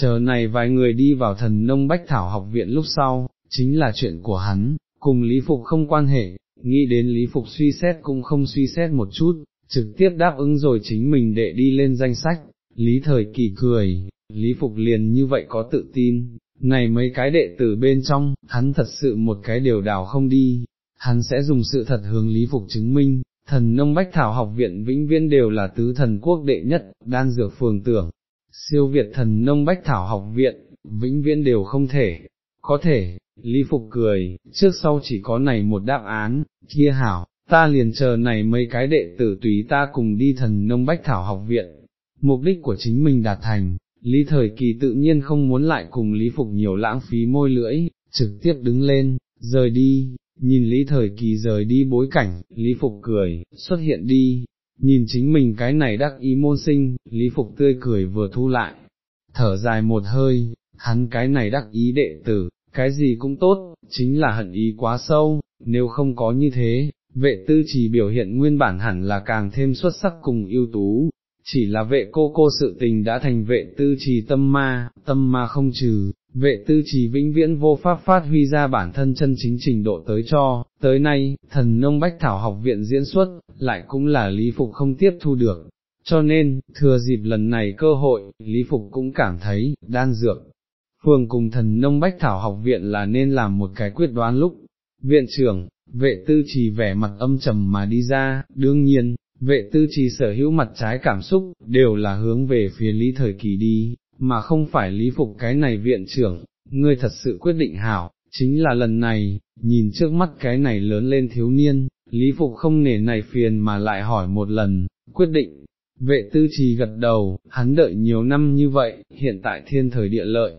chờ này vài người đi vào thần nông bách thảo học viện lúc sau, chính là chuyện của hắn, cùng Lý Phục không quan hệ, nghĩ đến Lý Phục suy xét cũng không suy xét một chút, trực tiếp đáp ứng rồi chính mình để đi lên danh sách, Lý Thời Kỳ cười, Lý Phục liền như vậy có tự tin, này mấy cái đệ tử bên trong, hắn thật sự một cái điều đào không đi, hắn sẽ dùng sự thật hướng Lý Phục chứng minh, thần nông bách thảo học viện vĩnh viễn đều là tứ thần quốc đệ nhất, đan dược phường tưởng, siêu việt thần nông bách thảo học viện, vĩnh viễn đều không thể, có thể, Lý Phục cười, trước sau chỉ có này một đáp án, kia hảo, ta liền chờ này mấy cái đệ tử tùy ta cùng đi thần nông bách thảo học viện, mục đích của chính mình đạt thành, Lý Thời Kỳ tự nhiên không muốn lại cùng Lý Phục nhiều lãng phí môi lưỡi, trực tiếp đứng lên, rời đi, nhìn Lý Thời Kỳ rời đi bối cảnh, Lý Phục cười, xuất hiện đi, nhìn chính mình cái này đắc ý môn sinh, Lý Phục tươi cười vừa thu lại, thở dài một hơi, hắn cái này đắc ý đệ tử, cái gì cũng tốt, chính là hận ý quá sâu, nếu không có như thế, vệ tư chỉ biểu hiện nguyên bản hẳn là càng thêm xuất sắc cùng ưu tú, chỉ là vệ cô cô sự tình đã thành vệ tư trì tâm ma, tâm ma không trừ, vệ tư trì vĩnh viễn vô pháp phát huy ra bản thân chân chính trình độ tới cho, tới nay, thần nông bách thảo học viện diễn xuất, lại cũng là lý phục không tiếp thu được. Cho nên, thừa dịp lần này cơ hội, Lý Phục cũng cảm thấy, đan dược, phường cùng thần nông bách thảo học viện là nên làm một cái quyết đoán lúc. Viện trưởng, vệ tư trì vẻ mặt âm trầm mà đi ra, đương nhiên, vệ tư trì sở hữu mặt trái cảm xúc, đều là hướng về phía lý thời kỳ đi, mà không phải lý phục cái này viện trưởng, ngươi thật sự quyết định hảo, chính là lần này, nhìn trước mắt cái này lớn lên thiếu niên, lý phục không nể này phiền mà lại hỏi một lần, quyết định. Vệ tư trì gật đầu, hắn đợi nhiều năm như vậy, hiện tại thiên thời địa lợi,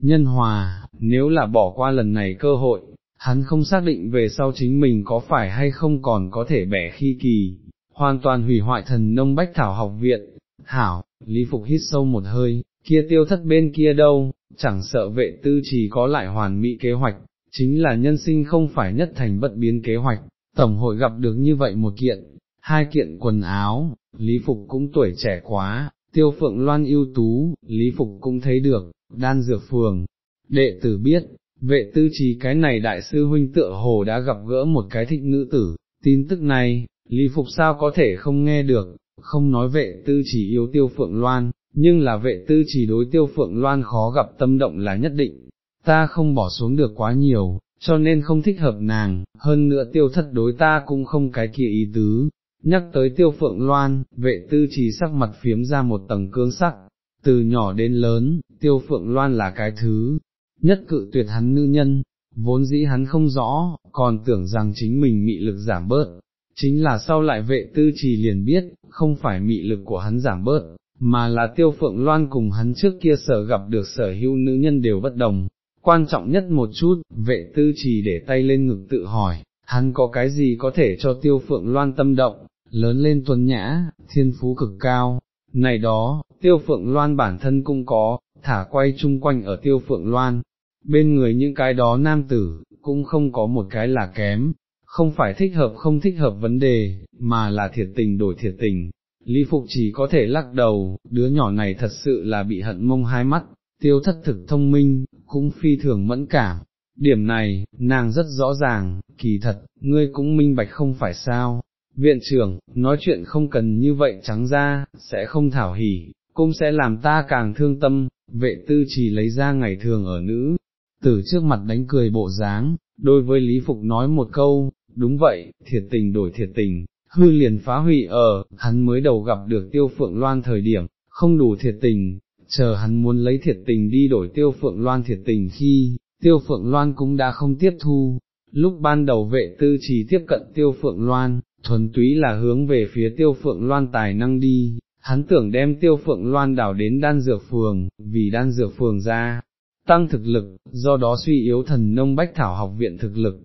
nhân hòa, nếu là bỏ qua lần này cơ hội, hắn không xác định về sau chính mình có phải hay không còn có thể bẻ khi kỳ, hoàn toàn hủy hoại thần nông bách thảo học viện, hảo, Lý Phục hít sâu một hơi, kia tiêu thất bên kia đâu, chẳng sợ vệ tư chỉ có lại hoàn mỹ kế hoạch, chính là nhân sinh không phải nhất thành bất biến kế hoạch, tổng hội gặp được như vậy một kiện, hai kiện quần áo, Lý Phục cũng tuổi trẻ quá, tiêu phượng loan ưu tú, Lý Phục cũng thấy được, đan dược phường, đệ tử biết, vệ tư trì cái này đại sư huynh tựa hồ đã gặp gỡ một cái thích nữ tử, tin tức này, Lý Phục sao có thể không nghe được, không nói vệ tư trì yêu tiêu phượng loan, nhưng là vệ tư chỉ đối tiêu phượng loan khó gặp tâm động là nhất định, ta không bỏ xuống được quá nhiều, cho nên không thích hợp nàng, hơn nữa tiêu thất đối ta cũng không cái kia ý tứ. Nhắc tới tiêu phượng loan, vệ tư chỉ sắc mặt phiếm ra một tầng cương sắc, từ nhỏ đến lớn, tiêu phượng loan là cái thứ, nhất cự tuyệt hắn nữ nhân, vốn dĩ hắn không rõ, còn tưởng rằng chính mình mị lực giảm bớt, chính là sau lại vệ tư trì liền biết, không phải mị lực của hắn giảm bớt, mà là tiêu phượng loan cùng hắn trước kia sở gặp được sở hữu nữ nhân đều bất đồng. Quan trọng nhất một chút, vệ tư trì để tay lên ngực tự hỏi, hắn có cái gì có thể cho tiêu phượng loan tâm động, lớn lên tuấn nhã, thiên phú cực cao, này đó, tiêu phượng loan bản thân cũng có, thả quay chung quanh ở tiêu phượng loan, bên người những cái đó nam tử, cũng không có một cái là kém, không phải thích hợp không thích hợp vấn đề, mà là thiệt tình đổi thiệt tình. Lý Phục chỉ có thể lắc đầu, đứa nhỏ này thật sự là bị hận mông hai mắt, tiêu thất thực thông minh, cũng phi thường mẫn cảm. Điểm này, nàng rất rõ ràng, kỳ thật, ngươi cũng minh bạch không phải sao. Viện trưởng, nói chuyện không cần như vậy trắng ra, sẽ không thảo hỉ, cũng sẽ làm ta càng thương tâm, vệ tư chỉ lấy ra ngày thường ở nữ, từ trước mặt đánh cười bộ dáng, đối với Lý Phục nói một câu, đúng vậy, thiệt tình đổi thiệt tình, hư liền phá hủy ở, hắn mới đầu gặp được tiêu phượng loan thời điểm, không đủ thiệt tình, chờ hắn muốn lấy thiệt tình đi đổi tiêu phượng loan thiệt tình khi, tiêu phượng loan cũng đã không tiếp thu, lúc ban đầu vệ tư chỉ tiếp cận tiêu phượng loan, thuần túy là hướng về phía tiêu phượng loan tài năng đi, hắn tưởng đem tiêu phượng loan đảo đến đan dược phường, vì đan dược phường ra, tăng thực lực, do đó suy yếu thần nông bách thảo học viện thực lực,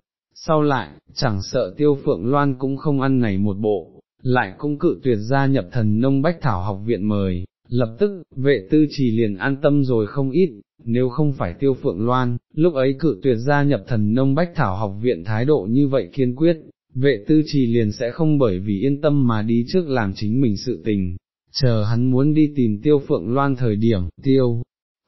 sau lại, chẳng sợ tiêu phượng loan cũng không ăn này một bộ, lại cũng cự tuyệt gia nhập thần nông bách thảo học viện mời, lập tức, vệ tư trì liền an tâm rồi không ít, nếu không phải tiêu phượng loan, lúc ấy cự tuyệt gia nhập thần nông bách thảo học viện thái độ như vậy kiên quyết, vệ tư trì liền sẽ không bởi vì yên tâm mà đi trước làm chính mình sự tình, chờ hắn muốn đi tìm tiêu phượng loan thời điểm, tiêu.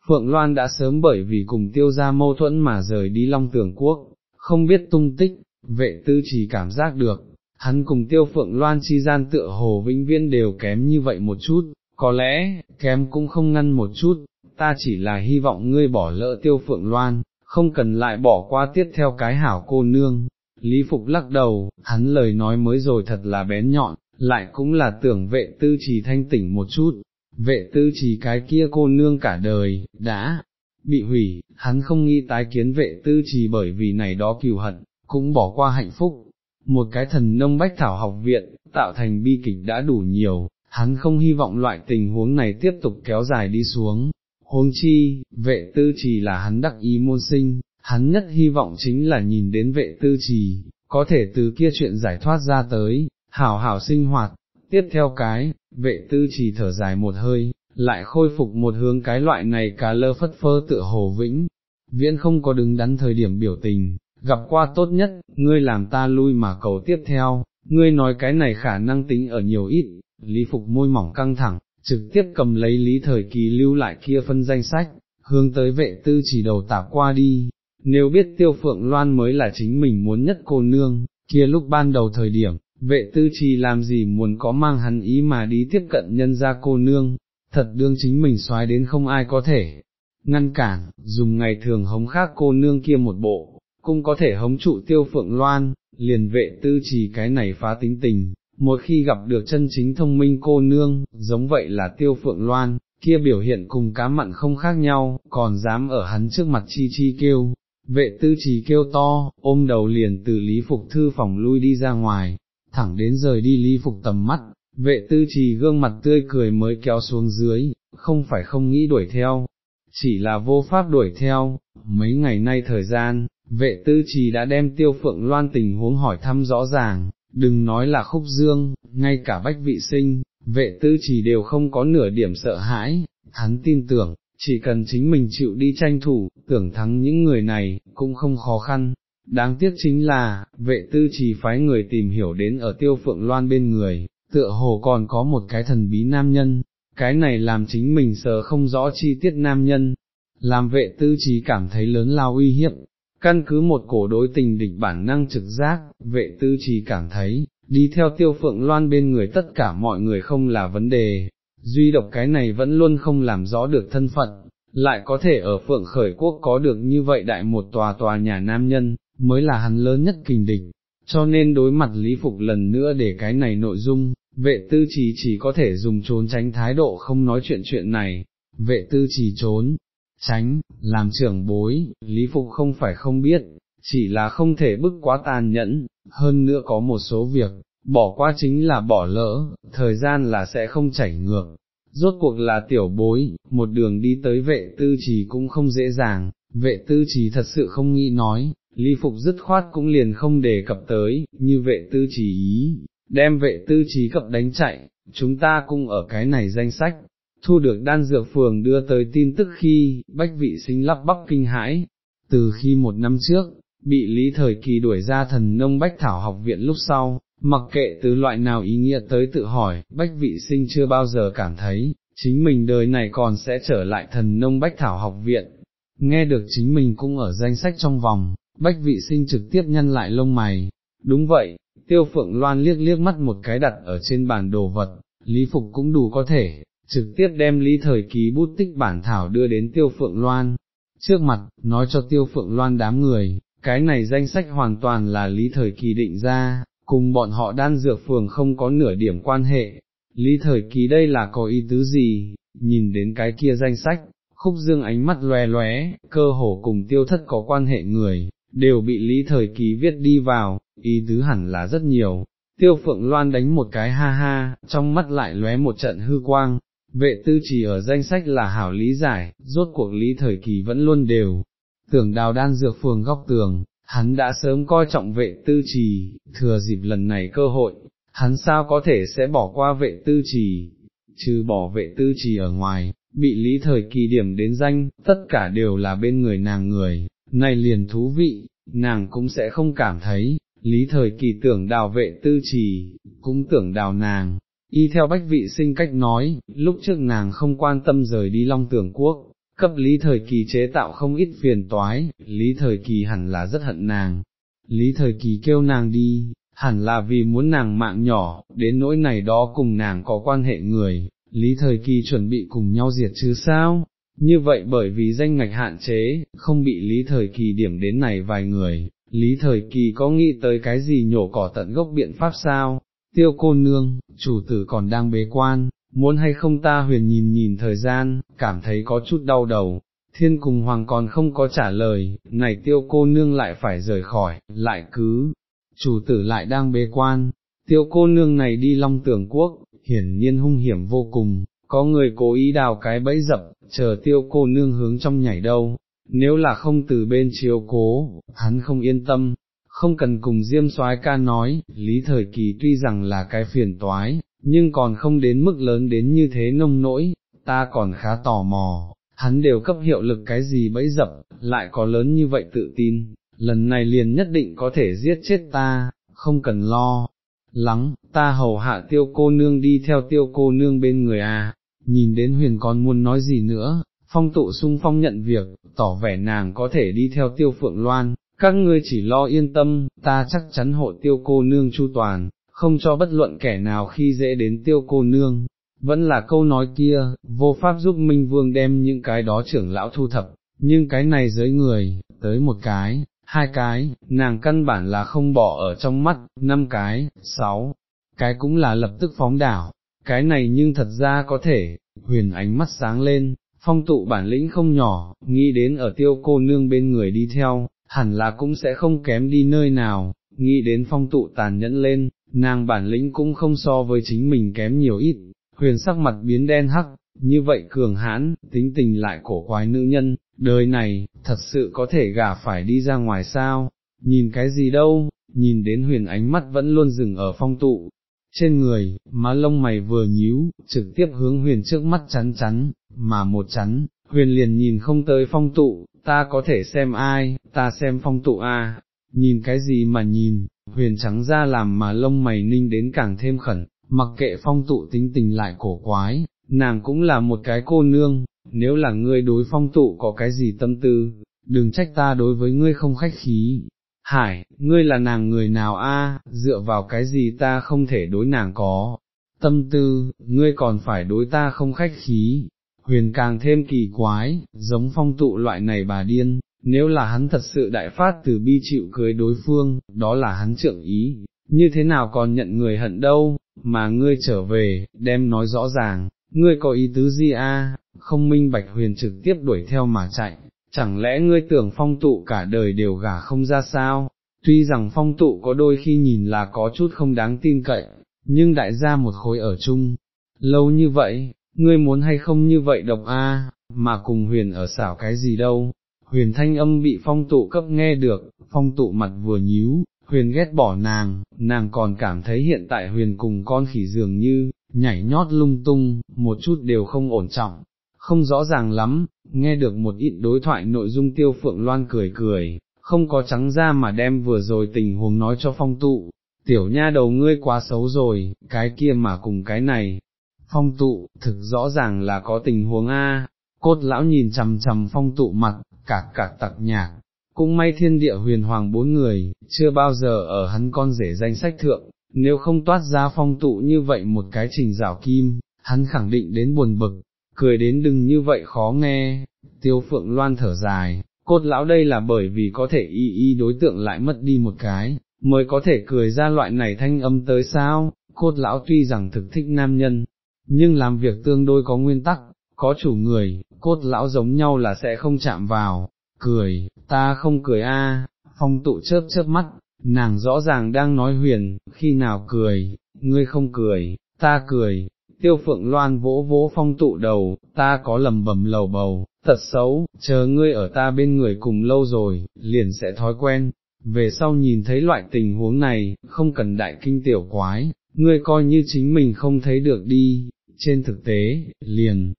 Phượng Loan đã sớm bởi vì cùng tiêu gia mâu thuẫn mà rời đi Long Tưởng Quốc, không biết tung tích, vệ tư chỉ cảm giác được, hắn cùng tiêu Phượng Loan chi gian tựa hồ vĩnh viễn đều kém như vậy một chút, có lẽ, kém cũng không ngăn một chút, ta chỉ là hy vọng ngươi bỏ lỡ tiêu Phượng Loan, không cần lại bỏ qua tiếp theo cái hảo cô nương. Lý Phục lắc đầu, hắn lời nói mới rồi thật là bén nhọn, lại cũng là tưởng vệ tư trì thanh tỉnh một chút, vệ tư trì cái kia cô nương cả đời, đã bị hủy, hắn không nghĩ tái kiến vệ tư trì bởi vì này đó cừu hận, cũng bỏ qua hạnh phúc. Một cái thần nông bách thảo học viện, tạo thành bi kịch đã đủ nhiều, hắn không hy vọng loại tình huống này tiếp tục kéo dài đi xuống. Huống chi, vệ tư trì là hắn đắc ý môn sinh, hắn nhất hy vọng chính là nhìn đến vệ tư trì, có thể từ kia chuyện giải thoát ra tới, hảo hảo sinh hoạt, tiếp theo cái, vệ tư trì thở dài một hơi, lại khôi phục một hướng cái loại này cá lơ phất phơ tựa hồ vĩnh, viễn không có đứng đắn thời điểm biểu tình, gặp qua tốt nhất, ngươi làm ta lui mà cầu tiếp theo, ngươi nói cái này khả năng tính ở nhiều ít, lý phục môi mỏng căng thẳng, trực tiếp cầm lấy lý thời kỳ lưu lại kia phân danh sách, hướng tới vệ tư chỉ đầu tạp qua đi, nếu biết tiêu phượng loan mới là chính mình muốn nhất cô nương, kia lúc ban đầu thời điểm, vệ tư trì làm gì muốn có mang hắn ý mà đi tiếp cận nhân ra cô nương, thật đương chính mình xoái đến không ai có thể ngăn cản, dùng ngày thường hống khác cô nương kia một bộ, cũng có thể hống trụ tiêu phượng loan, liền vệ tư trì cái này phá tính tình, một khi gặp được chân chính thông minh cô nương, giống vậy là tiêu phượng loan, kia biểu hiện cùng cá mặn không khác nhau, còn dám ở hắn trước mặt chi chi kêu. Vệ tư trì kêu to, ôm đầu liền từ lý phục thư phòng lui đi ra ngoài, thẳng đến rời đi lý phục tầm mắt, vệ tư trì gương mặt tươi cười mới kéo xuống dưới, không phải không nghĩ đuổi theo, chỉ là vô pháp đuổi theo, mấy ngày nay thời gian, vệ tư trì đã đem tiêu phượng loan tình huống hỏi thăm rõ ràng, đừng nói là khúc dương, ngay cả bách vị sinh, vệ tư trì đều không có nửa điểm sợ hãi, hắn tin tưởng, chỉ cần chính mình chịu đi tranh thủ, tưởng thắng những người này, cũng không khó khăn, Đáng tiếc chính là, vệ tư trì phái người tìm hiểu đến ở tiêu phượng loan bên người, tựa hồ còn có một cái thần bí nam nhân, cái này làm chính mình sợ không rõ chi tiết nam nhân, làm vệ tư trì cảm thấy lớn lao uy hiếp. Căn cứ một cổ đối tình địch bản năng trực giác, vệ tư trì cảm thấy, đi theo tiêu phượng loan bên người tất cả mọi người không là vấn đề, duy độc cái này vẫn luôn không làm rõ được thân phận, lại có thể ở phượng khởi quốc có được như vậy đại một tòa tòa nhà nam nhân, mới là hắn lớn nhất kình địch, cho nên đối mặt Lý Phục lần nữa để cái này nội dung, vệ tư trì chỉ có thể dùng trốn tránh thái độ không nói chuyện chuyện này, vệ tư trì trốn, tránh, làm trưởng bối, Lý Phục không phải không biết, chỉ là không thể bức quá tàn nhẫn, hơn nữa có một số việc, bỏ qua chính là bỏ lỡ, thời gian là sẽ không chảy ngược. Rốt cuộc là tiểu bối, một đường đi tới vệ tư trì cũng không dễ dàng, vệ tư trì thật sự không nghĩ nói, Lý Phục dứt khoát cũng liền không đề cập tới, như vệ tư chỉ ý, đem vệ tư trí cập đánh chạy, chúng ta cũng ở cái này danh sách, thu được đan dược phường đưa tới tin tức khi, bách vị sinh lắp bắp kinh hãi, từ khi một năm trước, bị lý thời kỳ đuổi ra thần nông bách thảo học viện lúc sau, mặc kệ từ loại nào ý nghĩa tới tự hỏi, bách vị sinh chưa bao giờ cảm thấy, chính mình đời này còn sẽ trở lại thần nông bách thảo học viện, nghe được chính mình cũng ở danh sách trong vòng, bách vị sinh trực tiếp nhăn lại lông mày, đúng vậy, tiêu phượng loan liếc liếc mắt một cái đặt ở trên bàn đồ vật, lý phục cũng đủ có thể, trực tiếp đem lý thời ký bút tích bản thảo đưa đến tiêu phượng loan, trước mặt, nói cho tiêu phượng loan đám người, cái này danh sách hoàn toàn là lý thời kỳ định ra, cùng bọn họ đan dược phường không có nửa điểm quan hệ, lý thời kỳ đây là có ý tứ gì, nhìn đến cái kia danh sách, khúc dương ánh mắt loe lóe, cơ hồ cùng tiêu thất có quan hệ người, đều bị lý thời kỳ viết đi vào, ý tứ hẳn là rất nhiều. Tiêu phượng loan đánh một cái ha ha, trong mắt lại lóe một trận hư quang, vệ tư chỉ ở danh sách là hảo lý giải, rốt cuộc lý thời kỳ vẫn luôn đều, tưởng đào đan dược phường góc tường, hắn đã sớm coi trọng vệ tư trì, thừa dịp lần này cơ hội, hắn sao có thể sẽ bỏ qua vệ tư trì, trừ bỏ vệ tư trì ở ngoài, bị lý thời kỳ điểm đến danh, tất cả đều là bên người nàng người, này liền thú vị, nàng cũng sẽ không cảm thấy, lý thời kỳ tưởng đào vệ tư trì, cũng tưởng đào nàng, y theo bách vị sinh cách nói, lúc trước nàng không quan tâm rời đi long tưởng quốc, cấp lý thời kỳ chế tạo không ít phiền toái, lý thời kỳ hẳn là rất hận nàng. Lý thời kỳ kêu nàng đi, hẳn là vì muốn nàng mạng nhỏ, đến nỗi này đó cùng nàng có quan hệ người, lý thời kỳ chuẩn bị cùng nhau diệt chứ sao, như vậy bởi vì danh ngạch hạn chế, không bị lý thời kỳ điểm đến này vài người, lý thời kỳ có nghĩ tới cái gì nhổ cỏ tận gốc biện pháp sao, tiêu cô nương, chủ tử còn đang bế quan, muốn hay không ta huyền nhìn nhìn thời gian, cảm thấy có chút đau đầu. Thiên cùng hoàng còn không có trả lời, này tiêu cô nương lại phải rời khỏi, lại cứ, chủ tử lại đang bế quan, tiêu cô nương này đi long tưởng quốc, hiển nhiên hung hiểm vô cùng, có người cố ý đào cái bẫy dập, chờ tiêu cô nương hướng trong nhảy đâu, nếu là không từ bên chiếu cố, hắn không yên tâm, không cần cùng Diêm soái ca nói, lý thời kỳ tuy rằng là cái phiền toái, nhưng còn không đến mức lớn đến như thế nông nỗi, ta còn khá tò mò, hắn đều cấp hiệu lực cái gì bẫy dập, lại có lớn như vậy tự tin, lần này liền nhất định có thể giết chết ta, không cần lo. Lắng, ta hầu hạ tiêu cô nương đi theo tiêu cô nương bên người à, nhìn đến huyền còn muốn nói gì nữa, phong tụ sung phong nhận việc, tỏ vẻ nàng có thể đi theo tiêu phượng loan, các ngươi chỉ lo yên tâm, ta chắc chắn hộ tiêu cô nương chu toàn, không cho bất luận kẻ nào khi dễ đến tiêu cô nương. Vẫn là câu nói kia, vô pháp giúp Minh Vương đem những cái đó trưởng lão thu thập, nhưng cái này giới người, tới một cái, hai cái, nàng căn bản là không bỏ ở trong mắt, năm cái, sáu, cái cũng là lập tức phóng đảo, cái này nhưng thật ra có thể, huyền ánh mắt sáng lên, phong tụ bản lĩnh không nhỏ, nghĩ đến ở tiêu cô nương bên người đi theo, hẳn là cũng sẽ không kém đi nơi nào, nghĩ đến phong tụ tàn nhẫn lên, nàng bản lĩnh cũng không so với chính mình kém nhiều ít, huyền sắc mặt biến đen hắc, như vậy cường hãn, tính tình lại cổ quái nữ nhân, đời này, thật sự có thể gả phải đi ra ngoài sao, nhìn cái gì đâu, nhìn đến huyền ánh mắt vẫn luôn dừng ở phong tụ, trên người, má lông mày vừa nhíu, trực tiếp hướng huyền trước mắt chắn chắn, mà một chắn, huyền liền nhìn không tới phong tụ, ta có thể xem ai, ta xem phong tụ a. nhìn cái gì mà nhìn, huyền trắng ra làm mà lông mày ninh đến càng thêm khẩn, mặc kệ phong tụ tính tình lại cổ quái, nàng cũng là một cái cô nương, nếu là ngươi đối phong tụ có cái gì tâm tư, đừng trách ta đối với ngươi không khách khí. Hải, ngươi là nàng người nào a? dựa vào cái gì ta không thể đối nàng có, tâm tư, ngươi còn phải đối ta không khách khí, huyền càng thêm kỳ quái, giống phong tụ loại này bà điên, nếu là hắn thật sự đại phát từ bi chịu cưới đối phương, đó là hắn trượng ý, như thế nào còn nhận người hận đâu, mà ngươi trở về, đem nói rõ ràng, ngươi có ý tứ gì a? không minh bạch huyền trực tiếp đuổi theo mà chạy, chẳng lẽ ngươi tưởng phong tụ cả đời đều gả không ra sao, tuy rằng phong tụ có đôi khi nhìn là có chút không đáng tin cậy, nhưng đại gia một khối ở chung, lâu như vậy, ngươi muốn hay không như vậy độc a, mà cùng huyền ở xảo cái gì đâu, huyền thanh âm bị phong tụ cấp nghe được, phong tụ mặt vừa nhíu, huyền ghét bỏ nàng, nàng còn cảm thấy hiện tại huyền cùng con khỉ dường như, nhảy nhót lung tung, một chút đều không ổn trọng, không rõ ràng lắm, nghe được một ít đối thoại nội dung tiêu phượng loan cười cười, không có trắng ra mà đem vừa rồi tình huống nói cho phong tụ, tiểu nha đầu ngươi quá xấu rồi, cái kia mà cùng cái này, phong tụ, thực rõ ràng là có tình huống A, cốt lão nhìn chầm chầm phong tụ mặt, cạc cạc tặc nhạc, cũng may thiên địa huyền hoàng bốn người, chưa bao giờ ở hắn con rể danh sách thượng, nếu không toát ra phong tụ như vậy một cái trình rào kim, hắn khẳng định đến buồn bực, cười đến đừng như vậy khó nghe, tiêu phượng loan thở dài, cốt lão đây là bởi vì có thể y y đối tượng lại mất đi một cái, mới có thể cười ra loại này thanh âm tới sao, cốt lão tuy rằng thực thích nam nhân, nhưng làm việc tương đối có nguyên tắc, có chủ người, cốt lão giống nhau là sẽ không chạm vào, cười, ta không cười a, phong tụ chớp chớp mắt, nàng rõ ràng đang nói huyền, khi nào cười, ngươi không cười, ta cười, tiêu phượng loan vỗ vỗ phong tụ đầu, ta có lầm bầm lầu bầu, thật xấu, chờ ngươi ở ta bên người cùng lâu rồi, liền sẽ thói quen, về sau nhìn thấy loại tình huống này, không cần đại kinh tiểu quái, ngươi coi như chính mình không thấy được đi, trên thực tế, liền,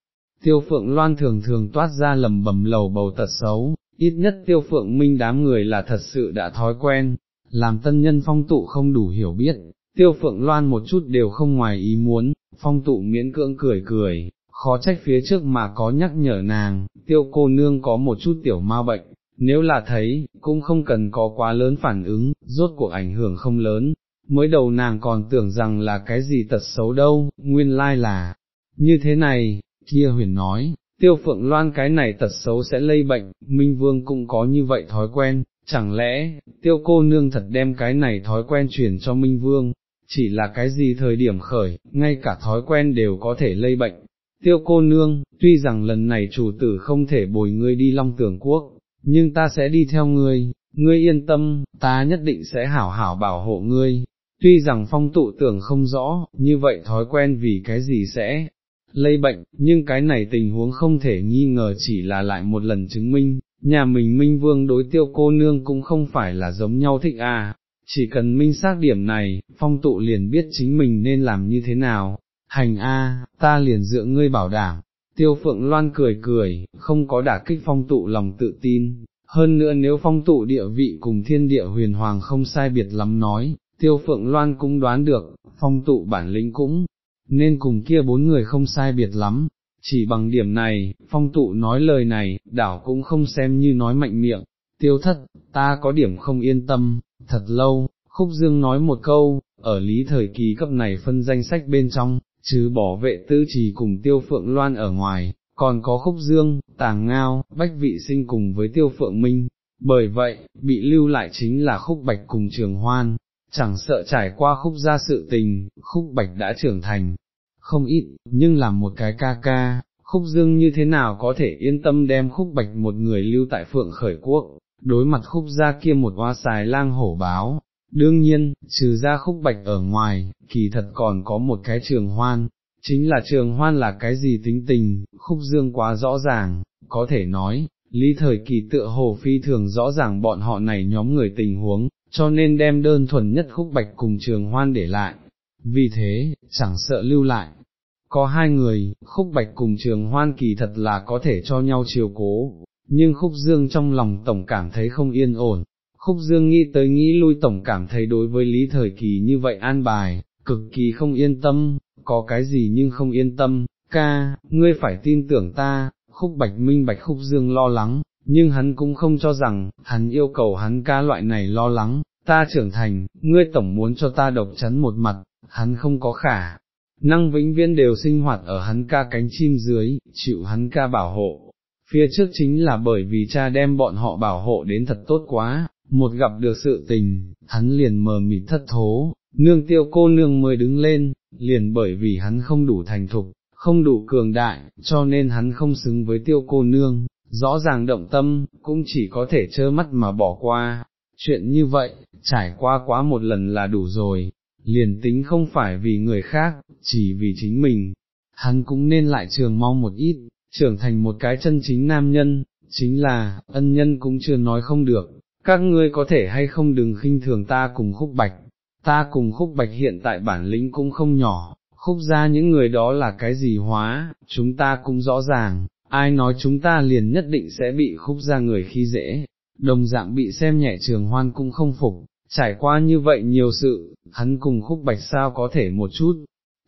tiêu phượng loan thường thường toát ra lầm bầm lầu bầu tật xấu, ít nhất tiêu phượng minh đám người là thật sự đã thói quen, làm tân nhân phong tụ không đủ hiểu biết, tiêu phượng loan một chút đều không ngoài ý muốn, phong tụ miễn cưỡng cười cười, khó trách phía trước mà có nhắc nhở nàng, tiêu cô nương có một chút tiểu ma bệnh, nếu là thấy, cũng không cần có quá lớn phản ứng, rốt cuộc ảnh hưởng không lớn, mới đầu nàng còn tưởng rằng là cái gì tật xấu đâu, nguyên lai là, như thế này, kia huyền nói, tiêu phượng loan cái này tật xấu sẽ lây bệnh, Minh Vương cũng có như vậy thói quen, chẳng lẽ, tiêu cô nương thật đem cái này thói quen truyền cho Minh Vương, chỉ là cái gì thời điểm khởi, ngay cả thói quen đều có thể lây bệnh. Tiêu cô nương, tuy rằng lần này chủ tử không thể bồi ngươi đi long tưởng quốc, nhưng ta sẽ đi theo ngươi, ngươi yên tâm, ta nhất định sẽ hảo hảo bảo hộ ngươi. Tuy rằng phong tụ tưởng không rõ, như vậy thói quen vì cái gì sẽ lây bệnh, nhưng cái này tình huống không thể nghi ngờ chỉ là lại một lần chứng minh, nhà mình minh vương đối tiêu cô nương cũng không phải là giống nhau thích à, chỉ cần minh xác điểm này, phong tụ liền biết chính mình nên làm như thế nào, hành a, ta liền dựa ngươi bảo đảm, tiêu phượng loan cười cười, không có đả kích phong tụ lòng tự tin, hơn nữa nếu phong tụ địa vị cùng thiên địa huyền hoàng không sai biệt lắm nói, tiêu phượng loan cũng đoán được, phong tụ bản lĩnh cũng, nên cùng kia bốn người không sai biệt lắm, chỉ bằng điểm này, phong tụ nói lời này, đảo cũng không xem như nói mạnh miệng, tiêu thất, ta có điểm không yên tâm, thật lâu, khúc dương nói một câu, ở lý thời kỳ cấp này phân danh sách bên trong, chứ bỏ vệ tư trì cùng tiêu phượng loan ở ngoài, còn có khúc dương, tàng ngao, bách vị sinh cùng với tiêu phượng minh, bởi vậy, bị lưu lại chính là khúc bạch cùng trường hoan, chẳng sợ trải qua khúc gia sự tình, khúc bạch đã trưởng thành, không ít, nhưng làm một cái ca ca, khúc dương như thế nào có thể yên tâm đem khúc bạch một người lưu tại phượng khởi quốc, đối mặt khúc gia kia một hoa xài lang hổ báo. Đương nhiên, trừ ra khúc bạch ở ngoài, kỳ thật còn có một cái trường hoan, chính là trường hoan là cái gì tính tình, khúc dương quá rõ ràng, có thể nói, lý thời kỳ tựa hồ phi thường rõ ràng bọn họ này nhóm người tình huống, cho nên đem đơn thuần nhất khúc bạch cùng trường hoan để lại, vì thế, chẳng sợ lưu lại. Có hai người, khúc bạch cùng trường hoan kỳ thật là có thể cho nhau chiều cố, nhưng khúc dương trong lòng tổng cảm thấy không yên ổn, khúc dương nghĩ tới nghĩ lui tổng cảm thấy đối với lý thời kỳ như vậy an bài, cực kỳ không yên tâm, có cái gì nhưng không yên tâm, ca, ngươi phải tin tưởng ta, khúc bạch minh bạch khúc dương lo lắng, nhưng hắn cũng không cho rằng, hắn yêu cầu hắn ca loại này lo lắng, ta trưởng thành, ngươi tổng muốn cho ta độc chắn một mặt, hắn không có khả, năng vĩnh viễn đều sinh hoạt ở hắn ca cánh chim dưới, chịu hắn ca bảo hộ. Phía trước chính là bởi vì cha đem bọn họ bảo hộ đến thật tốt quá, một gặp được sự tình, hắn liền mờ mịt thất thố, nương tiêu cô nương mới đứng lên, liền bởi vì hắn không đủ thành thục, không đủ cường đại, cho nên hắn không xứng với tiêu cô nương, rõ ràng động tâm, cũng chỉ có thể trơ mắt mà bỏ qua. Chuyện như vậy, trải qua quá một lần là đủ rồi, liền tính không phải vì người khác, chỉ vì chính mình, hắn cũng nên lại trường mong một ít, trưởng thành một cái chân chính nam nhân, chính là, ân nhân cũng chưa nói không được, các ngươi có thể hay không đừng khinh thường ta cùng khúc bạch, ta cùng khúc bạch hiện tại bản lĩnh cũng không nhỏ, khúc ra những người đó là cái gì hóa, chúng ta cũng rõ ràng, ai nói chúng ta liền nhất định sẽ bị khúc ra người khi dễ, đồng dạng bị xem nhẹ trường hoan cũng không phục, trải qua như vậy nhiều sự, hắn cùng khúc bạch sao có thể một chút,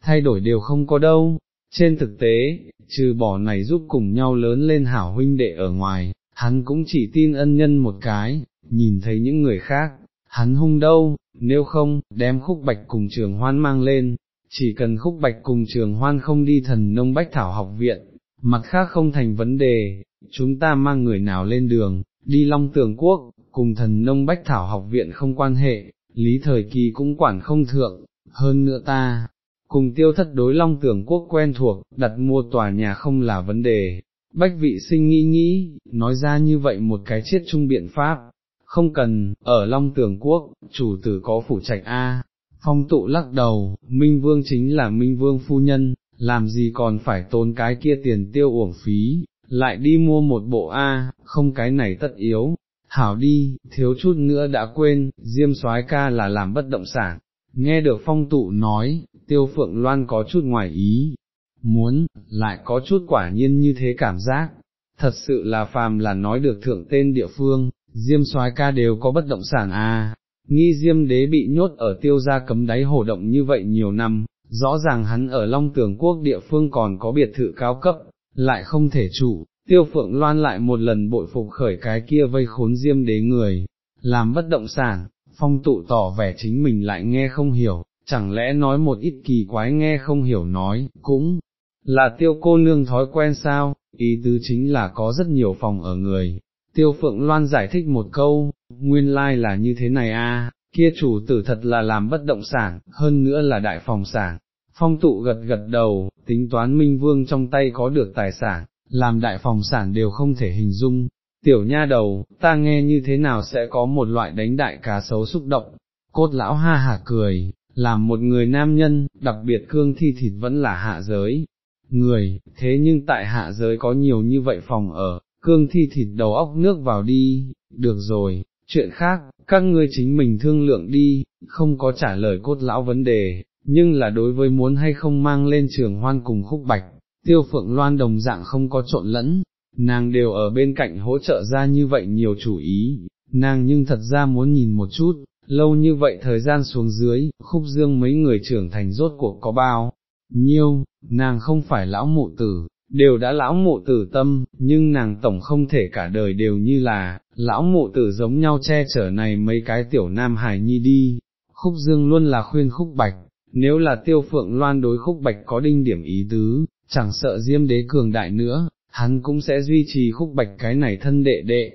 thay đổi đều không có đâu, trên thực tế, trừ bỏ này giúp cùng nhau lớn lên hảo huynh đệ ở ngoài, hắn cũng chỉ tin ân nhân một cái, nhìn thấy những người khác, hắn hung đâu, nếu không, đem khúc bạch cùng trường hoan mang lên, chỉ cần khúc bạch cùng trường hoan không đi thần nông bách thảo học viện, mặt khác không thành vấn đề, chúng ta mang người nào lên đường, đi long tường quốc, cùng thần nông bách thảo học viện không quan hệ, lý thời kỳ cũng quản không thượng, hơn nữa ta, cùng tiêu thất đối long tưởng quốc quen thuộc, đặt mua tòa nhà không là vấn đề. Bách vị sinh nghĩ nghĩ, nói ra như vậy một cái chiết trung biện pháp, không cần, ở Long Tường Quốc, chủ tử có phủ trạch A, phong tụ lắc đầu, Minh Vương chính là Minh Vương phu nhân, làm gì còn phải tốn cái kia tiền tiêu uổng phí, lại đi mua một bộ A, không cái này tất yếu, hảo đi, thiếu chút nữa đã quên, Diêm soái ca là làm bất động sản, nghe được phong tụ nói, tiêu phượng loan có chút ngoài ý, muốn, lại có chút quả nhiên như thế cảm giác, thật sự là phàm là nói được thượng tên địa phương, Diêm soái ca đều có bất động sản à, nghi Diêm đế bị nhốt ở tiêu gia cấm đáy hồ động như vậy nhiều năm, rõ ràng hắn ở Long Tường Quốc địa phương còn có biệt thự cao cấp, lại không thể chủ, tiêu phượng loan lại một lần bội phục khởi cái kia vây khốn diêm đế người, làm bất động sản, phong tụ tỏ vẻ chính mình lại nghe không hiểu, chẳng lẽ nói một ít kỳ quái nghe không hiểu nói, cũng là tiêu cô nương thói quen sao, ý tứ chính là có rất nhiều phòng ở người. Tiêu Phượng Loan giải thích một câu, nguyên lai like là như thế này a, kia chủ tử thật là làm bất động sản, hơn nữa là đại phòng sản. Phong tụ gật gật đầu, tính toán Minh Vương trong tay có được tài sản, làm đại phòng sản đều không thể hình dung. Tiểu nha đầu, ta nghe như thế nào sẽ có một loại đánh đại cá sấu xúc động, cốt lão ha hả cười, làm một người nam nhân, đặc biệt cương thi thịt vẫn là hạ giới. Người, thế nhưng tại hạ giới có nhiều như vậy phòng ở, cương thi thịt đầu óc nước vào đi, được rồi, chuyện khác, các ngươi chính mình thương lượng đi, không có trả lời cốt lão vấn đề, nhưng là đối với muốn hay không mang lên trường hoan cùng khúc bạch, tiêu phượng loan đồng dạng không có trộn lẫn, nàng đều ở bên cạnh hỗ trợ ra như vậy nhiều chủ ý, nàng nhưng thật ra muốn nhìn một chút, lâu như vậy thời gian xuống dưới, khúc dương mấy người trưởng thành rốt cuộc có bao, nhiêu, nàng không phải lão mụ tử, đều đã lão mụ tử tâm, nhưng nàng tổng không thể cả đời đều như là, lão mụ tử giống nhau che chở này mấy cái tiểu nam hài nhi đi, khúc dương luôn là khuyên khúc bạch, nếu là tiêu phượng loan đối khúc bạch có đinh điểm ý tứ, chẳng sợ diêm đế cường đại nữa, hắn cũng sẽ duy trì khúc bạch cái này thân đệ đệ,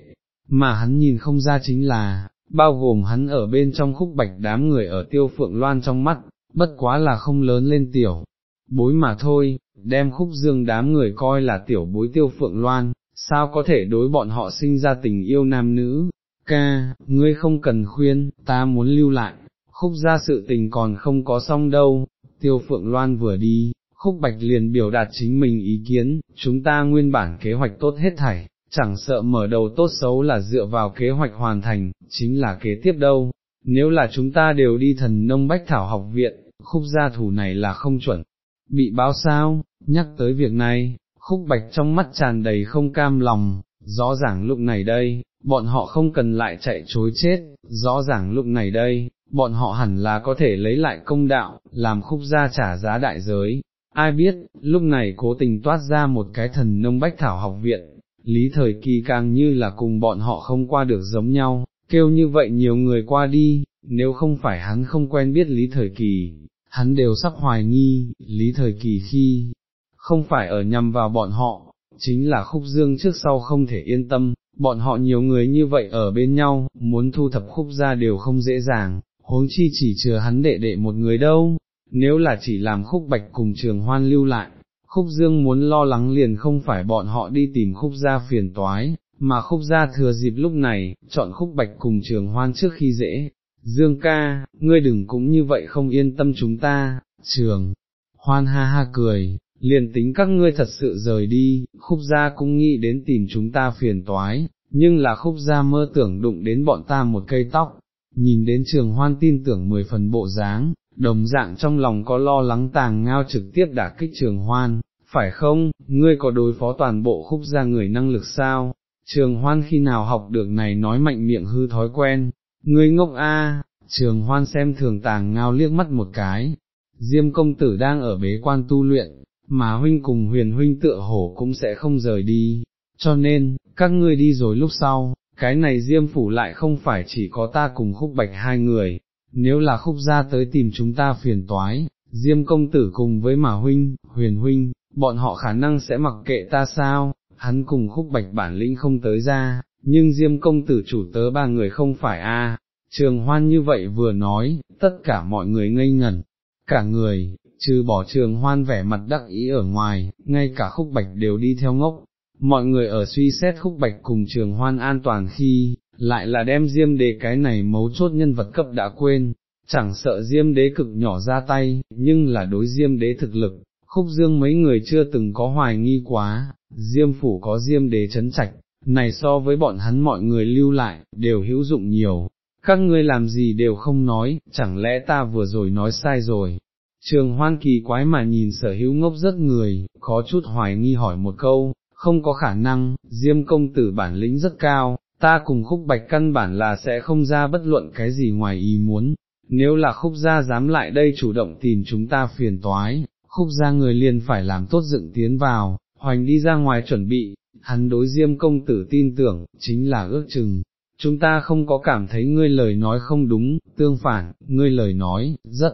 mà hắn nhìn không ra chính là, bao gồm hắn ở bên trong khúc bạch đám người ở tiêu phượng loan trong mắt, bất quá là không lớn lên tiểu, bối mà thôi, đem khúc dương đám người coi là tiểu bối tiêu phượng loan, sao có thể đối bọn họ sinh ra tình yêu nam nữ, ca, ngươi không cần khuyên, ta muốn lưu lại, khúc ra sự tình còn không có xong đâu, tiêu phượng loan vừa đi, khúc bạch liền biểu đạt chính mình ý kiến, chúng ta nguyên bản kế hoạch tốt hết thảy, chẳng sợ mở đầu tốt xấu là dựa vào kế hoạch hoàn thành, chính là kế tiếp đâu, nếu là chúng ta đều đi thần nông bách thảo học viện, khúc gia thủ này là không chuẩn, bị báo sao, nhắc tới việc này, khúc bạch trong mắt tràn đầy không cam lòng, rõ ràng lúc này đây, bọn họ không cần lại chạy chối chết, rõ ràng lúc này đây, bọn họ hẳn là có thể lấy lại công đạo, làm khúc gia trả giá đại giới. Ai biết, lúc này cố tình toát ra một cái thần nông bách thảo học viện, lý thời kỳ càng như là cùng bọn họ không qua được giống nhau, kêu như vậy nhiều người qua đi, nếu không phải hắn không quen biết lý thời kỳ, hắn đều sắp hoài nghi, lý thời kỳ khi, không phải ở nhằm vào bọn họ, chính là khúc dương trước sau không thể yên tâm, bọn họ nhiều người như vậy ở bên nhau, muốn thu thập khúc ra đều không dễ dàng, huống chi chỉ chừa hắn đệ đệ một người đâu, nếu là chỉ làm khúc bạch cùng trường hoan lưu lại, khúc dương muốn lo lắng liền không phải bọn họ đi tìm khúc gia phiền toái, mà khúc gia thừa dịp lúc này, chọn khúc bạch cùng trường hoan trước khi dễ. Dương ca, ngươi đừng cũng như vậy không yên tâm chúng ta, trường, hoan ha ha cười, liền tính các ngươi thật sự rời đi, khúc gia cũng nghĩ đến tìm chúng ta phiền toái, nhưng là khúc gia mơ tưởng đụng đến bọn ta một cây tóc, nhìn đến trường hoan tin tưởng mười phần bộ dáng, đồng dạng trong lòng có lo lắng tàng ngao trực tiếp đả kích trường hoan, phải không, ngươi có đối phó toàn bộ khúc gia người năng lực sao, trường hoan khi nào học được này nói mạnh miệng hư thói quen, ngươi ngốc a, trường hoan xem thường tàng ngao liếc mắt một cái, diêm công tử đang ở bế quan tu luyện, mà huynh cùng huyền huynh tựa hổ cũng sẽ không rời đi, cho nên, các ngươi đi rồi lúc sau, cái này diêm phủ lại không phải chỉ có ta cùng khúc bạch hai người, nếu là khúc gia tới tìm chúng ta phiền toái, diêm công tử cùng với Mã huynh, huyền huynh, bọn họ khả năng sẽ mặc kệ ta sao, hắn cùng khúc bạch bản lĩnh không tới ra, nhưng diêm công tử chủ tớ ba người không phải a. Trường hoan như vậy vừa nói, tất cả mọi người ngây ngẩn, cả người, trừ bỏ trường hoan vẻ mặt đắc ý ở ngoài, ngay cả khúc bạch đều đi theo ngốc, mọi người ở suy xét khúc bạch cùng trường hoan an toàn khi, lại là đem diêm đế cái này mấu chốt nhân vật cấp đã quên, chẳng sợ diêm đế cực nhỏ ra tay, nhưng là đối diêm đế thực lực, khúc dương mấy người chưa từng có hoài nghi quá, diêm phủ có diêm đế chấn trạch, này so với bọn hắn mọi người lưu lại, đều hữu dụng nhiều, các ngươi làm gì đều không nói, chẳng lẽ ta vừa rồi nói sai rồi. Trường hoan kỳ quái mà nhìn sở hữu ngốc rất người, có chút hoài nghi hỏi một câu, không có khả năng, diêm công tử bản lĩnh rất cao, ta cùng khúc bạch căn bản là sẽ không ra bất luận cái gì ngoài ý muốn, nếu là khúc gia dám lại đây chủ động tìm chúng ta phiền toái, khúc gia người liền phải làm tốt dựng tiến vào, hoành đi ra ngoài chuẩn bị, hắn đối diêm công tử tin tưởng, chính là ước chừng. Chúng ta không có cảm thấy ngươi lời nói không đúng, tương phản, ngươi lời nói, rất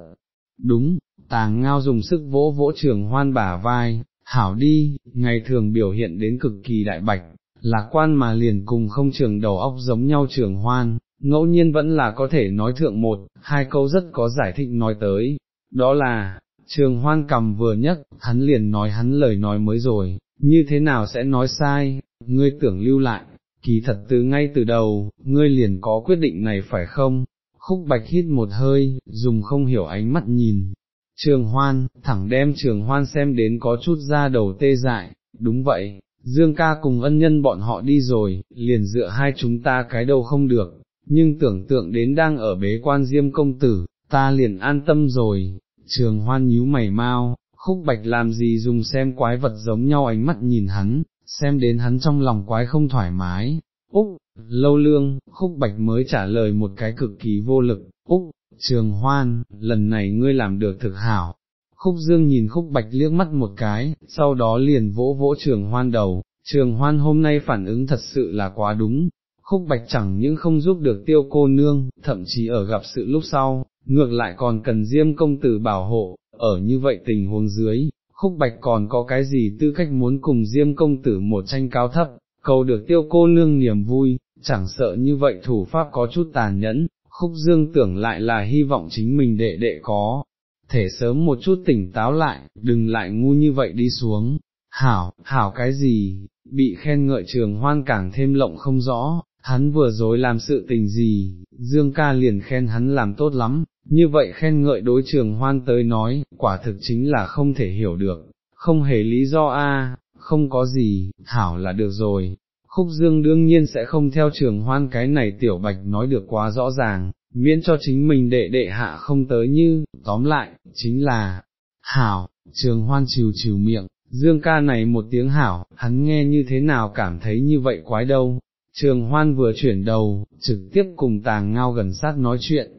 đúng, tàng ngao dùng sức vỗ vỗ trường hoan bả vai, hảo đi, ngày thường biểu hiện đến cực kỳ đại bạch, lạc quan mà liền cùng không trường đầu óc giống nhau trường hoan, ngẫu nhiên vẫn là có thể nói thượng một, hai câu rất có giải thích nói tới, đó là, trường hoan cầm vừa nhất, hắn liền nói hắn lời nói mới rồi, như thế nào sẽ nói sai, ngươi tưởng lưu lại, kỳ thật từ ngay từ đầu, ngươi liền có quyết định này phải không? Khúc bạch hít một hơi, dùng không hiểu ánh mắt nhìn. Trường hoan, thẳng đem trường hoan xem đến có chút ra đầu tê dại, đúng vậy, Dương ca cùng ân nhân bọn họ đi rồi, liền dựa hai chúng ta cái đâu không được, nhưng tưởng tượng đến đang ở bế quan diêm công tử, ta liền an tâm rồi, trường hoan nhíu mày mau, khúc bạch làm gì dùng xem quái vật giống nhau ánh mắt nhìn hắn, xem đến hắn trong lòng quái không thoải mái, Úc, lâu lương, khúc bạch mới trả lời một cái cực kỳ vô lực, Úc, trường hoan, lần này ngươi làm được thực hảo. Khúc dương nhìn khúc bạch liếc mắt một cái, sau đó liền vỗ vỗ trường hoan đầu, trường hoan hôm nay phản ứng thật sự là quá đúng, khúc bạch chẳng những không giúp được tiêu cô nương, thậm chí ở gặp sự lúc sau, ngược lại còn cần diêm công tử bảo hộ, ở như vậy tình huống dưới, khúc bạch còn có cái gì tư cách muốn cùng diêm công tử một tranh cao thấp, cầu được tiêu cô nương niềm vui, chẳng sợ như vậy thủ pháp có chút tàn nhẫn, khúc dương tưởng lại là hy vọng chính mình đệ đệ có, thể sớm một chút tỉnh táo lại, đừng lại ngu như vậy đi xuống, hảo, hảo cái gì, bị khen ngợi trường hoan càng thêm lộng không rõ, hắn vừa rồi làm sự tình gì, Dương ca liền khen hắn làm tốt lắm, như vậy khen ngợi đối trường hoan tới nói, quả thực chính là không thể hiểu được, không hề lý do a, không có gì, hảo là được rồi. Khúc Dương đương nhiên sẽ không theo trường hoan cái này tiểu bạch nói được quá rõ ràng, miễn cho chính mình đệ đệ hạ không tới như, tóm lại, chính là, hảo, trường hoan chiều chiều miệng, Dương ca này một tiếng hảo, hắn nghe như thế nào cảm thấy như vậy quái đâu, Trường hoan vừa chuyển đầu, trực tiếp cùng tàng ngao gần sát nói chuyện.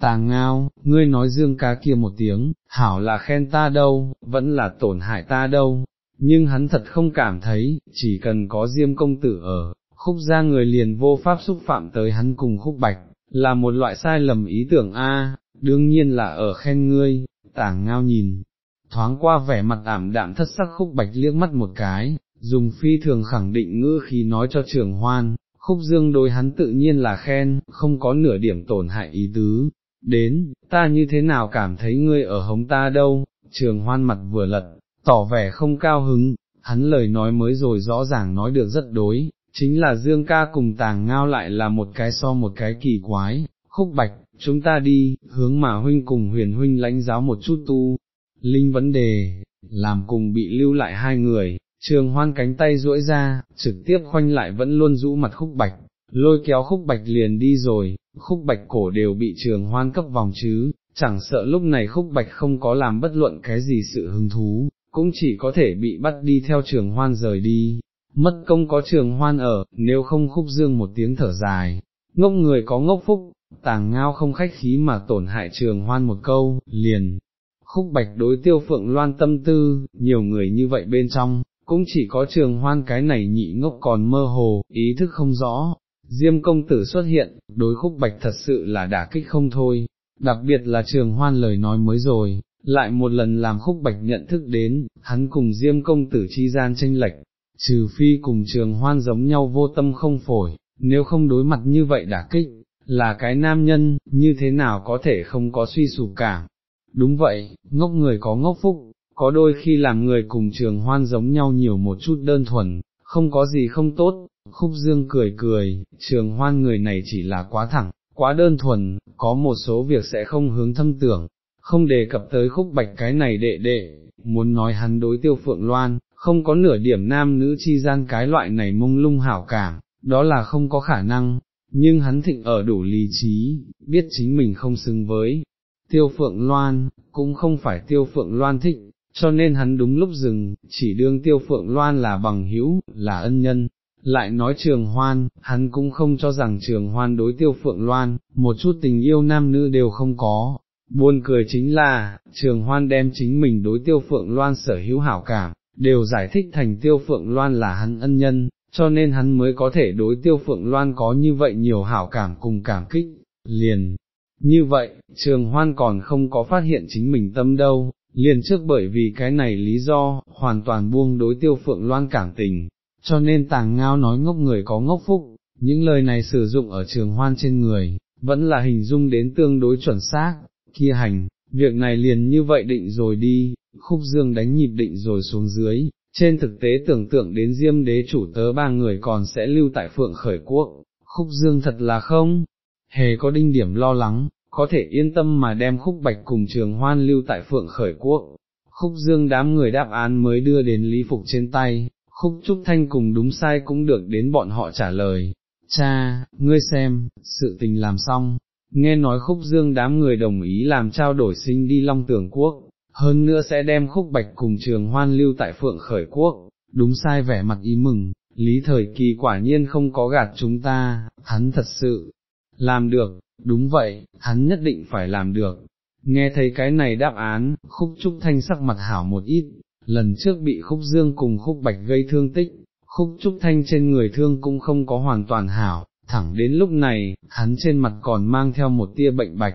Tàng ngao, ngươi nói dương ca kia một tiếng, hảo là khen ta đâu, vẫn là tổn hại ta đâu, nhưng hắn thật không cảm thấy, chỉ cần có diêm công tử ở, khúc ra người liền vô pháp xúc phạm tới hắn cùng khúc bạch, là một loại sai lầm ý tưởng a đương nhiên là ở khen ngươi, tàng ngao nhìn, thoáng qua vẻ mặt ảm đạm thất sắc khúc bạch liếc mắt một cái, dùng phi thường khẳng định ngữ khi nói cho trường hoan, khúc dương đối hắn tự nhiên là khen, không có nửa điểm tổn hại ý tứ, đến, ta như thế nào cảm thấy ngươi ở hống ta đâu, trường hoan mặt vừa lật, tỏ vẻ không cao hứng, hắn lời nói mới rồi rõ ràng nói được rất đối, chính là dương ca cùng tàng ngao lại là một cái so một cái kỳ quái, khúc bạch, chúng ta đi, hướng mà huynh cùng huyền huynh lãnh giáo một chút tu, linh vấn đề, làm cùng bị lưu lại hai người, Trường hoan cánh tay duỗi ra, trực tiếp khoanh lại vẫn luôn rũ mặt khúc bạch, lôi kéo khúc bạch liền đi rồi, khúc bạch cổ đều bị trường hoan cấp vòng chứ, chẳng sợ lúc này khúc bạch không có làm bất luận cái gì sự hứng thú, cũng chỉ có thể bị bắt đi theo trường hoan rời đi, mất công có trường hoan ở, nếu không khúc dương một tiếng thở dài, ngốc người có ngốc phúc, tàng ngao không khách khí mà tổn hại trường hoan một câu, liền. Khúc bạch đối tiêu phượng loan tâm tư, nhiều người như vậy bên trong, cũng chỉ có trường hoan cái này nhị ngốc còn mơ hồ, ý thức không rõ, diêm công tử xuất hiện, đối khúc bạch thật sự là đả kích không thôi, đặc biệt là trường hoan lời nói mới rồi, lại một lần làm khúc bạch nhận thức đến, hắn cùng diêm công tử chi gian tranh lệch, trừ phi cùng trường hoan giống nhau vô tâm không phổi, nếu không đối mặt như vậy đả kích, là cái nam nhân, như thế nào có thể không có suy sụp cảm. Đúng vậy, ngốc người có ngốc phúc, có đôi khi làm người cùng trường hoan giống nhau nhiều một chút đơn thuần, không có gì không tốt, khúc dương cười cười, trường hoan người này chỉ là quá thẳng, quá đơn thuần, có một số việc sẽ không hướng thâm tưởng, không đề cập tới khúc bạch cái này đệ đệ, muốn nói hắn đối tiêu phượng loan, không có nửa điểm nam nữ chi gian cái loại này mông lung hảo cảm, đó là không có khả năng, nhưng hắn thịnh ở đủ lý trí, biết chính mình không xứng với. Tiêu Phượng Loan, cũng không phải Tiêu Phượng Loan thịnh, cho nên hắn đúng lúc dừng, chỉ đương tiêu phượng loan là bằng hữu, là ân nhân, lại nói trường hoan, hắn cũng không cho rằng trường hoan đối tiêu phượng loan, một chút tình yêu nam nữ đều không có. Buồn cười chính là, trường hoan đem chính mình đối tiêu phượng loan sở hữu hảo cảm, đều giải thích thành tiêu phượng loan là hắn ân nhân, cho nên hắn mới có thể đối tiêu phượng loan có như vậy nhiều hảo cảm cùng cảm kích, liền. Như vậy, trường hoan còn không có phát hiện chính mình tâm đâu, liền trước bởi vì cái này lý do, hoàn toàn buông đối tiêu phượng loan cảm tình, cho nên tàng ngao nói ngốc người có ngốc phúc, những lời này sử dụng ở trường hoan trên người, vẫn là hình dung đến tương đối chuẩn xác, kia hành, việc này liền như vậy định rồi đi, khúc dương đánh nhịp định rồi xuống dưới, trên thực tế tưởng tượng đến diêm đế chủ tớ ba người còn sẽ lưu tại phượng khởi quốc, khúc dương thật là không, hề có đinh điểm lo lắng, có thể yên tâm mà đem khúc bạch cùng trường hoan lưu tại phượng khởi quốc. Khúc dương đám người đáp án mới đưa đến lý phục trên tay, khúc trúc thanh cùng đúng sai cũng được đến bọn họ trả lời. Cha, ngươi xem, sự tình làm xong, nghe nói khúc dương đám người đồng ý làm trao đổi sinh đi Long Tường Quốc, hơn nữa sẽ đem khúc bạch cùng trường hoan lưu tại Phượng Khởi Quốc, đúng sai vẻ mặt ý mừng, lý thời kỳ quả nhiên không có gạt chúng ta, hắn thật sự, làm được, đúng vậy, hắn nhất định phải làm được. Nghe thấy cái này đáp án, khúc trúc thanh sắc mặt hảo một ít, lần trước bị khúc dương cùng khúc bạch gây thương tích, khúc trúc thanh trên người thương cũng không có hoàn toàn hảo, thẳng đến lúc này, hắn trên mặt còn mang theo một tia bệnh bạch,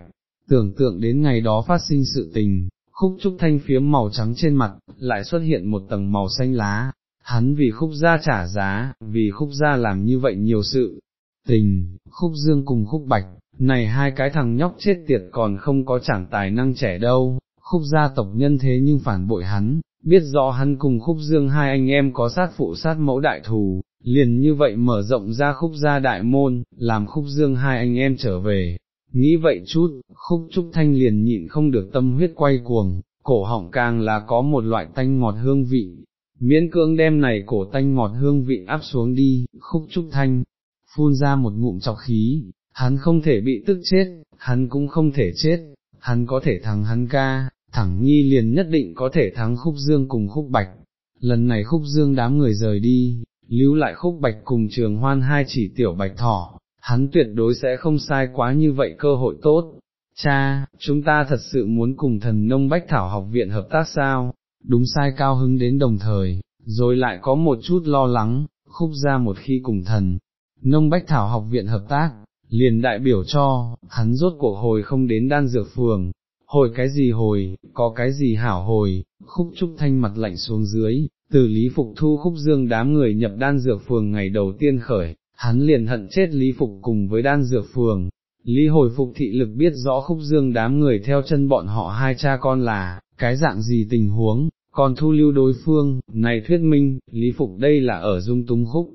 tưởng tượng đến ngày đó phát sinh sự tình, khúc trúc thanh phiếm màu trắng trên mặt, lại xuất hiện một tầng màu xanh lá, hắn vì khúc gia trả giá, vì khúc gia làm như vậy nhiều sự, tình, khúc dương cùng khúc bạch, này hai cái thằng nhóc chết tiệt còn không có chẳng tài năng trẻ đâu, khúc gia tộc nhân thế nhưng phản bội hắn, biết rõ hắn cùng khúc dương hai anh em có sát phụ sát mẫu đại thù, liền như vậy mở rộng ra khúc gia đại môn, làm khúc dương hai anh em trở về. Nghĩ vậy chút, khúc trúc thanh liền nhịn không được tâm huyết quay cuồng, cổ họng càng là có một loại tanh ngọt hương vị, miễn cưỡng đem này cổ tanh ngọt hương vị áp xuống đi, khúc trúc thanh, phun ra một ngụm chọc khí, hắn không thể bị tức chết, hắn cũng không thể chết, hắn có thể thắng hắn ca, thẳng nhi liền nhất định có thể thắng khúc dương cùng khúc bạch. Lần này khúc dương đám người rời đi, lưu lại khúc bạch cùng trường hoan hai chỉ tiểu bạch thỏ, hắn tuyệt đối sẽ không sai quá như vậy cơ hội tốt. Cha, chúng ta thật sự muốn cùng thần nông bách thảo học viện hợp tác sao? Đúng sai cao hứng đến đồng thời, rồi lại có một chút lo lắng, khúc ra một khi cùng thần, nông bách thảo học viện hợp tác, liền đại biểu cho, hắn rốt cuộc hồi không đến đan dược phường, hồi cái gì hồi, có cái gì hảo hồi, khúc trúc thanh mặt lạnh xuống dưới, từ Lý Phục thu khúc dương đám người nhập đan dược phường ngày đầu tiên khởi, hắn liền hận chết Lý Phục cùng với đan dược phường. Lý hồi phục thị lực biết rõ khúc dương đám người theo chân bọn họ hai cha con là, cái dạng gì tình huống, còn thu lưu đối phương, này thuyết minh, Lý Phục đây là ở dung túng khúc.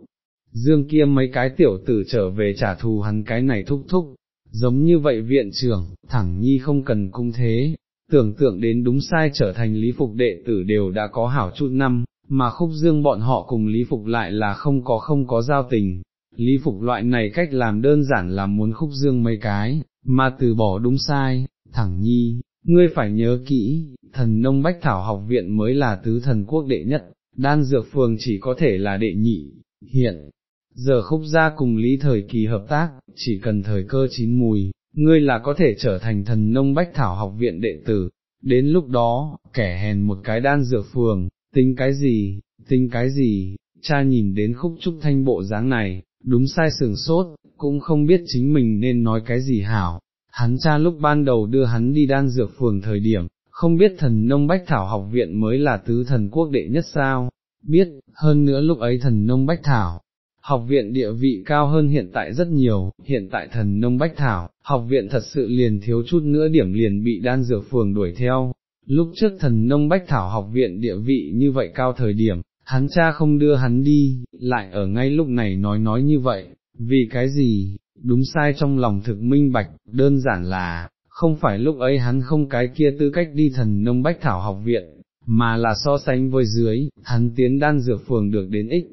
Dương kia mấy cái tiểu tử trở về trả thù hắn cái này thúc thúc, giống như vậy viện trưởng, thẳng nhi không cần cung thế, tưởng tượng đến đúng sai trở thành lý phục đệ tử đều đã có hảo chút năm, mà khúc dương bọn họ cùng lý phục lại là không có không có giao tình. Lý phục loại này cách làm đơn giản là muốn khúc dương mấy cái, mà từ bỏ đúng sai, thẳng nhi, ngươi phải nhớ kỹ, thần nông bách thảo học viện mới là tứ thần quốc đệ nhất, đan dược phường chỉ có thể là đệ nhị, hiện, giờ khúc gia cùng lý thời kỳ hợp tác, chỉ cần thời cơ chín mùi, ngươi là có thể trở thành thần nông bách thảo học viện đệ tử, đến lúc đó, kẻ hèn một cái đan dược phường, tính cái gì, tính cái gì, cha nhìn đến khúc trúc thanh bộ dáng này, đúng sai sừng sốt, cũng không biết chính mình nên nói cái gì hảo, hắn cha lúc ban đầu đưa hắn đi đan dược phường thời điểm, không biết thần nông bách thảo học viện mới là tứ thần quốc đệ nhất sao, biết, hơn nữa lúc ấy thần nông bách thảo, học viện địa vị cao hơn hiện tại rất nhiều, hiện tại thần nông bách thảo, học viện thật sự liền thiếu chút nữa điểm liền bị đan dược phường đuổi theo. Lúc trước thần nông bách thảo học viện địa vị như vậy cao thời điểm, hắn cha không đưa hắn đi, lại ở ngay lúc này nói nói như vậy, vì cái gì, đúng sai trong lòng thực minh bạch, đơn giản là, không phải lúc ấy hắn không cái kia tư cách đi thần nông bách thảo học viện, mà là so sánh với dưới, hắn tiến đan dược phường được đến ích,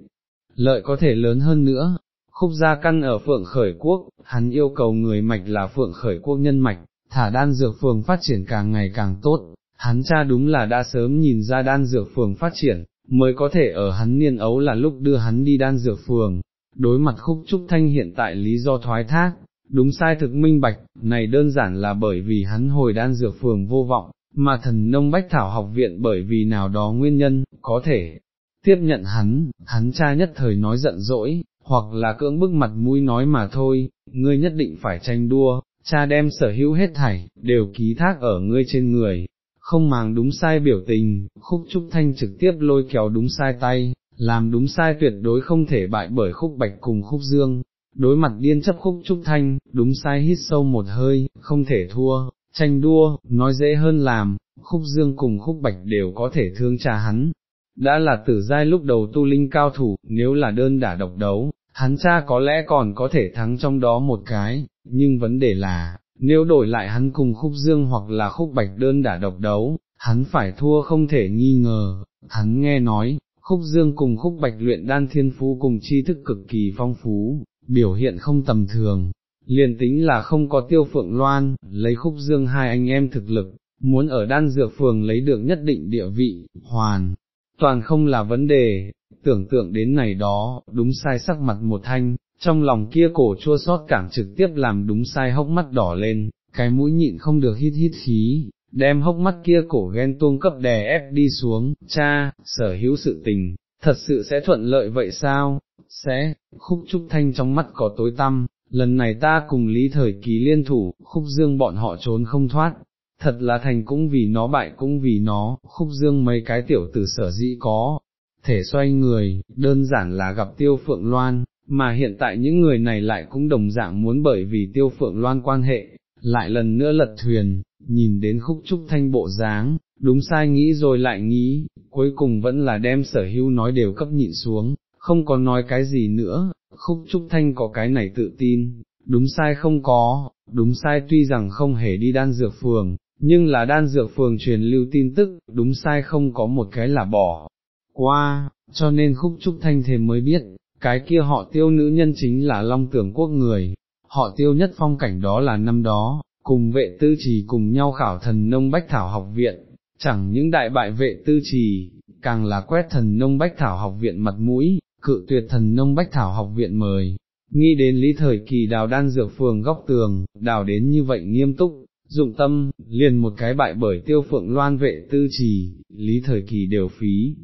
lợi có thể lớn hơn nữa. Khúc gia căn ở phượng khởi quốc, hắn yêu cầu người mạch là phượng khởi quốc nhân mạch, thả đan dược phường phát triển càng ngày càng tốt, hắn cha đúng là đã sớm nhìn ra đan dược phường phát triển, mới có thể ở hắn niên ấu là lúc đưa hắn đi đan dược phường, đối mặt khúc trúc thanh hiện tại lý do thoái thác, đúng sai thực minh bạch, này đơn giản là bởi vì hắn hồi đan dược phường vô vọng, mà thần nông bách thảo học viện bởi vì nào đó nguyên nhân, có thể tiếp nhận hắn, hắn cha nhất thời nói giận dỗi, hoặc là cưỡng bức mặt mũi nói mà thôi, ngươi nhất định phải tranh đua, cha đem sở hữu hết thảy, đều ký thác ở ngươi trên người, không màng đúng sai biểu tình, khúc trúc thanh trực tiếp lôi kéo đúng sai tay, làm đúng sai tuyệt đối không thể bại bởi khúc bạch cùng khúc dương, đối mặt điên chấp khúc trúc thanh, đúng sai hít sâu một hơi, không thể thua, tranh đua, nói dễ hơn làm, khúc dương cùng khúc bạch đều có thể thương cha hắn. Đã là tử giai lúc đầu tu linh cao thủ, nếu là đơn đả độc đấu, hắn cha có lẽ còn có thể thắng trong đó một cái, nhưng vấn đề là, nếu đổi lại hắn cùng khúc dương hoặc là khúc bạch đơn đả độc đấu, hắn phải thua không thể nghi ngờ, hắn nghe nói, khúc dương cùng khúc bạch luyện đan thiên phú cùng tri thức cực kỳ phong phú, biểu hiện không tầm thường, liền tính là không có tiêu phượng loan, lấy khúc dương hai anh em thực lực, muốn ở đan dược phường lấy được nhất định địa vị, hoàn, toàn không là vấn đề, tưởng tượng đến này đó, đúng sai sắc mặt một thanh, trong lòng kia cổ chua xót cảm trực tiếp làm đúng sai hốc mắt đỏ lên, cái mũi nhịn không được hít hít khí, đem hốc mắt kia cổ ghen tuông cấp đè ép đi xuống, cha, sở hữu sự tình, thật sự sẽ thuận lợi vậy sao, sẽ, khúc trúc thanh trong mắt có tối tăm, lần này ta cùng lý thời kỳ liên thủ, khúc dương bọn họ trốn không thoát, thật là thành cũng vì nó bại cũng vì nó, khúc dương mấy cái tiểu tử sở dĩ có, thể xoay người, đơn giản là gặp tiêu phượng loan, mà hiện tại những người này lại cũng đồng dạng muốn bởi vì tiêu phượng loan quan hệ, lại lần nữa lật thuyền, nhìn đến khúc trúc thanh bộ dáng, đúng sai nghĩ rồi lại nghĩ, cuối cùng vẫn là đem sở hữu nói đều cấp nhịn xuống, không có nói cái gì nữa, khúc trúc thanh có cái này tự tin, đúng sai không có, đúng sai tuy rằng không hề đi đan dược phường, nhưng là đan dược phường truyền lưu tin tức, đúng sai không có một cái là bỏ qua, cho nên khúc trúc thanh thề mới biết, cái kia họ tiêu nữ nhân chính là long tưởng quốc người, họ tiêu nhất phong cảnh đó là năm đó, cùng vệ tư trì cùng nhau khảo thần nông bách thảo học viện, chẳng những đại bại vệ tư trì, càng là quét thần nông bách thảo học viện mặt mũi, cự tuyệt thần nông bách thảo học viện mời. Nghĩ đến lý thời kỳ đào đan dược phường góc tường, đào đến như vậy nghiêm túc, dụng tâm, liền một cái bại bởi tiêu phượng loan vệ tư trì, lý thời kỳ đều phí.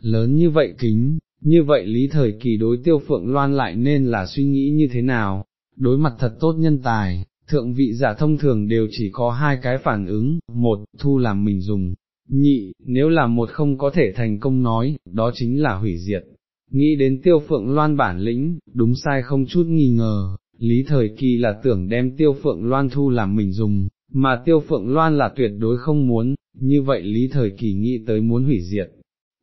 Lớn như vậy kính, như vậy lý thời kỳ đối tiêu phượng loan lại nên là suy nghĩ như thế nào, đối mặt thật tốt nhân tài, thượng vị giả thông thường đều chỉ có hai cái phản ứng, một, thu làm mình dùng, nhị, nếu là một không có thể thành công nói, đó chính là hủy diệt. Nghĩ đến tiêu phượng loan bản lĩnh, đúng sai không chút nghi ngờ, lý thời kỳ là tưởng đem tiêu phượng loan thu làm mình dùng, mà tiêu phượng loan là tuyệt đối không muốn, như vậy lý thời kỳ nghĩ tới muốn hủy diệt.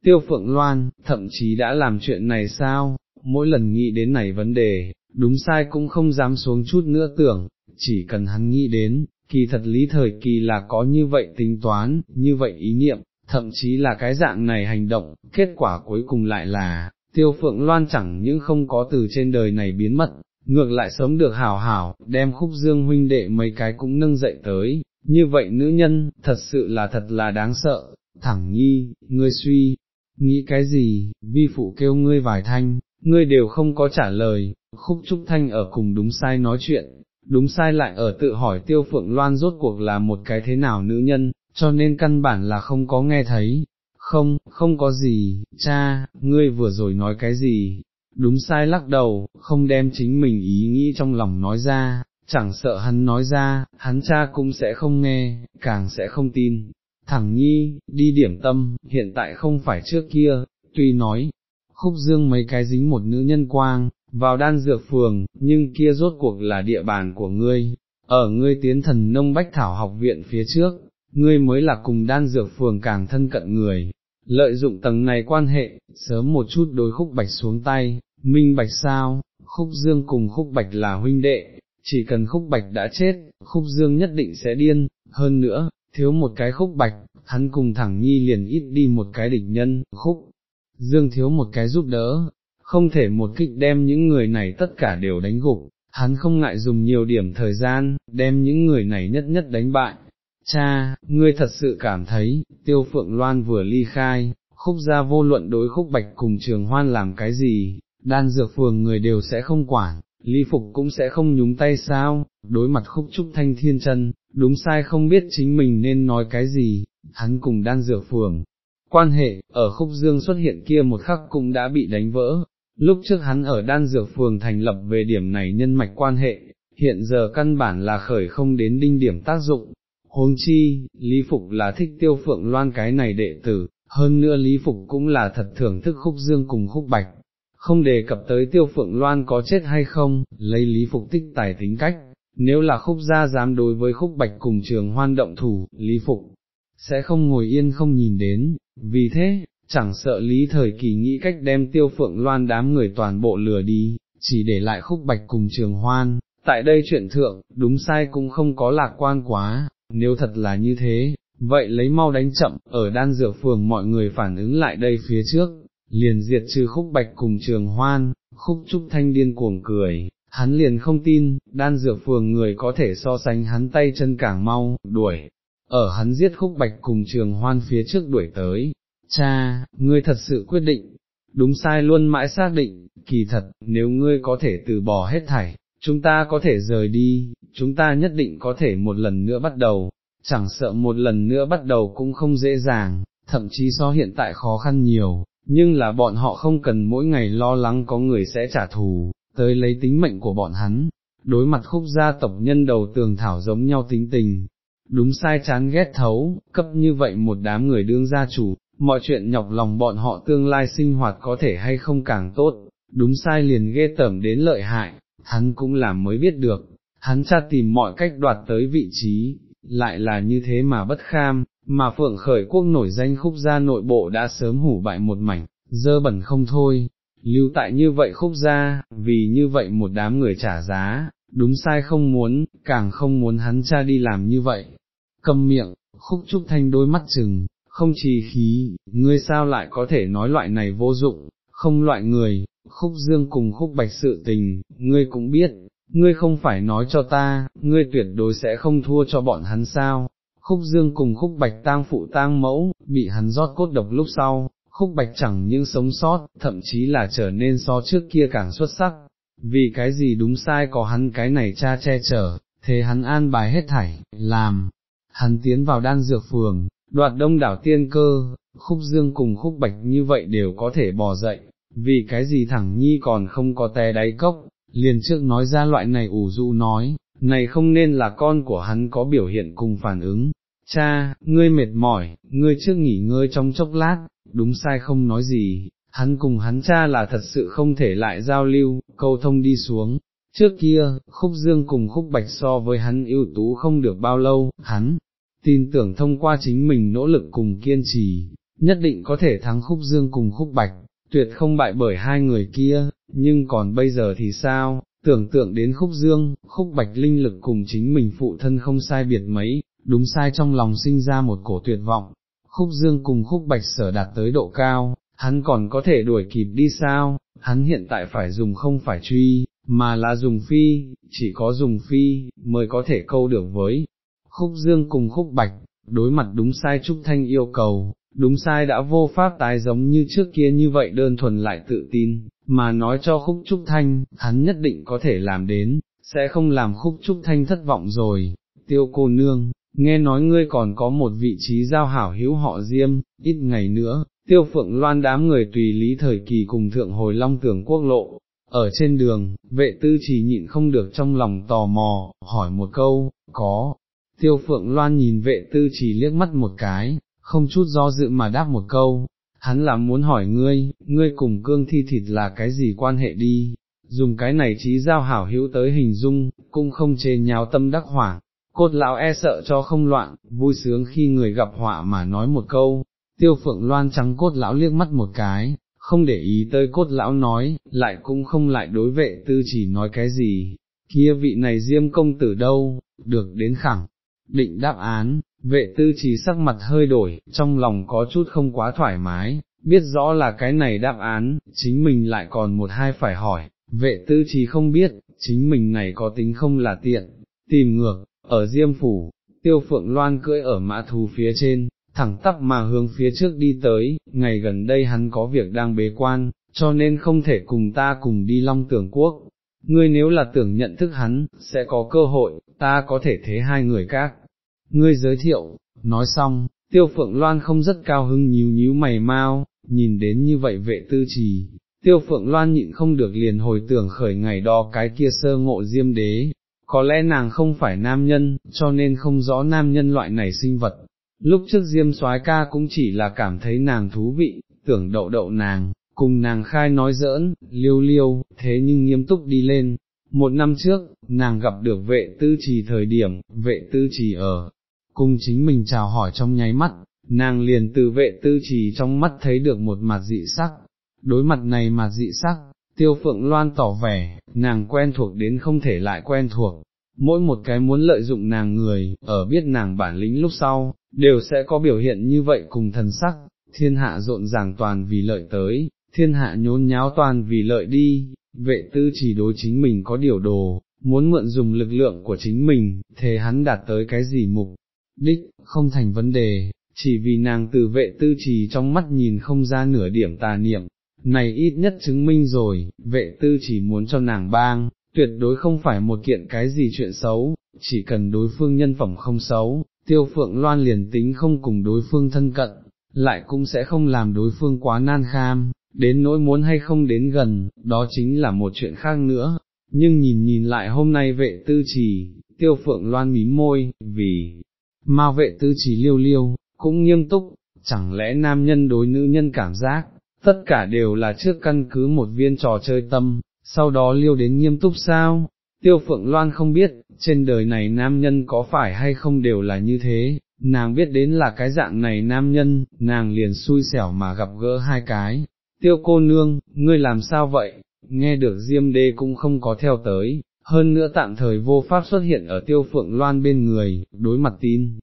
Tiêu phượng loan, thậm chí đã làm chuyện này sao, mỗi lần nghĩ đến này vấn đề, đúng sai cũng không dám xuống chút nữa tưởng, chỉ cần hắn nghĩ đến, kỳ thật lý thời kỳ là có như vậy tính toán, như vậy ý niệm, thậm chí là cái dạng này hành động, kết quả cuối cùng lại là, tiêu phượng loan chẳng những không có từ trên đời này biến mất, ngược lại sống được hảo hảo, đem khúc dương huynh đệ mấy cái cũng nâng dậy tới, như vậy nữ nhân, thật sự là thật là đáng sợ, thẳng nhi, ngươi suy, nghĩ cái gì, vi phụ kêu ngươi vài thanh, ngươi đều không có trả lời, khúc trúc thanh ở cùng đúng sai nói chuyện, đúng sai lại ở tự hỏi tiêu phượng loan rốt cuộc là một cái thế nào nữ nhân, cho nên căn bản là không có nghe thấy, không, không có gì, cha, ngươi vừa rồi nói cái gì, đúng sai lắc đầu, không đem chính mình ý nghĩ trong lòng nói ra, chẳng sợ hắn nói ra, hắn cha cũng sẽ không nghe, càng sẽ không tin. Thẳng nhi, đi điểm tâm, hiện tại không phải trước kia, tuy nói, khúc dương mấy cái dính một nữ nhân quang, vào đan dược phường, nhưng kia rốt cuộc là địa bàn của ngươi, ở ngươi tiến thần nông bách thảo học viện phía trước, ngươi mới là cùng đan dược phường càng thân cận người, lợi dụng tầng này quan hệ, sớm một chút đối khúc bạch xuống tay, minh bạch sao, khúc dương cùng khúc bạch là huynh đệ, chỉ cần khúc bạch đã chết, khúc dương nhất định sẽ điên, hơn nữa, thiếu một cái khúc bạch, hắn cùng thẳng nhi liền ít đi một cái địch nhân, khúc, dương thiếu một cái giúp đỡ, không thể một kích đem những người này tất cả đều đánh gục, hắn không ngại dùng nhiều điểm thời gian, đem những người này nhất nhất đánh bại. Cha, ngươi thật sự cảm thấy, tiêu phượng loan vừa ly khai, khúc gia vô luận đối khúc bạch cùng trường hoan làm cái gì, đan dược phường người đều sẽ không quản, Lý Phục cũng sẽ không nhúng tay sao, đối mặt khúc trúc thanh thiên chân, đúng sai không biết chính mình nên nói cái gì, hắn cùng đan dược phường. Quan hệ, ở khúc dương xuất hiện kia một khắc cũng đã bị đánh vỡ, lúc trước hắn ở đan dược phường thành lập về điểm này nhân mạch quan hệ, hiện giờ căn bản là khởi không đến đinh điểm tác dụng. Huống chi, Lý Phục là thích tiêu phượng loan cái này đệ tử, hơn nữa Lý Phục cũng là thật thưởng thức khúc dương cùng khúc bạch, không đề cập tới tiêu phượng loan có chết hay không, lấy Lý Phục tích tài tính cách, nếu là khúc gia dám đối với khúc bạch cùng trường hoan động thủ, Lý Phục sẽ không ngồi yên không nhìn đến, vì thế, chẳng sợ Lý thời kỳ nghĩ cách đem tiêu phượng loan đám người toàn bộ lừa đi, chỉ để lại khúc bạch cùng trường hoan, tại đây chuyện thượng, đúng sai cũng không có lạc quan quá, nếu thật là như thế, vậy lấy mau đánh chậm, ở đan dược phường mọi người phản ứng lại đây phía trước, liền diệt trừ khúc bạch cùng trường hoan, khúc trúc thanh điên cuồng cười, hắn liền không tin, đan dược phường người có thể so sánh hắn tay chân càng mau, đuổi, ở hắn giết khúc bạch cùng trường hoan phía trước đuổi tới, cha, ngươi thật sự quyết định, đúng sai luôn mãi xác định, kỳ thật, nếu ngươi có thể từ bỏ hết thảy, chúng ta có thể rời đi, chúng ta nhất định có thể một lần nữa bắt đầu, chẳng sợ một lần nữa bắt đầu cũng không dễ dàng, thậm chí so hiện tại khó khăn nhiều, nhưng là bọn họ không cần mỗi ngày lo lắng có người sẽ trả thù, tới lấy tính mệnh của bọn hắn, đối mặt khúc gia tộc nhân đầu tường thảo giống nhau tính tình, đúng sai chán ghét thấu, cấp như vậy một đám người đương gia chủ, mọi chuyện nhọc lòng bọn họ tương lai sinh hoạt có thể hay không càng tốt, đúng sai liền ghê tởm đến lợi hại, hắn cũng làm mới biết được, hắn cha tìm mọi cách đoạt tới vị trí, lại là như thế mà bất kham, mà phượng khởi quốc nổi danh khúc gia nội bộ đã sớm hủ bại một mảnh, dơ bẩn không thôi, lưu tại như vậy khúc gia, vì như vậy một đám người trả giá, đúng sai không muốn, càng không muốn hắn cha đi làm như vậy. Cầm miệng, khúc trúc thanh đôi mắt chừng, không trì khí, ngươi sao lại có thể nói loại này vô dụng, không loại người, khúc dương cùng khúc bạch sự tình, ngươi cũng biết, ngươi không phải nói cho ta, ngươi tuyệt đối sẽ không thua cho bọn hắn sao. Khúc dương cùng khúc bạch tang phụ tang mẫu, bị hắn rót cốt độc lúc sau, khúc bạch chẳng những sống sót, thậm chí là trở nên so trước kia càng xuất sắc, vì cái gì đúng sai có hắn cái này cha che chở, thế hắn an bài hết thảy, làm, hắn tiến vào đan dược phường, đoạt đông đảo tiên cơ, khúc dương cùng khúc bạch như vậy đều có thể bò dậy, vì cái gì thẳng nhi còn không có té đáy cốc, liền trước nói ra loại này ủ dụ nói, này không nên là con của hắn có biểu hiện cùng phản ứng. Cha, ngươi mệt mỏi, ngươi trước nghỉ ngơi trong chốc lát, đúng sai không nói gì, hắn cùng hắn cha là thật sự không thể lại giao lưu, câu thông đi xuống. Trước kia, khúc dương cùng khúc bạch so với hắn ưu tú không được bao lâu, hắn, tin tưởng thông qua chính mình nỗ lực cùng kiên trì, nhất định có thể thắng khúc dương cùng khúc bạch, tuyệt không bại bởi hai người kia, nhưng còn bây giờ thì sao, tưởng tượng đến khúc dương, khúc bạch linh lực cùng chính mình phụ thân không sai biệt mấy, đúng sai trong lòng sinh ra một cổ tuyệt vọng, khúc dương cùng khúc bạch sở đạt tới độ cao, hắn còn có thể đuổi kịp đi sao, hắn hiện tại phải dùng không phải truy, mà là dùng phi, chỉ có dùng phi, mới có thể câu được với. Khúc dương cùng khúc bạch, đối mặt đúng sai Trúc Thanh yêu cầu, đúng sai đã vô pháp tái giống như trước kia như vậy đơn thuần lại tự tin, mà nói cho khúc Trúc Thanh, hắn nhất định có thể làm đến, sẽ không làm khúc Trúc Thanh thất vọng rồi, tiêu cô nương. Nghe nói ngươi còn có một vị trí giao hảo hữu họ diêm, ít ngày nữa, tiêu phượng loan đám người tùy lý thời kỳ cùng thượng hồi long tưởng quốc lộ, ở trên đường, vệ tư chỉ nhịn không được trong lòng tò mò, hỏi một câu, có, tiêu phượng loan nhìn vệ tư chỉ liếc mắt một cái, không chút do dự mà đáp một câu, hắn là muốn hỏi ngươi, ngươi cùng cương thi thịt là cái gì quan hệ đi, dùng cái này trí giao hảo hữu tới hình dung, cũng không chê nháo tâm đắc hoảng, cốt lão e sợ cho không loạn, vui sướng khi người gặp họa mà nói một câu, tiêu phượng loan trắng cốt lão liếc mắt một cái, không để ý tới cốt lão nói, lại cũng không lại đối vệ tư chỉ nói cái gì, kia vị này diêm công tử đâu, được đến khẳng, định đáp án, vệ tư trí sắc mặt hơi đổi, trong lòng có chút không quá thoải mái, biết rõ là cái này đáp án, chính mình lại còn một hai phải hỏi, vệ tư trí không biết, chính mình này có tính không là tiện, tìm ngược, ở diêm phủ, tiêu phượng loan cưỡi ở mã thú phía trên, thẳng tắp mà hướng phía trước đi tới, ngày gần đây hắn có việc đang bế quan, cho nên không thể cùng ta cùng đi long tưởng quốc. Ngươi nếu là tưởng nhận thức hắn, sẽ có cơ hội, ta có thể thế hai người các. Ngươi giới thiệu, nói xong, tiêu phượng loan không rất cao hưng nhíu nhíu mày mau, nhìn đến như vậy vệ tư trì, tiêu phượng loan nhịn không được liền hồi tưởng khởi ngày đó cái kia sơ ngộ diêm đế, có lẽ nàng không phải nam nhân, cho nên không rõ nam nhân loại này sinh vật. Lúc trước diêm soái ca cũng chỉ là cảm thấy nàng thú vị, tưởng đậu đậu nàng, cùng nàng khai nói giỡn, liêu liêu, thế nhưng nghiêm túc đi lên. Một năm trước, nàng gặp được vệ tư trì thời điểm, vệ tư trì ở, cung chính mình chào hỏi trong nháy mắt, nàng liền từ vệ tư trì trong mắt thấy được một mặt dị sắc, đối mặt này mặt dị sắc, tiêu phượng loan tỏ vẻ, nàng quen thuộc đến không thể lại quen thuộc, mỗi một cái muốn lợi dụng nàng người, ở biết nàng bản lĩnh lúc sau, đều sẽ có biểu hiện như vậy cùng thần sắc, thiên hạ rộn ràng toàn vì lợi tới, thiên hạ nhốn nháo toàn vì lợi đi, vệ tư chỉ đối chính mình có điều đồ, muốn mượn dùng lực lượng của chính mình, thế hắn đạt tới cái gì mục đích, không thành vấn đề, chỉ vì nàng từ vệ tư trì trong mắt nhìn không ra nửa điểm tà niệm, này ít nhất chứng minh rồi, vệ tư chỉ muốn cho nàng bang, tuyệt đối không phải một kiện cái gì chuyện xấu, chỉ cần đối phương nhân phẩm không xấu, tiêu phượng loan liền tính không cùng đối phương thân cận, lại cũng sẽ không làm đối phương quá nan kham, đến nỗi muốn hay không đến gần, đó chính là một chuyện khác nữa, nhưng nhìn nhìn lại hôm nay vệ tư trì, tiêu phượng loan mím môi, vì, ma vệ tư trí liêu liêu, cũng nghiêm túc, chẳng lẽ nam nhân đối nữ nhân cảm giác, tất cả đều là trước căn cứ một viên trò chơi tâm, sau đó liêu đến nghiêm túc sao, tiêu phượng loan không biết, trên đời này nam nhân có phải hay không đều là như thế, nàng biết đến là cái dạng này nam nhân, nàng liền xui xẻo mà gặp gỡ hai cái, tiêu cô nương, ngươi làm sao vậy, nghe được diêm đê cũng không có theo tới, hơn nữa tạm thời vô pháp xuất hiện ở tiêu phượng loan bên người, đối mặt tin.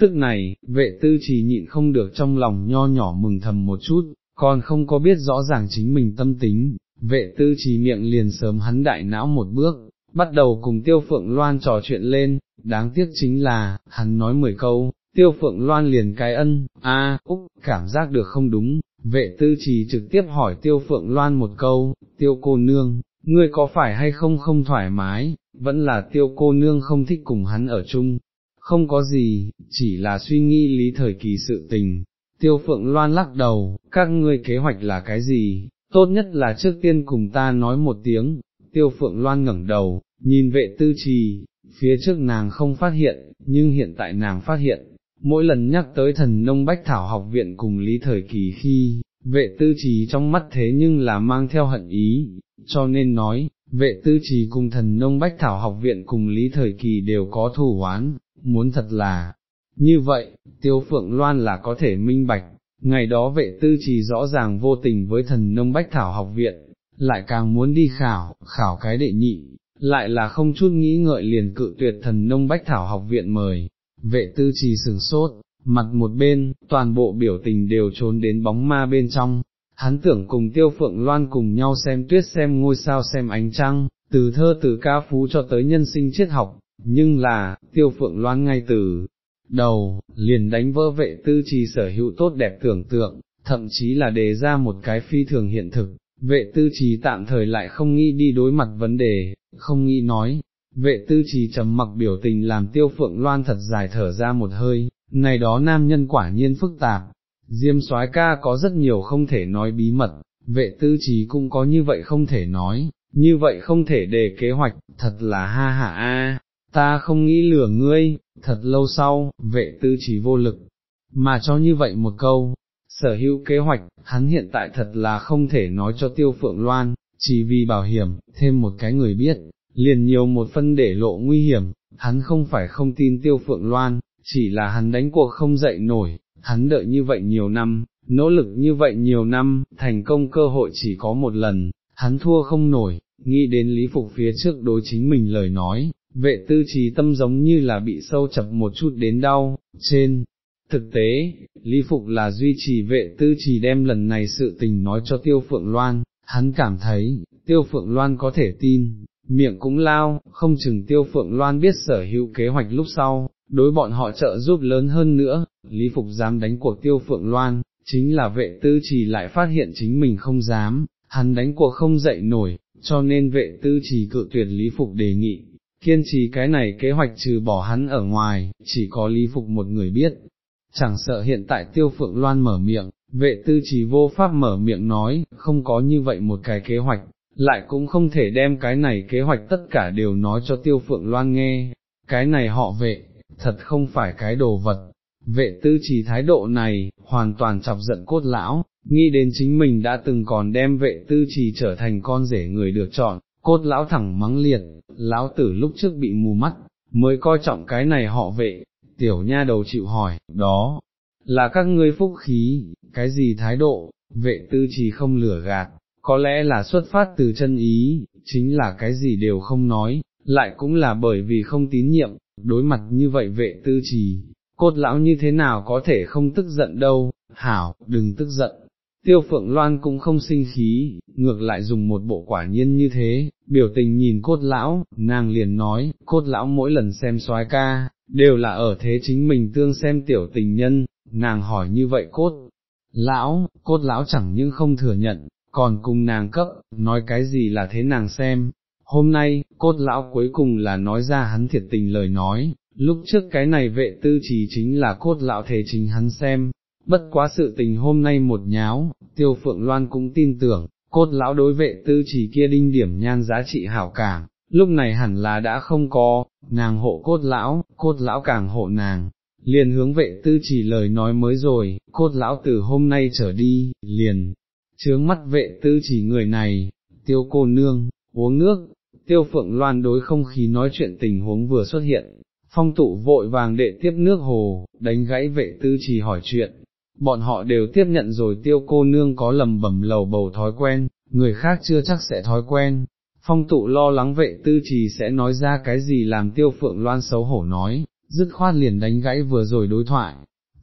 Tức này, vệ tư chỉ nhịn không được trong lòng nho nhỏ mừng thầm một chút, còn không có biết rõ ràng chính mình tâm tính, vệ tư trì miệng liền sớm hắn đại não một bước, bắt đầu cùng tiêu phượng loan trò chuyện lên, đáng tiếc chính là, hắn nói mười câu, tiêu phượng loan liền cái ân, a úc, cảm giác được không đúng, vệ tư trì trực tiếp hỏi tiêu phượng loan một câu, tiêu cô nương, ngươi có phải hay không không thoải mái, vẫn là tiêu cô nương không thích cùng hắn ở chung, không có gì, chỉ là suy nghĩ lý thời kỳ sự tình. Tiêu phượng loan lắc đầu, các ngươi kế hoạch là cái gì, tốt nhất là trước tiên cùng ta nói một tiếng, tiêu phượng loan ngẩng đầu, nhìn vệ tư trì, phía trước nàng không phát hiện, nhưng hiện tại nàng phát hiện, mỗi lần nhắc tới thần nông bách thảo học viện cùng lý thời kỳ khi, vệ tư trì trong mắt thế nhưng là mang theo hận ý, cho nên nói, vệ tư trì cùng thần nông bách thảo học viện cùng lý thời kỳ đều có thù oán, muốn thật là, như vậy, tiêu phượng loan là có thể minh bạch, ngày đó vệ tư trì rõ ràng vô tình với thần nông bách thảo học viện, lại càng muốn đi khảo, khảo cái đệ nhị, lại là không chút nghĩ ngợi liền cự tuyệt thần nông bách thảo học viện mời, vệ tư trì sừng sốt, mặt một bên, toàn bộ biểu tình đều trốn đến bóng ma bên trong, hắn tưởng cùng tiêu phượng loan cùng nhau xem tuyết xem ngôi sao xem ánh trăng, từ thơ từ ca phú cho tới nhân sinh triết học, nhưng là, tiêu phượng loan ngay từ đầu, liền đánh vỡ vệ tư trì sở hữu tốt đẹp tưởng tượng, thậm chí là đề ra một cái phi thường hiện thực, vệ tư trì tạm thời lại không nghĩ đi đối mặt vấn đề, không nghĩ nói, vệ tư trì trầm mặc biểu tình làm tiêu phượng loan thật dài thở ra một hơi, này đó nam nhân quả nhiên phức tạp, diêm soái ca có rất nhiều không thể nói bí mật, vệ tư trí cũng có như vậy không thể nói, như vậy không thể đề kế hoạch, thật là ha ha a. Ta không nghĩ lừa ngươi, thật lâu sau, vệ tư trí vô lực, mà cho như vậy một câu, sở hữu kế hoạch, hắn hiện tại thật là không thể nói cho tiêu phượng loan, chỉ vì bảo hiểm, thêm một cái người biết, liền nhiều một phân để lộ nguy hiểm, hắn không phải không tin tiêu phượng loan, chỉ là hắn đánh cuộc không dậy nổi, hắn đợi như vậy nhiều năm, nỗ lực như vậy nhiều năm, thành công cơ hội chỉ có một lần, hắn thua không nổi, nghĩ đến lý phục phía trước đối chính mình lời nói, vệ tư trí tâm giống như là bị sâu chập một chút đến đau, trên. Thực tế, Lý Phục là duy trì vệ tư trì đem lần này sự tình nói cho Tiêu Phượng Loan, hắn cảm thấy, Tiêu Phượng Loan có thể tin, miệng cũng lao, không chừng Tiêu Phượng Loan biết sở hữu kế hoạch lúc sau, đối bọn họ trợ giúp lớn hơn nữa, Lý Phục dám đánh cuộc Tiêu Phượng Loan, chính là vệ tư trì lại phát hiện chính mình không dám, hắn đánh cuộc không dậy nổi, cho nên vệ tư trì cự tuyệt Lý Phục đề nghị, kiên trì cái này kế hoạch trừ bỏ hắn ở ngoài, chỉ có Lý Phục một người biết. Chẳng sợ hiện tại tiêu phượng loan mở miệng, vệ tư trì vô pháp mở miệng nói, không có như vậy một cái kế hoạch, lại cũng không thể đem cái này kế hoạch tất cả đều nói cho tiêu phượng loan nghe, cái này họ vệ, thật không phải cái đồ vật. Vệ tư chỉ thái độ này, hoàn toàn chọc giận cốt lão, nghĩ đến chính mình đã từng còn đem vệ tư trì trở thành con rể người được chọn, cốt lão thẳng mắng liệt, lão tử lúc trước bị mù mắt, mới coi trọng cái này họ vệ, tiểu nha đầu chịu hỏi, đó, là các ngươi phúc khí, cái gì thái độ, vệ tư trì không lửa gạt, có lẽ là xuất phát từ chân ý, chính là cái gì đều không nói, lại cũng là bởi vì không tín nhiệm, đối mặt như vậy vệ tư trì, cốt lão như thế nào có thể không tức giận đâu, hảo, đừng tức giận. Tiêu phượng loan cũng không sinh khí, ngược lại dùng một bộ quả nhiên như thế, biểu tình nhìn cốt lão, nàng liền nói, cốt lão mỗi lần xem soái ca, đều là ở thế chính mình tương xem tiểu tình nhân, nàng hỏi như vậy cốt, lão, cốt lão chẳng những không thừa nhận, còn cùng nàng cấp, nói cái gì là thế nàng xem. Hôm nay, cốt lão cuối cùng là nói ra hắn thiệt tình lời nói, lúc trước cái này vệ tư chỉ chính là cốt lão thể chính hắn xem, bất quá sự tình hôm nay một nháo, tiêu phượng loan cũng tin tưởng, cốt lão đối vệ tư chỉ kia đinh điểm nhan giá trị hảo cảm, lúc này hẳn là đã không có, nàng hộ cốt lão, cốt lão càng hộ nàng, liền hướng vệ tư chỉ lời nói mới rồi, cốt lão từ hôm nay trở đi, liền, chướng mắt vệ tư chỉ người này, tiêu cô nương, uống nước, tiêu phượng loan đối không khí nói chuyện tình huống vừa xuất hiện, phong tụ vội vàng đệ tiếp nước hồ, đánh gãy vệ tư chỉ hỏi chuyện, bọn họ đều tiếp nhận rồi tiêu cô nương có lầm bẩm lầu bầu thói quen, người khác chưa chắc sẽ thói quen. Phong tụ lo lắng vệ tư trì sẽ nói ra cái gì làm tiêu phượng loan xấu hổ nói, dứt khoát liền đánh gãy vừa rồi đối thoại.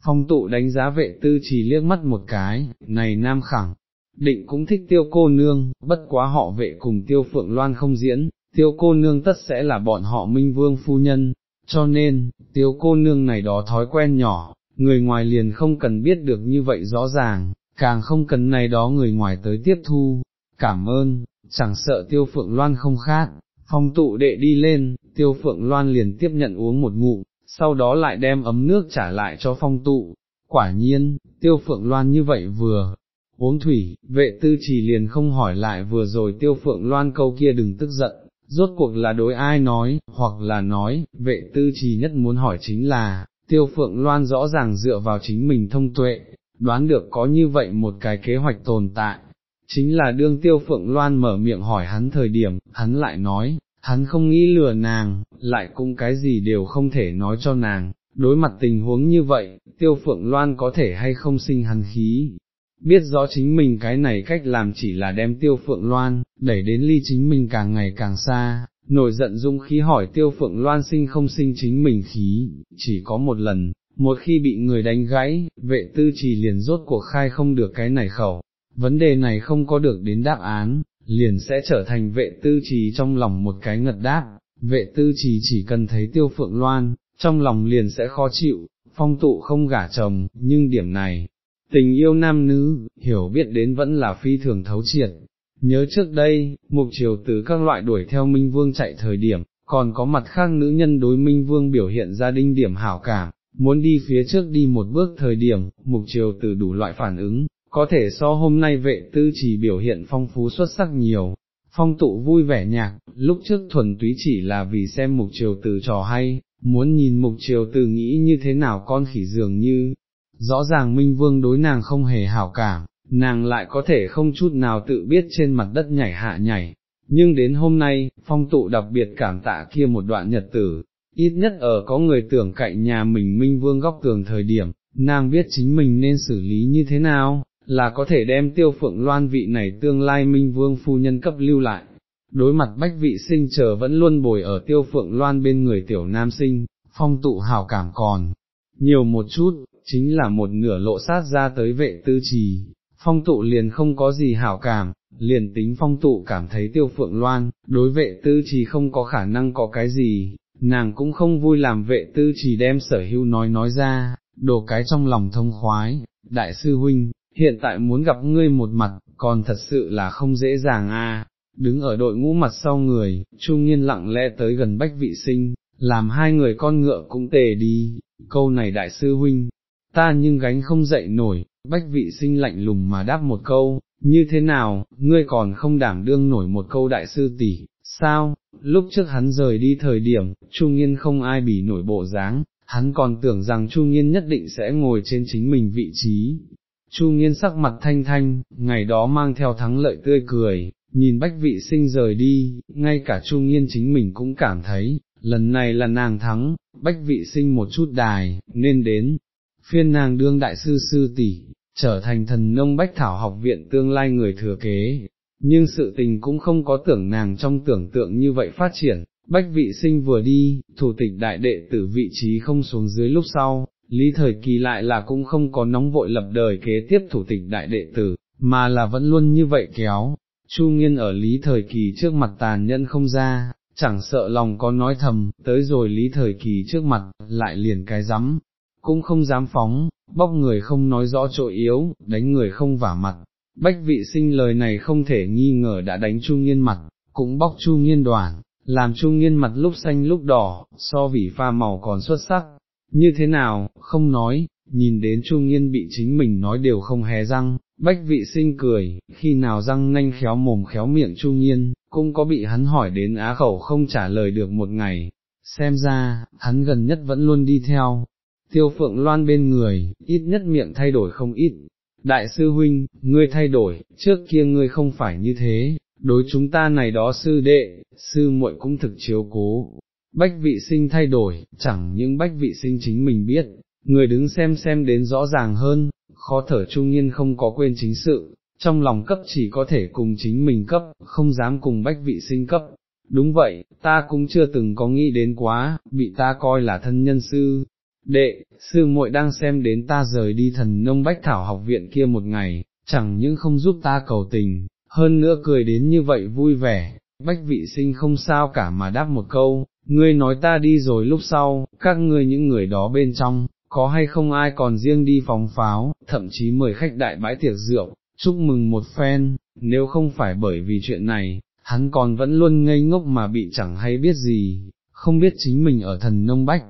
Phong tụ đánh giá vệ tư trì liếc mắt một cái, này nam khẳng, định cũng thích tiêu cô nương, bất quá họ vệ cùng tiêu phượng loan không diễn, tiêu cô nương tất sẽ là bọn họ minh vương phu nhân, cho nên, tiêu cô nương này đó thói quen nhỏ, người ngoài liền không cần biết được như vậy rõ ràng, càng không cần này đó người ngoài tới tiếp thu, cảm ơn, chẳng sợ tiêu phượng loan không khác, phong tụ đệ đi lên, tiêu phượng loan liền tiếp nhận uống một ngụm, sau đó lại đem ấm nước trả lại cho phong tụ, quả nhiên, tiêu phượng loan như vậy vừa, uống thủy, vệ tư chỉ liền không hỏi lại vừa rồi tiêu phượng loan câu kia đừng tức giận, rốt cuộc là đối ai nói, hoặc là nói, vệ tư trì nhất muốn hỏi chính là, tiêu phượng loan rõ ràng dựa vào chính mình thông tuệ, đoán được có như vậy một cái kế hoạch tồn tại, chính là đương tiêu phượng loan mở miệng hỏi hắn thời điểm, hắn lại nói, hắn không nghĩ lừa nàng, lại cũng cái gì đều không thể nói cho nàng, đối mặt tình huống như vậy, tiêu phượng loan có thể hay không sinh hắn khí, biết rõ chính mình cái này cách làm chỉ là đem tiêu phượng loan, đẩy đến ly chính mình càng ngày càng xa, nổi giận dung khí hỏi tiêu phượng loan sinh không sinh chính mình khí, chỉ có một lần, một khi bị người đánh gãy, vệ tư trì liền rốt cuộc khai không được cái này khẩu, vấn đề này không có được đến đáp án, liền sẽ trở thành vệ tư trì trong lòng một cái ngật đáp, vệ tư trì chỉ cần thấy tiêu phượng loan, trong lòng liền sẽ khó chịu, phong tụ không gả chồng, nhưng điểm này, tình yêu nam nữ, hiểu biết đến vẫn là phi thường thấu triệt. Nhớ trước đây, mục triều từ các loại đuổi theo Minh Vương chạy thời điểm, còn có mặt khác nữ nhân đối Minh Vương biểu hiện ra đinh điểm hảo cảm, muốn đi phía trước đi một bước thời điểm, mục triều từ đủ loại phản ứng, có thể so hôm nay vệ tư chỉ biểu hiện phong phú xuất sắc nhiều. Phong tụ vui vẻ nhạc, lúc trước thuần túy chỉ là vì xem mục triều từ trò hay, muốn nhìn mục triều từ nghĩ như thế nào con khỉ dường như, rõ ràng Minh Vương đối nàng không hề hảo cảm, nàng lại có thể không chút nào tự biết trên mặt đất nhảy hạ nhảy, nhưng đến hôm nay, phong tụ đặc biệt cảm tạ kia một đoạn nhật tử, ít nhất ở có người tưởng cạnh nhà mình Minh Vương góc tường thời điểm, nàng biết chính mình nên xử lý như thế nào, là có thể đem tiêu phượng loan vị này tương lai Minh Vương phu nhân cấp lưu lại. Đối mặt bách vị sinh chờ vẫn luôn bồi ở tiêu phượng loan bên người tiểu nam sinh, phong tụ hảo cảm còn, nhiều một chút, chính là một nửa lộ sát ra tới vệ tư trì, phong tụ liền không có gì hảo cảm, liền tính phong tụ cảm thấy tiêu phượng loan, đối vệ tư trì không có khả năng có cái gì, nàng cũng không vui làm vệ tư trì đem sở hữu nói nói ra, đồ cái trong lòng thông khoái, đại sư huynh, hiện tại muốn gặp ngươi một mặt, còn thật sự là không dễ dàng a. Đứng ở đội ngũ mặt sau người, trung nhiên lặng lẽ tới gần bách vị sinh, làm hai người con ngựa cũng tề đi, câu này đại sư huynh, ta nhưng gánh không dậy nổi, bách vị sinh lạnh lùng mà đáp một câu, như thế nào, ngươi còn không đảm đương nổi một câu đại sư tỷ, sao, lúc trước hắn rời đi thời điểm, trung nhiên không ai bỉ nổi bộ dáng, hắn còn tưởng rằng Chu Nghiên nhất định sẽ ngồi trên chính mình vị trí. Chu Nghiên sắc mặt thanh thanh, ngày đó mang theo thắng lợi tươi cười, nhìn bách vị sinh rời đi, ngay cả Chu Nghiên chính mình cũng cảm thấy, lần này là nàng thắng, bách vị sinh một chút đài, nên đến, phiên nàng đương đại sư sư tỷ, trở thành thần nông bách thảo học viện tương lai người thừa kế, nhưng sự tình cũng không có tưởng nàng trong tưởng tượng như vậy phát triển, bách vị sinh vừa đi, thủ tịch đại đệ tử vị trí không xuống dưới lúc sau, lý thời kỳ lại là cũng không có nóng vội lập đời kế tiếp thủ tịch đại đệ tử, mà là vẫn luôn như vậy kéo, chu nghiên ở lý thời kỳ trước mặt tàn nhân không ra, chẳng sợ lòng có nói thầm, tới rồi lý thời kỳ trước mặt, lại liền cái rắm cũng không dám phóng, bóc người không nói rõ chỗ yếu, đánh người không vả mặt. Bách vị sinh lời này không thể nghi ngờ đã đánh Chu Nghiên mặt, cũng bóc Chu Nghiên đoàn, làm Chu Nghiên mặt lúc xanh lúc đỏ, so vì pha màu còn xuất sắc. Như thế nào, không nói, nhìn đến Chu Nghiên bị chính mình nói đều không hé răng, bách vị sinh cười, khi nào răng nanh khéo mồm khéo miệng Chu Nghiên, cũng có bị hắn hỏi đến á khẩu không trả lời được một ngày. Xem ra, hắn gần nhất vẫn luôn đi theo, tiêu phượng loan bên người, ít nhất miệng thay đổi không ít. Đại sư huynh, ngươi thay đổi, trước kia ngươi không phải như thế, đối chúng ta này đó sư đệ, sư muội cũng thực chiếu cố. Bách vị sinh thay đổi, chẳng những bách vị sinh chính mình biết, người đứng xem xem đến rõ ràng hơn, khó thở trung nhiên không có quên chính sự, trong lòng cấp chỉ có thể cùng chính mình cấp, không dám cùng bách vị sinh cấp. Đúng vậy, ta cũng chưa từng có nghĩ đến quá, bị ta coi là thân nhân sư, đệ, sư muội đang xem đến ta rời đi thần nông bách thảo học viện kia một ngày, chẳng những không giúp ta cầu tình, hơn nữa cười đến như vậy vui vẻ, bách vị sinh không sao cả mà đáp một câu, ngươi nói ta đi rồi lúc sau, các ngươi những người đó bên trong, có hay không ai còn riêng đi phóng pháo, thậm chí mời khách đại bãi tiệc rượu, chúc mừng một phen, nếu không phải bởi vì chuyện này, hắn còn vẫn luôn ngây ngốc mà bị chẳng hay biết gì, không biết chính mình ở thần nông bách,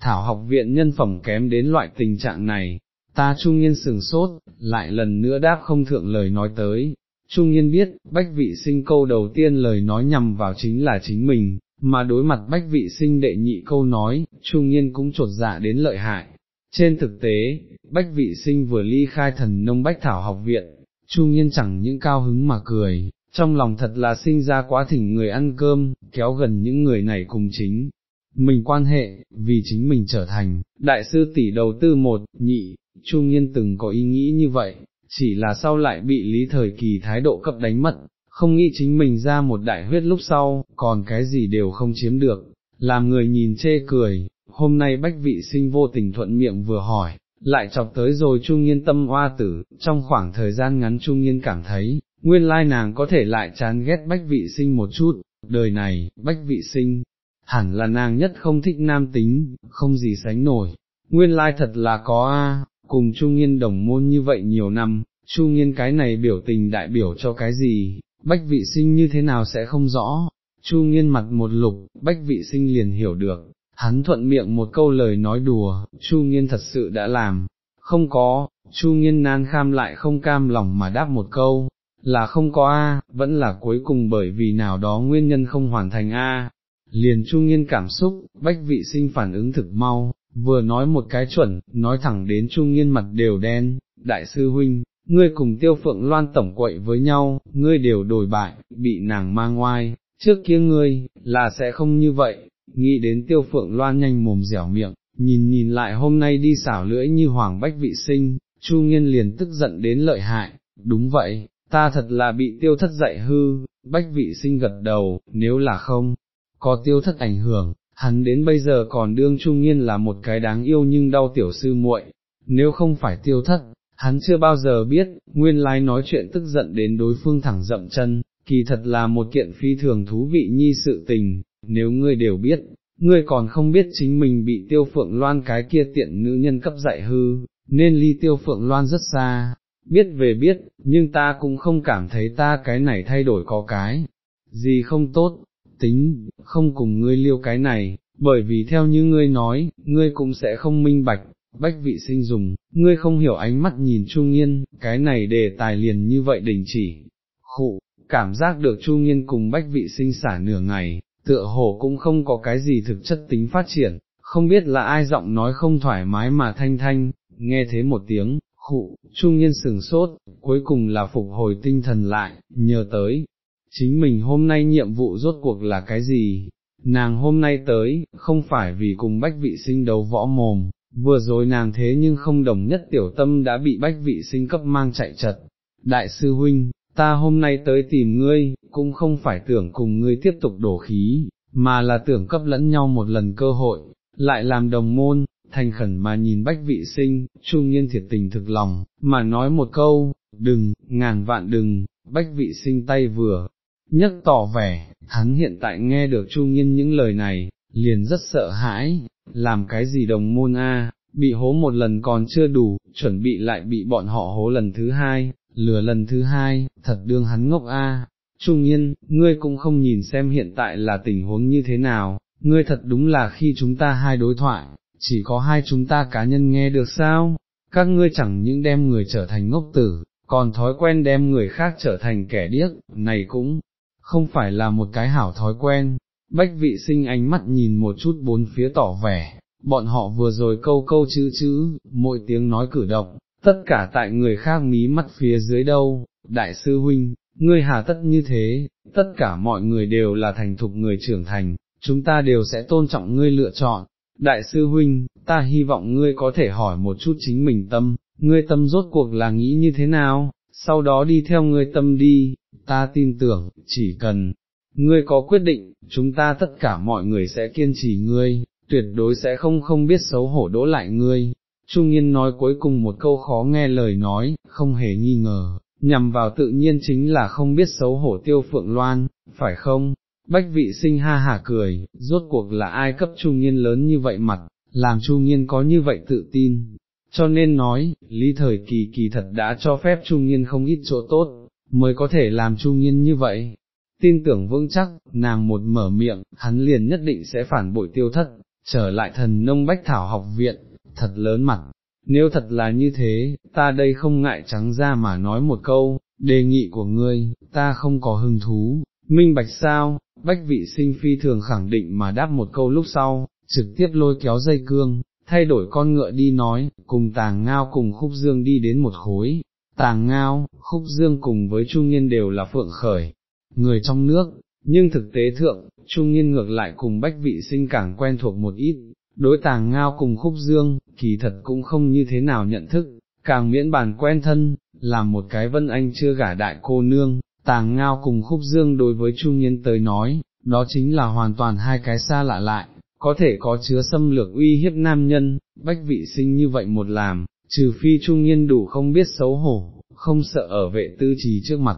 thảo học viện nhân phẩm kém đến loại tình trạng này, ta trung nhiên sừng sốt, lại lần nữa đáp không thượng lời nói tới. Trung nhiên biết, bách vị sinh câu đầu tiên lời nói nhằm vào chính là chính mình, mà đối mặt bách vị sinh đệ nhị câu nói, trung nhiên cũng trột dạ đến lợi hại. Trên thực tế, bách vị sinh vừa ly khai thần nông bách thảo học viện, trung nhiên chẳng những cao hứng mà cười, trong lòng thật là sinh ra quá thỉnh người ăn cơm, kéo gần những người này cùng chính mình quan hệ, vì chính mình trở thành, đại sư tỷ đầu tư một, nhị, trung nhiên từng có ý nghĩ như vậy, chỉ là sau lại bị lý thời kỳ thái độ cấp đánh mất, không nghĩ chính mình ra một đại huyết lúc sau, còn cái gì đều không chiếm được, làm người nhìn chê cười, hôm nay bách vị sinh vô tình thuận miệng vừa hỏi, lại chọc tới rồi trung nhiên tâm hoa tử, trong khoảng thời gian ngắn trung nhiên cảm thấy, nguyên lai nàng có thể lại chán ghét bách vị sinh một chút, đời này, bách vị sinh, hẳn là nàng nhất không thích nam tính, không gì sánh nổi, nguyên lai thật là có a, cùng chu Nghiên đồng môn như vậy nhiều năm, chu Nghiên cái này biểu tình đại biểu cho cái gì, bách vị sinh như thế nào sẽ không rõ, Chu Nghiên mặt một lục, bách vị sinh liền hiểu được, hắn thuận miệng một câu lời nói đùa, Chu Nghiên thật sự đã làm, không có, Chu Nghiên nan kham lại không cam lòng mà đáp một câu, là không có a, vẫn là cuối cùng bởi vì nào đó nguyên nhân không hoàn thành a, liền trung nghiên cảm xúc, bách vị sinh phản ứng thực mau, vừa nói một cái chuẩn, nói thẳng đến trung nghiên mặt đều đen, đại sư huynh, ngươi cùng tiêu phượng loan tổng quậy với nhau, ngươi đều đổi bại, bị nàng mang ngoai, trước kia ngươi, là sẽ không như vậy, nghĩ đến tiêu phượng loan nhanh mồm dẻo miệng, nhìn nhìn lại hôm nay đi xảo lưỡi như hoàng bách vị sinh, chu nghiên liền tức giận đến lợi hại, đúng vậy, ta thật là bị tiêu thất dạy hư, bách vị sinh gật đầu, nếu là không, có tiêu thất ảnh hưởng, hắn đến bây giờ còn đương trung nhiên là một cái đáng yêu nhưng đau tiểu sư muội, nếu không phải tiêu thất, hắn chưa bao giờ biết, nguyên lai nói chuyện tức giận đến đối phương thẳng dậm chân, kỳ thật là một kiện phi thường thú vị nhi sự tình, nếu ngươi đều biết, ngươi còn không biết chính mình bị tiêu phượng loan cái kia tiện nữ nhân cấp dạy hư, nên ly tiêu phượng loan rất xa, biết về biết, nhưng ta cũng không cảm thấy ta cái này thay đổi có cái, gì không tốt, tính, không cùng ngươi liêu cái này, bởi vì theo như ngươi nói, ngươi cũng sẽ không minh bạch, bách vị sinh dùng, ngươi không hiểu ánh mắt nhìn Chu Nghiên, cái này đề tài liền như vậy đình chỉ, khụ, cảm giác được Chu Nghiên cùng bách vị sinh xả nửa ngày, tựa hồ cũng không có cái gì thực chất tính phát triển, không biết là ai giọng nói không thoải mái mà thanh thanh, nghe thế một tiếng, khụ, Chu Nghiên sừng sốt, cuối cùng là phục hồi tinh thần lại, nhờ tới, chính mình hôm nay nhiệm vụ rốt cuộc là cái gì, nàng hôm nay tới, không phải vì cùng bách vị sinh đấu võ mồm, vừa rồi nàng thế nhưng không đồng nhất tiểu tâm đã bị bách vị sinh cấp mang chạy chật. Đại sư huynh, ta hôm nay tới tìm ngươi, cũng không phải tưởng cùng ngươi tiếp tục đổ khí, mà là tưởng cấp lẫn nhau một lần cơ hội, lại làm đồng môn, thành khẩn mà nhìn bách vị sinh, trung nhiên thiệt tình thực lòng, mà nói một câu, đừng, ngàn vạn đừng, bách vị sinh tay vừa, nhất tỏ vẻ, hắn hiện tại nghe được trung nhiên những lời này, liền rất sợ hãi, làm cái gì đồng môn a, bị hố một lần còn chưa đủ, chuẩn bị lại bị bọn họ hố lần thứ hai, lừa lần thứ hai, thật đương hắn ngốc a. Trung nhiên, ngươi cũng không nhìn xem hiện tại là tình huống như thế nào, ngươi thật đúng là khi chúng ta hai đối thoại, chỉ có hai chúng ta cá nhân nghe được sao, các ngươi chẳng những đem người trở thành ngốc tử, còn thói quen đem người khác trở thành kẻ điếc, này cũng không phải là một cái hảo thói quen, bách vị sinh ánh mắt nhìn một chút bốn phía tỏ vẻ, bọn họ vừa rồi câu câu chữ chữ, mỗi tiếng nói cử động, tất cả tại người khác mí mắt phía dưới đâu, đại sư huynh, ngươi hà tất như thế, tất cả mọi người đều là thành thục người trưởng thành, chúng ta đều sẽ tôn trọng ngươi lựa chọn. Đại sư huynh, ta hy vọng ngươi có thể hỏi một chút chính mình tâm, ngươi tâm rốt cuộc là nghĩ như thế nào, sau đó đi theo ngươi tâm đi, ta tin tưởng, chỉ cần, ngươi có quyết định, chúng ta tất cả mọi người sẽ kiên trì ngươi, tuyệt đối sẽ không không biết xấu hổ đỗ lại ngươi. Trung Nhiên nói cuối cùng một câu khó nghe lời nói, không hề nghi ngờ, nhằm vào tự nhiên chính là không biết xấu hổ tiêu phượng loan, phải không? Bách vị sinh ha hả cười, rốt cuộc là ai cấp Trung Nhiên lớn như vậy mặt, làm Trung Nhiên có như vậy tự tin. Cho nên nói, lý thời kỳ kỳ thật đã cho phép Trung Nhiên không ít chỗ tốt, mới có thể làm chu Nhiên như vậy, tin tưởng vững chắc, nàng một mở miệng, hắn liền nhất định sẽ phản bội tiêu thất, trở lại thần nông bách thảo học viện, thật lớn mặt. Nếu thật là như thế, ta đây không ngại trắng ra mà nói một câu, đề nghị của ngươi, ta không có hứng thú, minh bạch sao, bách vị sinh phi thường khẳng định mà đáp một câu lúc sau, trực tiếp lôi kéo dây cương, thay đổi con ngựa đi nói, cùng tàng ngao cùng khúc dương đi đến một khối, tàng ngao, khúc dương cùng với trung nhân đều là phượng khởi, người trong nước, nhưng thực tế thượng, trung Nhiên ngược lại cùng bách vị sinh càng quen thuộc một ít, đối tàng ngao cùng khúc dương, kỳ thật cũng không như thế nào nhận thức, càng miễn bàn quen thân, làm một cái vân anh chưa gả đại cô nương, tàng ngao cùng khúc dương đối với trung Nhiên tới nói, đó chính là hoàn toàn hai cái xa lạ lại, có thể có chứa xâm lược uy hiếp nam nhân, bách vị sinh như vậy một làm, trừ phi trung niên đủ không biết xấu hổ, không sợ ở vệ tư trì trước mặt,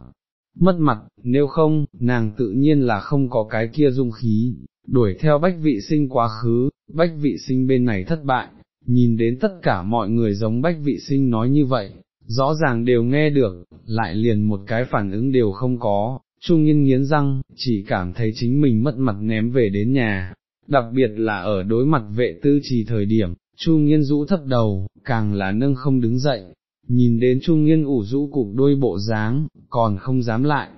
mất mặt, nếu không, nàng tự nhiên là không có cái kia dung khí, đuổi theo bách vị sinh quá khứ, bách vị sinh bên này thất bại, nhìn đến tất cả mọi người giống bách vị sinh nói như vậy, rõ ràng đều nghe được, lại liền một cái phản ứng đều không có, trung nghiên nghiến răng, chỉ cảm thấy chính mình mất mặt ném về đến nhà, đặc biệt là ở đối mặt vệ tư trì thời điểm, Chu Nghiên rũ thấp đầu, càng là nâng không đứng dậy, nhìn đến Chu nghiên ủ rũ cục đôi bộ dáng, còn không dám lại.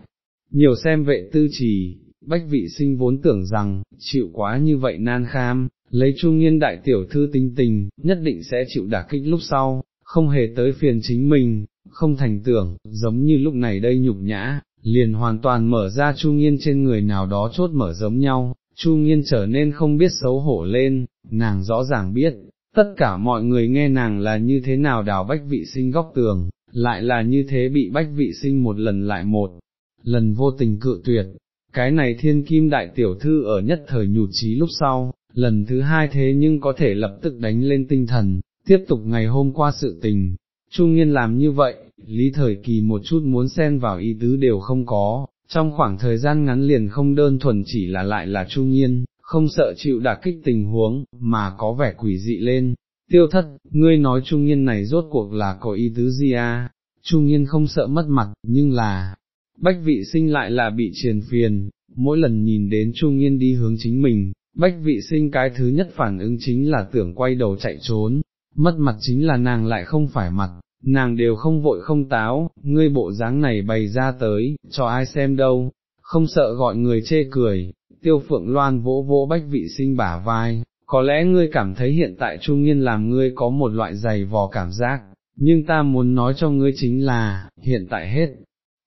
Nhiều xem vệ tư trì, bách vị sinh vốn tưởng rằng, chịu quá như vậy nan kham, lấy Chu nghiên đại tiểu thư tinh tình, nhất định sẽ chịu đả kích lúc sau, không hề tới phiền chính mình, không thành tưởng, giống như lúc này đây nhục nhã, liền hoàn toàn mở ra Chu nghiên trên người nào đó chốt mở giống nhau, Chu nghiên trở nên không biết xấu hổ lên, nàng rõ ràng biết, tất cả mọi người nghe nàng là như thế nào đào bách vị sinh góc tường, lại là như thế bị bách vị sinh một lần lại một, lần vô tình cự tuyệt, cái này thiên kim đại tiểu thư ở nhất thời nhụt chí lúc sau, lần thứ hai thế nhưng có thể lập tức đánh lên tinh thần, tiếp tục ngày hôm qua sự tình, trung nhiên làm như vậy, lý thời kỳ một chút muốn xen vào ý tứ đều không có, trong khoảng thời gian ngắn liền không đơn thuần chỉ là lại là trung nhiên, không sợ chịu đả kích tình huống, mà có vẻ quỷ dị lên. Tiêu thất, ngươi nói trung nhân này rốt cuộc là có ý tứ gì à? trung nhân không sợ mất mặt, nhưng là, bách vị sinh lại là bị triền phiền, mỗi lần nhìn đến trung nhân đi hướng chính mình, bách vị sinh cái thứ nhất phản ứng chính là tưởng quay đầu chạy trốn, mất mặt chính là nàng lại không phải mặt, nàng đều không vội không táo, ngươi bộ dáng này bày ra tới, cho ai xem đâu, không sợ gọi người chê cười, tiêu phượng loan vỗ vỗ bách vị sinh bả vai, có lẽ ngươi cảm thấy hiện tại trung Nhiên làm ngươi có một loại dày vò cảm giác, nhưng ta muốn nói cho ngươi chính là, hiện tại hết,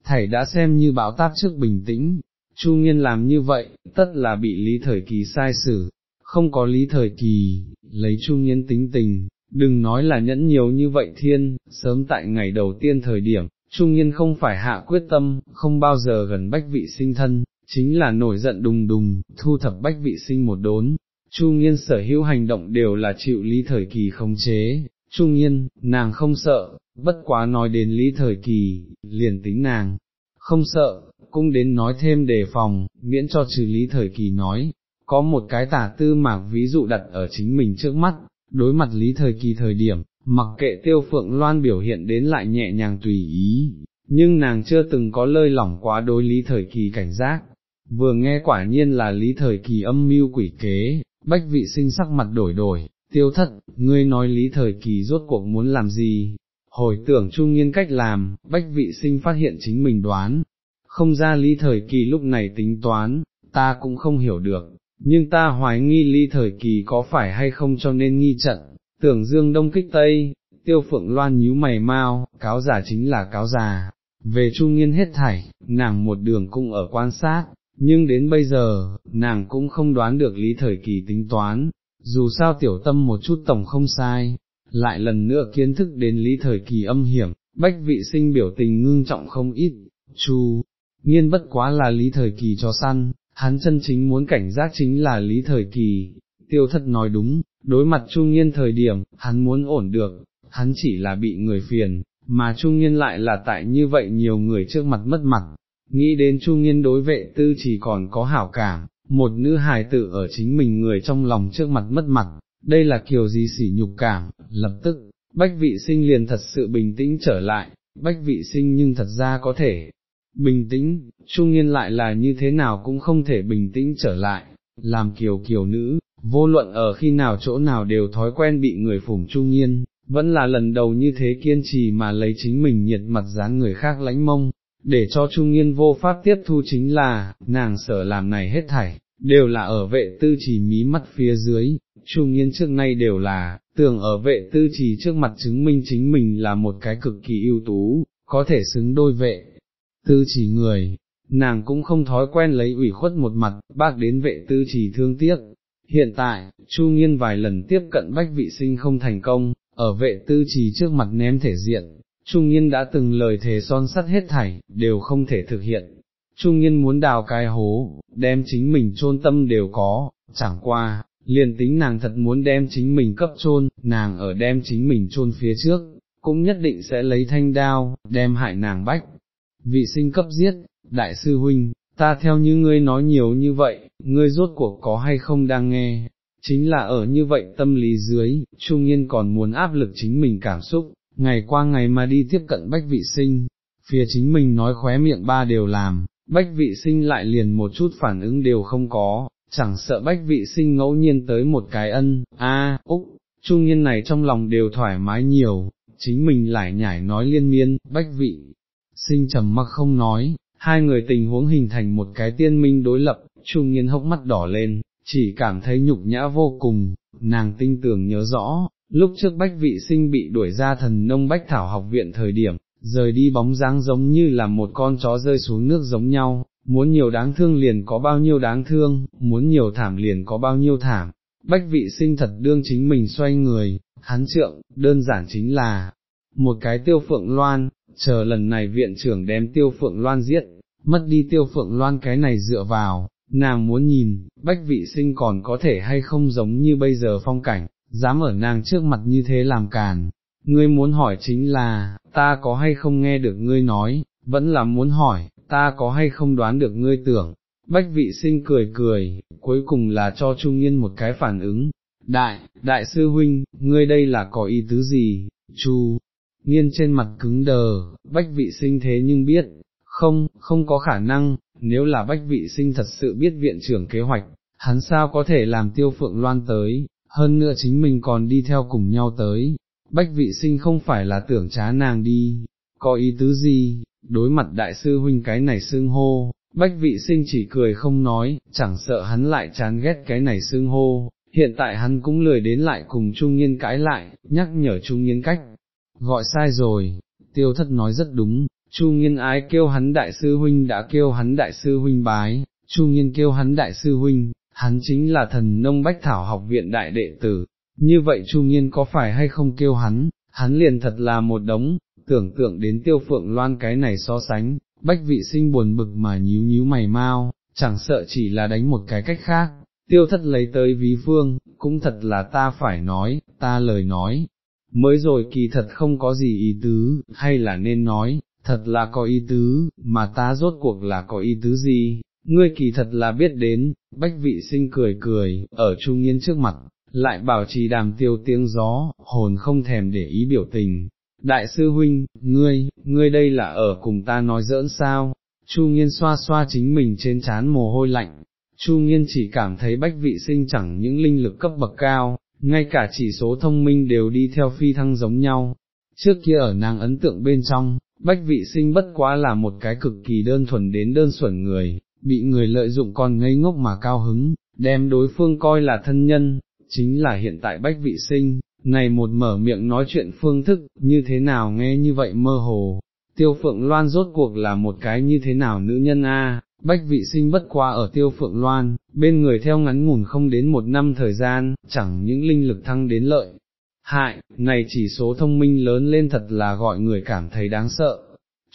thầy đã xem như báo táp trước bình tĩnh, Chu Nghiên làm như vậy, tất là bị Lý Thời Kỳ sai xử, không có Lý Thời Kỳ, lấy Chu Nghiên tính tình, đừng nói là nhẫn nhiều như vậy thiên, sớm tại ngày đầu tiên thời điểm, Chu Nghiên không phải hạ quyết tâm, không bao giờ gần bách vị sinh thân, chính là nổi giận đùng đùng, thu thập bách vị sinh một đốn. Chu Nghiên sở hữu hành động đều là chịu Lý Thời Kỳ khống chế, Chu Nghiên, nàng không sợ, bất quá nói đến Lý Thời Kỳ, liền tính nàng, không sợ, cũng đến nói thêm đề phòng, miễn cho trừ lý thời kỳ nói, có một cái tả tư mạc ví dụ đặt ở chính mình trước mắt, đối mặt lý thời kỳ thời điểm, mặc kệ tiêu phượng loan biểu hiện đến lại nhẹ nhàng tùy ý, nhưng nàng chưa từng có lơi lỏng quá đối lý thời kỳ cảnh giác, vừa nghe quả nhiên là lý thời kỳ âm mưu quỷ kế, bách vị sinh sắc mặt đổi đổi, tiêu thất, ngươi nói lý thời kỳ rốt cuộc muốn làm gì, hồi tưởng trung nghiên cách làm, bách vị sinh phát hiện chính mình đoán, không ra lý thời kỳ lúc này tính toán, ta cũng không hiểu được, nhưng ta hoài nghi lý thời kỳ có phải hay không cho nên nghi trận, tưởng dương đông kích tây, tiêu phượng loan nhíu mày mau, cáo giả chính là cáo già, về trung nghiên hết thảy, nàng một đường cũng ở quan sát, nhưng đến bây giờ, nàng cũng không đoán được lý thời kỳ tính toán, dù sao tiểu tâm một chút tổng không sai, lại lần nữa kiến thức đến lý thời kỳ âm hiểm, bách vị sinh biểu tình ngưng trọng không ít, chu, nghiên bất quá là lý thời kỳ cho săn, hắn chân chính muốn cảnh giác chính là lý thời kỳ, tiêu thất nói đúng, đối mặt trung nghiên thời điểm, hắn muốn ổn được, hắn chỉ là bị người phiền, mà trung nghiên lại là tại như vậy nhiều người trước mặt mất mặt, nghĩ đến trung nghiên đối vệ tư chỉ còn có hảo cảm, một nữ hài tử ở chính mình người trong lòng trước mặt mất mặt, đây là kiểu gì sỉ nhục cảm, lập tức, bách vị sinh liền thật sự bình tĩnh trở lại, bách vị sinh nhưng thật ra có thể, bình tĩnh, trung nhiên lại là như thế nào cũng không thể bình tĩnh trở lại, làm kiều kiều nữ, vô luận ở khi nào chỗ nào đều thói quen bị người phủng trung nhiên, vẫn là lần đầu như thế kiên trì mà lấy chính mình nhiệt mặt dáng người khác lãnh mông, để cho trung nghiên vô pháp tiếp thu chính là, nàng sở làm này hết thảy, đều là ở vệ tư trì mí mắt phía dưới, trung nghiên trước nay đều là, tưởng ở vệ tư trì trước mặt chứng minh chính mình là một cái cực kỳ ưu tú, có thể xứng đôi vệ tư trì người, nàng cũng không thói quen lấy ủy khuất một mặt, bác đến vệ tư trì thương tiếc. Hiện tại, Chu Nghiên vài lần tiếp cận bách vị sinh không thành công, ở vệ tư trì trước mặt ném thể diện, Trung nhiên đã từng lời thề son sắt hết thảy, đều không thể thực hiện. Trung nhiên muốn đào cái hố, đem chính mình chôn tâm đều có, chẳng qua, liền tính nàng thật muốn đem chính mình cấp chôn, nàng ở đem chính mình chôn phía trước, cũng nhất định sẽ lấy thanh đao, đem hại nàng bách. Vị sinh cấp giết, đại sư huynh, ta theo như ngươi nói nhiều như vậy, ngươi rốt cuộc có hay không đang nghe, chính là ở như vậy tâm lý dưới, trung nhiên còn muốn áp lực chính mình cảm xúc, ngày qua ngày mà đi tiếp cận bách vị sinh, phía chính mình nói khóe miệng ba đều làm, bách vị sinh lại liền một chút phản ứng đều không có, chẳng sợ bách vị sinh ngẫu nhiên tới một cái ân, a, úc, trung nhiên này trong lòng đều thoải mái nhiều, chính mình lại nhảy nói liên miên, bách vị sinh trầm mặc không nói, hai người tình huống hình thành một cái tiên minh đối lập, trung nghiên hốc mắt đỏ lên, chỉ cảm thấy nhục nhã vô cùng, nàng tinh tưởng nhớ rõ, lúc trước bách vị sinh bị đuổi ra thần nông bách thảo học viện thời điểm, rời đi bóng dáng giống như là một con chó rơi xuống nước giống nhau, muốn nhiều đáng thương liền có bao nhiêu đáng thương, muốn nhiều thảm liền có bao nhiêu thảm, bách vị sinh thật đương chính mình xoay người, hắn trượng, đơn giản chính là, một cái tiêu phượng loan, chờ lần này viện trưởng đem tiêu phượng loan giết, mất đi tiêu phượng loan cái này dựa vào, nàng muốn nhìn, bách vị sinh còn có thể hay không giống như bây giờ phong cảnh, dám ở nàng trước mặt như thế làm càn. Ngươi muốn hỏi chính là, ta có hay không nghe được ngươi nói, vẫn là muốn hỏi, ta có hay không đoán được ngươi tưởng. Bách vị sinh cười cười, cuối cùng là cho Trung Nhiên một cái phản ứng. Đại, đại sư huynh, ngươi đây là có ý tứ gì? Chu, nghiên trên mặt cứng đờ, bách vị sinh thế nhưng biết, không, không có khả năng, nếu là bách vị sinh thật sự biết viện trưởng kế hoạch, hắn sao có thể làm tiêu phượng loan tới, hơn nữa chính mình còn đi theo cùng nhau tới, bách vị sinh không phải là tưởng trá nàng đi, có ý tứ gì, đối mặt đại sư huynh cái này xưng hô, bách vị sinh chỉ cười không nói, chẳng sợ hắn lại chán ghét cái này xưng hô, hiện tại hắn cũng lười đến lại cùng trung nhiên cãi lại, nhắc nhở trung nhiên cách, gọi sai rồi, tiêu thất nói rất đúng, chu nghiên ái kêu hắn đại sư huynh đã kêu hắn đại sư huynh bái, chu nghiên kêu hắn đại sư huynh, hắn chính là thần nông bách thảo học viện đại đệ tử, như vậy Chu nhiên có phải hay không kêu hắn, hắn liền thật là một đống, tưởng tượng đến tiêu phượng loan cái này so sánh, bách vị sinh buồn bực mà nhíu nhíu mày mau, chẳng sợ chỉ là đánh một cái cách khác, tiêu thất lấy tới ví phương, cũng thật là ta phải nói, ta lời nói, mới rồi kỳ thật không có gì ý tứ, hay là nên nói, thật là có ý tứ, mà ta rốt cuộc là có ý tứ gì, ngươi kỳ thật là biết đến, bách vị sinh cười cười, ở trung Nghiên trước mặt, lại bảo trì đàm tiêu tiếng gió, hồn không thèm để ý biểu tình. Đại sư huynh, ngươi, ngươi đây là ở cùng ta nói giỡn sao, Chu Nghiên xoa xoa chính mình trên trán mồ hôi lạnh, Chu Nghiên chỉ cảm thấy bách vị sinh chẳng những linh lực cấp bậc cao, ngay cả chỉ số thông minh đều đi theo phi thăng giống nhau. Trước kia ở nàng ấn tượng bên trong, bách vị sinh bất quá là một cái cực kỳ đơn thuần đến đơn xuẩn người, bị người lợi dụng còn ngây ngốc mà cao hứng, đem đối phương coi là thân nhân, chính là hiện tại bách vị sinh, này một mở miệng nói chuyện phương thức, như thế nào nghe như vậy mơ hồ, tiêu phượng loan rốt cuộc là một cái như thế nào nữ nhân a bách vị sinh bất qua ở tiêu phượng loan, bên người theo ngắn ngủn không đến một năm thời gian, chẳng những linh lực thăng đến lợi. Hại, này chỉ số thông minh lớn lên thật là gọi người cảm thấy đáng sợ.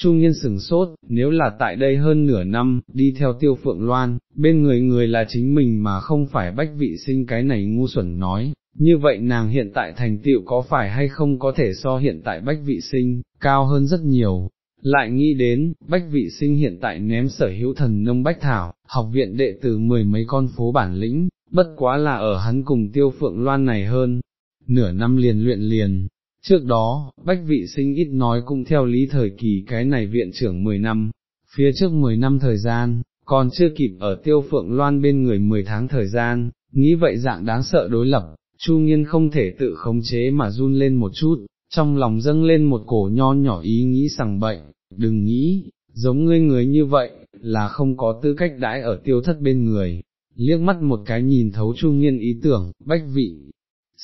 Trung nhiên sừng sốt, nếu là tại đây hơn nửa năm, đi theo tiêu phượng loan, bên người người là chính mình mà không phải bách vị sinh cái này ngu xuẩn nói, như vậy nàng hiện tại thành tựu có phải hay không có thể so hiện tại bách vị sinh, cao hơn rất nhiều, lại nghĩ đến, bách vị sinh hiện tại ném sở hữu thần nông bách thảo, học viện đệ tử mười mấy con phố bản lĩnh, bất quá là ở hắn cùng tiêu phượng loan này hơn, nửa năm liền luyện liền. Trước đó, bách vị sinh ít nói cũng theo lý thời kỳ cái này viện trưởng 10 năm, phía trước 10 năm thời gian, còn chưa kịp ở tiêu phượng loan bên người 10 tháng thời gian, nghĩ vậy dạng đáng sợ đối lập, Chu Nghiên không thể tự khống chế mà run lên một chút, trong lòng dâng lên một cổ nho nhỏ ý nghĩ sằng bệnh, đừng nghĩ, giống ngươi người như vậy, là không có tư cách đãi ở tiêu thất bên người, liếc mắt một cái nhìn thấu Chu Nghiên ý tưởng, bách vị,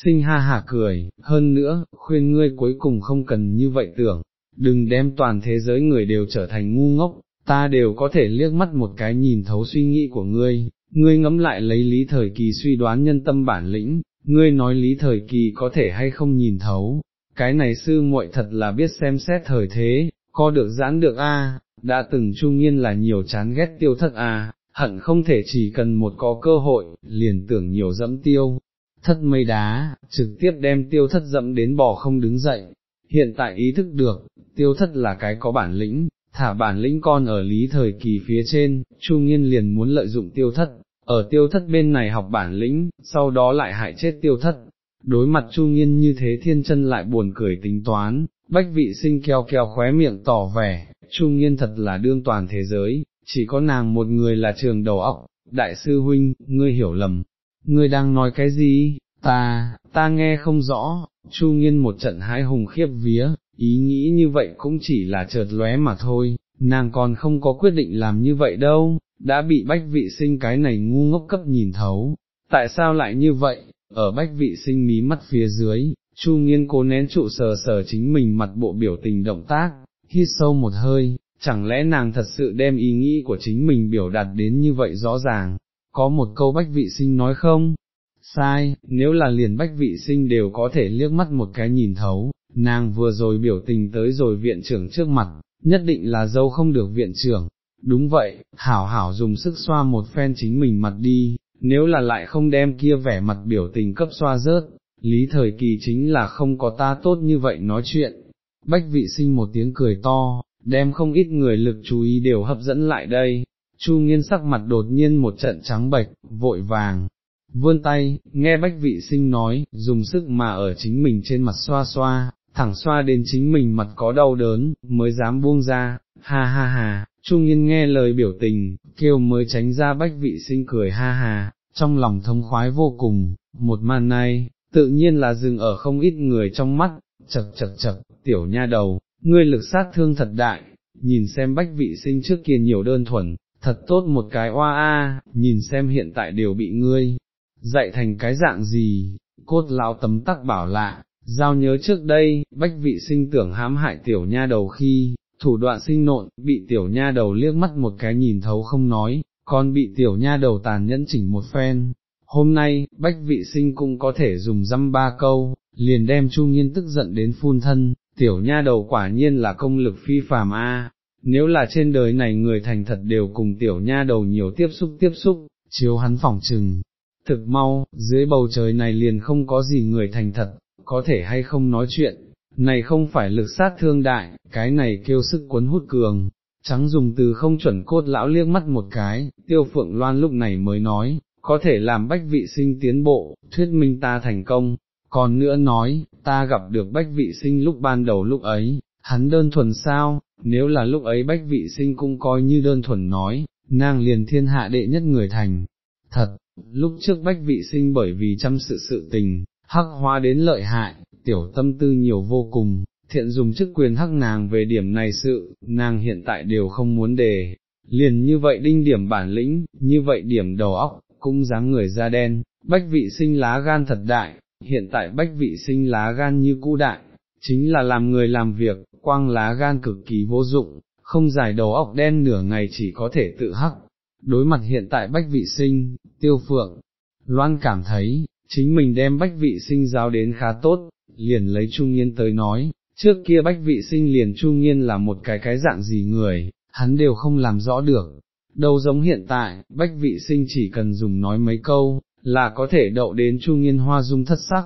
sinh ha hả cười, hơn nữa, khuyên ngươi cuối cùng không cần như vậy tưởng, đừng đem toàn thế giới người đều trở thành ngu ngốc, ta đều có thể liếc mắt một cái nhìn thấu suy nghĩ của ngươi, ngươi ngẫm lại lấy lý thời kỳ suy đoán nhân tâm bản lĩnh, ngươi nói lý thời kỳ có thể hay không nhìn thấu, cái này sư muội thật là biết xem xét thời thế, co được giãn được a, đã từng trung nhiên là nhiều chán ghét tiêu thất a, hận không thể chỉ cần một có cơ hội, liền tưởng nhiều dẫm tiêu, thất mây đá, trực tiếp đem tiêu thất dẫm đến bò không đứng dậy, hiện tại ý thức được, tiêu thất là cái có bản lĩnh, thả bản lĩnh con ở lý thời kỳ phía trên, Chu Nghiên liền muốn lợi dụng tiêu thất, ở tiêu thất bên này học bản lĩnh, sau đó lại hại chết tiêu thất. Đối mặt Chu Nghiên như thế thiên chân lại buồn cười tính toán, bách vị sinh keo keo khóe miệng tỏ vẻ, Chu Nghiên thật là đương toàn thế giới, chỉ có nàng một người là trường đầu óc, đại sư huynh, ngươi hiểu lầm, ngươi đang nói cái gì, ta, ta nghe không rõ, Chu Nghiên một trận hái hùng khiếp vía, ý nghĩ như vậy cũng chỉ là chợt lóe mà thôi, nàng còn không có quyết định làm như vậy đâu, đã bị bách vị sinh cái này ngu ngốc cấp nhìn thấu, tại sao lại như vậy, ở bách vị sinh mí mắt phía dưới, Chu nghiên cố nén trụ sờ sờ chính mình mặt bộ biểu tình động tác, hít sâu một hơi, chẳng lẽ nàng thật sự đem ý nghĩ của chính mình biểu đạt đến như vậy rõ ràng, có một câu bách vị sinh nói không? Sai, nếu là liền bách vị sinh đều có thể liếc mắt một cái nhìn thấu, nàng vừa rồi biểu tình tới rồi viện trưởng trước mặt, nhất định là dâu không được viện trưởng, đúng vậy, hảo hảo dùng sức xoa một phen chính mình mặt đi, nếu là lại không đem kia vẻ mặt biểu tình cấp xoa rớt, lý thời kỳ chính là không có ta tốt như vậy nói chuyện. Bách vị sinh một tiếng cười to, đem không ít người lực chú ý đều hấp dẫn lại đây, Chu nghiên sắc mặt đột nhiên một trận trắng bệch, vội vàng, vươn tay, nghe bách vị sinh nói, dùng sức mà ở chính mình trên mặt xoa xoa, thẳng xoa đến chính mình mặt có đau đớn, mới dám buông ra, ha ha ha, Chu nghiên nghe lời biểu tình, kêu mới tránh ra bách vị sinh cười ha ha, trong lòng thông khoái vô cùng, một màn này, tự nhiên là dừng ở không ít người trong mắt, chật chật chật, tiểu nha đầu, ngươi lực sát thương thật đại, nhìn xem bách vị sinh trước kia nhiều đơn thuần, thật tốt một cái oa a, nhìn xem hiện tại đều bị ngươi, dạy thành cái dạng gì, cốt lão tấm tắc bảo lạ, giao nhớ trước đây, bách vị sinh tưởng hãm hại tiểu nha đầu khi, thủ đoạn sinh nộn, bị tiểu nha đầu liếc mắt một cái nhìn thấu không nói, còn bị tiểu nha đầu tàn nhẫn chỉnh một phen. Hôm nay, bách vị sinh cũng có thể dùng dăm ba câu, liền đem Chu Nghiên tức giận đến phun thân, tiểu nha đầu quả nhiên là công lực phi phàm a. Nếu là trên đời này người thành thật đều cùng tiểu nha đầu nhiều tiếp xúc tiếp xúc, chiếu hắn phỏng trừng, thực mau, dưới bầu trời này liền không có gì người thành thật, có thể hay không nói chuyện, này không phải lực sát thương đại, cái này kêu sức cuốn hút cường, trắng dùng từ không chuẩn cốt lão liếc mắt một cái, tiêu phượng loan lúc này mới nói, có thể làm bách vị sinh tiến bộ, thuyết minh ta thành công, còn nữa nói, ta gặp được bách vị sinh lúc ban đầu lúc ấy, hắn đơn thuần sao, nếu là lúc ấy bách vị sinh cũng coi như đơn thuần nói, nàng liền thiên hạ đệ nhất người thành, thật, lúc trước bách vị sinh bởi vì chăm sự sự tình, hắc hóa đến lợi hại, tiểu tâm tư nhiều vô cùng, thiện dùng chức quyền hắc nàng về điểm này sự, nàng hiện tại đều không muốn đề, liền như vậy đinh điểm bản lĩnh, như vậy điểm đầu óc, cũng dáng người da đen, bách vị sinh lá gan thật đại, hiện tại bách vị sinh lá gan như cũ đại, chính là làm người làm việc, quang lá gan cực kỳ vô dụng, không giải đầu óc đen nửa ngày chỉ có thể tự hắc. Đối mặt hiện tại bách vị sinh, tiêu phượng, Loan cảm thấy, chính mình đem bách vị sinh giáo đến khá tốt, liền lấy Trung Nghiên tới nói, trước kia bách vị sinh liền Trung Nghiên là một cái cái dạng gì người, hắn đều không làm rõ được. Đâu giống hiện tại, bách vị sinh chỉ cần dùng nói mấy câu, là có thể đậu đến Trung Nghiên hoa dung thất sắc.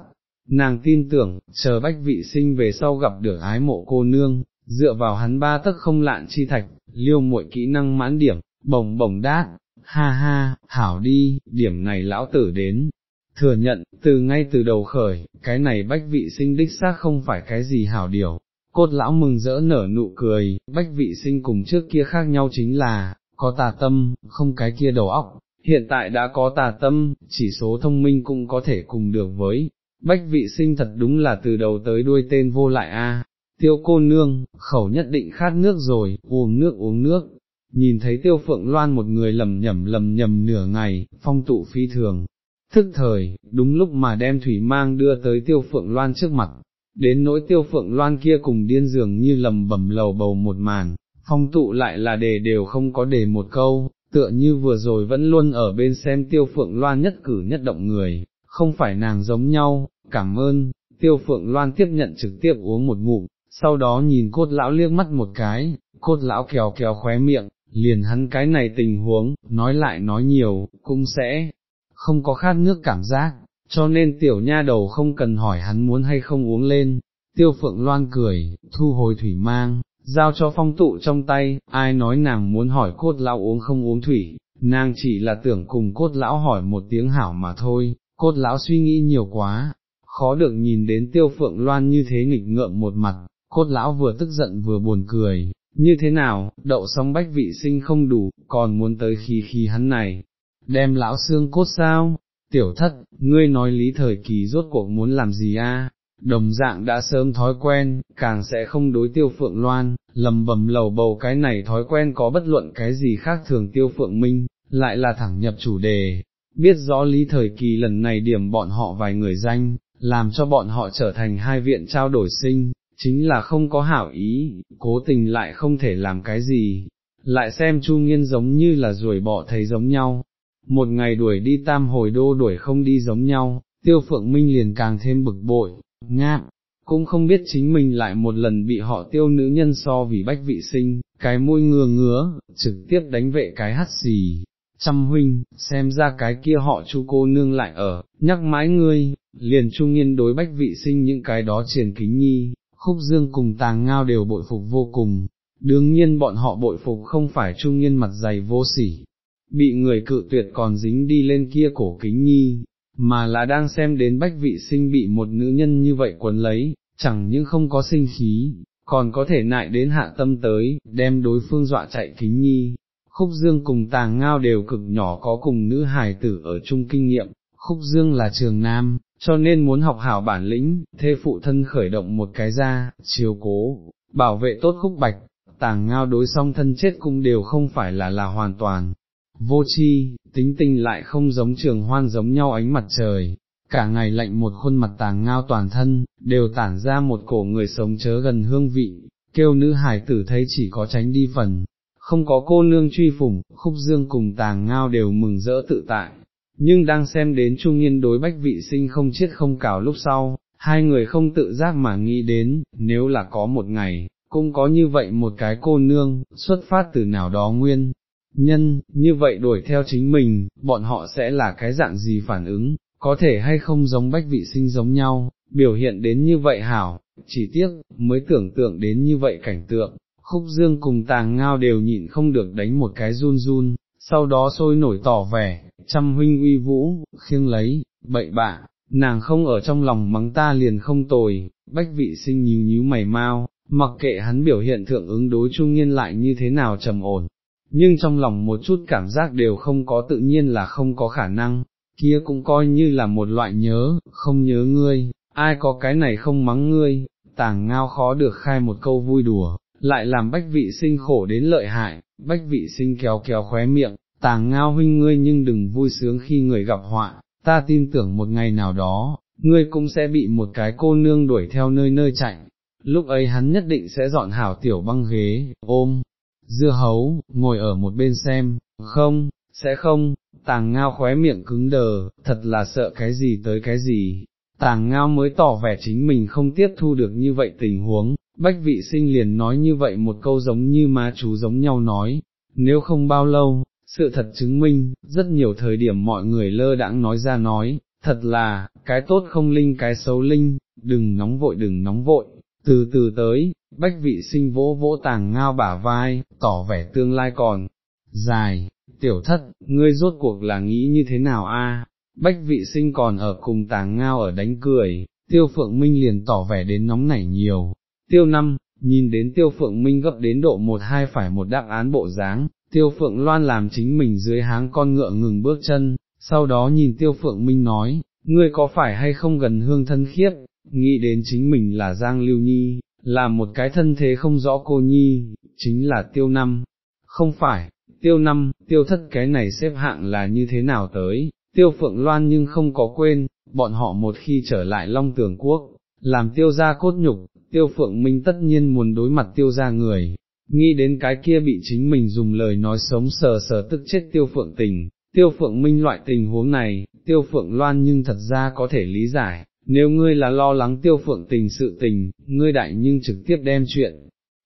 Nàng tin tưởng, chờ bách vị sinh về sau gặp được ái mộ cô nương, dựa vào hắn ba tấc không lạn chi thạch, liêu muội kỹ năng mãn điểm, bồng bồng đát, ha ha, hảo đi, điểm này lão tử đến, thừa nhận, từ ngay từ đầu khởi, cái này bách vị sinh đích xác không phải cái gì hảo điều. Cốt lão mừng rỡ nở nụ cười, bách vị sinh cùng trước kia khác nhau chính là, có tà tâm, không cái kia đầu óc, hiện tại đã có tà tâm, chỉ số thông minh cũng có thể cùng được với, bách vị sinh thật đúng là từ đầu tới đuôi tên vô lại a. tiêu cô nương, khẩu nhất định khát nước rồi, uống nước uống nước, nhìn thấy tiêu phượng loan một người lầm nhầm lầm nhầm nửa ngày, phong tụ phi thường, thức thời, đúng lúc mà đem thủy mang đưa tới tiêu phượng loan trước mặt, đến nỗi tiêu phượng loan kia cùng điên dường như lầm bầm lầu bầu một màn, phong tụ lại là đề đều không có đề một câu, tựa như vừa rồi vẫn luôn ở bên xem tiêu phượng loan nhất cử nhất động người, không phải nàng giống nhau, cảm ơn, tiêu phượng loan tiếp nhận trực tiếp uống một ngụm, sau đó nhìn cốt lão liếc mắt một cái, cốt lão kéo kéo khóe miệng, liền hắn cái này tình huống, nói lại nói nhiều, cũng sẽ không có khát nước cảm giác, cho nên tiểu nha đầu không cần hỏi hắn muốn hay không uống lên, tiêu phượng loan cười, thu hồi thủy mang, giao cho phong tụ trong tay, ai nói nàng muốn hỏi cốt lão uống không uống thủy, nàng chỉ là tưởng cùng cốt lão hỏi một tiếng hảo mà thôi, cốt lão suy nghĩ nhiều quá, khó được nhìn đến tiêu phượng loan như thế nghịch ngợm một mặt, cốt lão vừa tức giận vừa buồn cười, như thế nào, đậu xong bách vị sinh không đủ, còn muốn tới khi khi hắn này, đem lão xương cốt sao, tiểu thất, ngươi nói lý thời kỳ rốt cuộc muốn làm gì a? đồng dạng đã sớm thói quen, càng sẽ không đối tiêu phượng loan, lầm bầm lầu bầu cái này thói quen có bất luận cái gì khác thường tiêu phượng minh, lại là thẳng nhập chủ đề, biết rõ lý thời kỳ lần này điểm bọn họ vài người danh, làm cho bọn họ trở thành hai viện trao đổi sinh, chính là không có hảo ý, cố tình lại không thể làm cái gì, lại xem Chu Nghiên giống như là ruồi bỏ thấy giống nhau, một ngày đuổi đi tam hồi đô đuổi không đi giống nhau, tiêu phượng minh liền càng thêm bực bội, ngạn, cũng không biết chính mình lại một lần bị họ tiêu nữ nhân so vì bách vị sinh, cái môi ngừa ngứa, trực tiếp đánh vệ cái hắt xì chăm huynh, xem ra cái kia họ chu cô nương lại ở, nhắc mãi ngươi, liền trung nghiên đối bách vị sinh những cái đó triển kính nhi, khúc dương cùng tàng ngao đều bội phục vô cùng, đương nhiên bọn họ bội phục không phải trung nghiên mặt dày vô sỉ, bị người cự tuyệt còn dính đi lên kia cổ kính nhi, mà là đang xem đến bách vị sinh bị một nữ nhân như vậy quấn lấy, chẳng những không có sinh khí, còn có thể nại đến hạ tâm tới, đem đối phương dọa chạy kính nhi. Khúc Dương cùng tàng ngao đều cực nhỏ có cùng nữ hài tử ở chung kinh nghiệm, Khúc Dương là trường nam, cho nên muốn học hảo bản lĩnh, thê phụ thân khởi động một cái ra, chiều cố, bảo vệ tốt khúc bạch, tàng ngao đối song thân chết cũng đều không phải là là hoàn toàn. Vô chi, tính tình lại không giống trường hoan giống nhau ánh mặt trời, cả ngày lạnh một khuôn mặt tàng ngao toàn thân, đều tản ra một cổ người sống chớ gần hương vị, kêu nữ hải tử thấy chỉ có tránh đi phần, không có cô nương truy phủng, khúc dương cùng tàng ngao đều mừng rỡ tự tại, nhưng đang xem đến trung niên đối bách vị sinh không chết không cào lúc sau, hai người không tự giác mà nghĩ đến, nếu là có một ngày, cũng có như vậy một cái cô nương, xuất phát từ nào đó nguyên. Nhân, như vậy đuổi theo chính mình, bọn họ sẽ là cái dạng gì phản ứng, có thể hay không giống bách vị sinh giống nhau, biểu hiện đến như vậy hảo, chỉ tiếc, mới tưởng tượng đến như vậy cảnh tượng, khúc dương cùng tàng ngao đều nhịn không được đánh một cái run run, sau đó sôi nổi tỏ vẻ, trăm huynh uy vũ, khiêng lấy, bậy bạ, nàng không ở trong lòng mắng ta liền không tồi, bách vị sinh nhíu nhíu mày mau, mặc kệ hắn biểu hiện thượng ứng đối trung nhiên lại như thế nào trầm ổn, nhưng trong lòng một chút cảm giác đều không có tự nhiên là không có khả năng, kia cũng coi như là một loại nhớ, không nhớ ngươi, ai có cái này không mắng ngươi, tàng ngao khó được khai một câu vui đùa, lại làm bách vị sinh khổ đến lợi hại, bách vị sinh kéo kéo khóe miệng, tàng ngao huynh ngươi nhưng đừng vui sướng khi người gặp họa, ta tin tưởng một ngày nào đó, ngươi cũng sẽ bị một cái cô nương đuổi theo nơi nơi chạy, lúc ấy hắn nhất định sẽ dọn hảo tiểu băng ghế, ôm, dưa hấu, ngồi ở một bên xem, không, sẽ không, tàng ngao khóe miệng cứng đờ, thật là sợ cái gì tới cái gì, tàng ngao mới tỏ vẻ chính mình không tiếp thu được như vậy tình huống, bách vị sinh liền nói như vậy một câu giống như má chú giống nhau nói, nếu không bao lâu, sự thật chứng minh, rất nhiều thời điểm mọi người lơ đãng nói ra nói, thật là, cái tốt không linh cái xấu linh, đừng nóng vội đừng nóng vội, từ từ tới, bách vị sinh vỗ vỗ tàng ngao bả vai, tỏ vẻ tương lai còn, dài, tiểu thất, ngươi rốt cuộc là nghĩ như thế nào a? Bách vị sinh còn ở cùng tàng ngao ở đánh cười, tiêu phượng minh liền tỏ vẻ đến nóng nảy nhiều, tiêu năm, nhìn đến tiêu phượng minh gấp đến độ một hai phải một đáp án bộ dáng, tiêu phượng loan làm chính mình dưới háng con ngựa ngừng bước chân, sau đó nhìn tiêu phượng minh nói, ngươi có phải hay không gần hương thân khiếp, nghĩ đến chính mình là Giang Lưu Nhi, là một cái thân thế không rõ cô Nhi, chính là tiêu năm, không phải, tiêu năm, tiêu thất cái này xếp hạng là như thế nào tới, tiêu phượng loan nhưng không có quên, bọn họ một khi trở lại Long Tường Quốc, làm tiêu gia cốt nhục, tiêu phượng minh tất nhiên muốn đối mặt tiêu gia người, nghĩ đến cái kia bị chính mình dùng lời nói sống sờ sờ tức chết tiêu phượng tình, tiêu phượng minh loại tình huống này, tiêu phượng loan nhưng thật ra có thể lý giải, nếu ngươi là lo lắng tiêu phượng tình sự tình, ngươi đại nhưng trực tiếp đem chuyện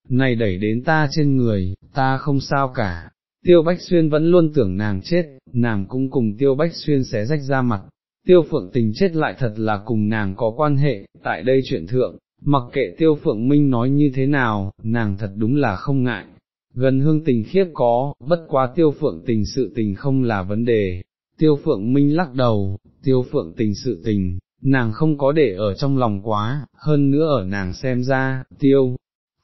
này đẩy đến ta trên người, ta không sao cả. Tiêu Bách Xuyên vẫn luôn tưởng nàng chết, nàng cũng cùng Tiêu Bách Xuyên xé rách ra mặt, Tiêu Phượng tình chết lại thật là cùng nàng có quan hệ, tại đây chuyện thượng, mặc kệ Tiêu Phượng Minh nói như thế nào, nàng thật đúng là không ngại. Gần hương tình khiếp có, bất quá Tiêu Phượng tình sự tình không là vấn đề. Tiêu Phượng Minh lắc đầu, Tiêu Phượng tình sự tình, nàng không có để ở trong lòng quá, hơn nữa ở nàng xem ra, tiêu,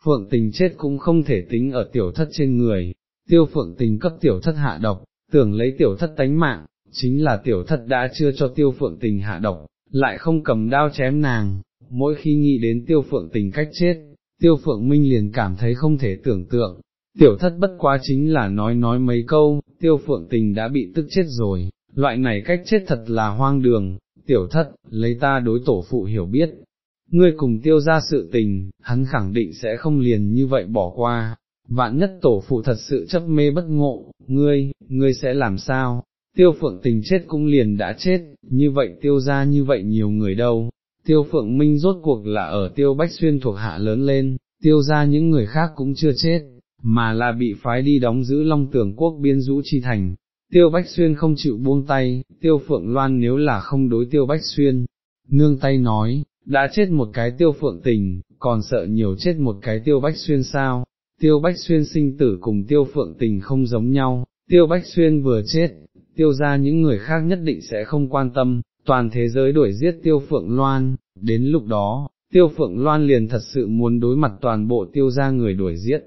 phượng tình chết cũng không thể tính ở tiểu thất trên người, tiêu phượng tình cấp tiểu thất hạ độc, tưởng lấy tiểu thất tánh mạng, chính là tiểu thất đã chưa cho tiêu phượng tình hạ độc, lại không cầm đao chém nàng, mỗi khi nghĩ đến tiêu phượng tình cách chết, tiêu phượng minh liền cảm thấy không thể tưởng tượng, tiểu thất bất quá chính là nói nói mấy câu, tiêu phượng tình đã bị tức chết rồi, loại này cách chết thật là hoang đường, tiểu thất, lấy ta đối tổ phụ hiểu biết, ngươi cùng tiêu ra sự tình, hắn khẳng định sẽ không liền như vậy bỏ qua, vạn nhất tổ phụ thật sự chấp mê bất ngộ, ngươi, ngươi sẽ làm sao, tiêu phượng tình chết cũng liền đã chết, như vậy tiêu ra như vậy nhiều người đâu, tiêu phượng minh rốt cuộc là ở tiêu bách xuyên thuộc hạ lớn lên, tiêu ra những người khác cũng chưa chết, mà là bị phái đi đóng giữ long tưởng quốc biên rũ chi thành, Tiêu Bách Xuyên không chịu buông tay, Tiêu Phượng Loan nếu là không đối Tiêu Bách Xuyên, nương tay nói, đã chết một cái Tiêu Phượng Tình, còn sợ nhiều chết một cái Tiêu Bách Xuyên sao, Tiêu Bách Xuyên sinh tử cùng Tiêu Phượng Tình không giống nhau, Tiêu Bách Xuyên vừa chết, Tiêu ra những người khác nhất định sẽ không quan tâm, toàn thế giới đuổi giết Tiêu Phượng Loan, đến lúc đó, tiêu phượng loan liền thật sự muốn đối mặt toàn bộ tiêu ra người đuổi giết,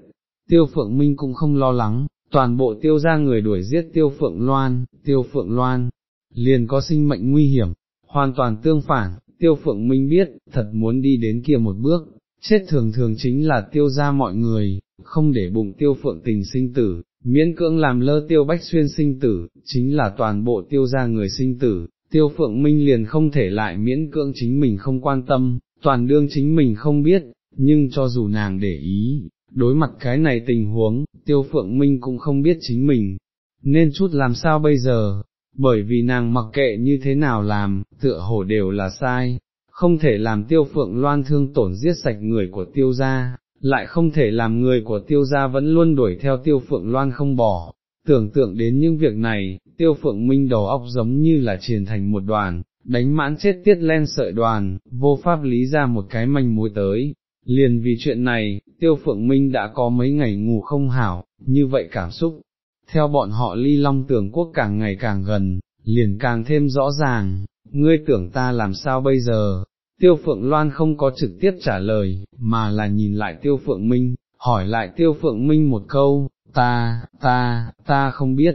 tiêu phượng minh cũng không lo lắng, toàn bộ tiêu ra người đuổi giết tiêu phượng loan, tiêu phượng loan, liền có sinh mệnh nguy hiểm, hoàn toàn tương phản, tiêu phượng minh biết, thật muốn đi đến kia một bước, chết thường thường chính là tiêu ra mọi người, không để bụng tiêu phượng tình sinh tử, miễn cưỡng làm lơ tiêu bách xuyên sinh tử, chính là toàn bộ tiêu ra người sinh tử, tiêu phượng minh liền không thể lại miễn cưỡng chính mình không quan tâm, toàn đương chính mình không biết, nhưng cho dù nàng để ý, đối mặt cái này tình huống, tiêu phượng minh cũng không biết chính mình, nên chút làm sao bây giờ, bởi vì nàng mặc kệ như thế nào làm, tựa hồ đều là sai, không thể làm tiêu phượng loan thương tổn giết sạch người của tiêu gia, lại không thể làm người của tiêu gia vẫn luôn đuổi theo tiêu phượng loan không bỏ. Tưởng tượng đến những việc này, tiêu phượng minh đầu óc giống như là triền thành một đoàn, đánh mãn chết tiết len sợi đoàn, vô pháp lý ra một cái manh mối tới. Liền vì chuyện này, tiêu phượng minh đã có mấy ngày ngủ không hảo, như vậy cảm xúc. Theo bọn họ ly long tưởng quốc càng ngày càng gần, liền càng thêm rõ ràng, ngươi tưởng ta làm sao bây giờ, tiêu phượng loan không có trực tiếp trả lời, mà là nhìn lại tiêu phượng minh, hỏi lại tiêu phượng minh một câu, ta, ta, ta không biết.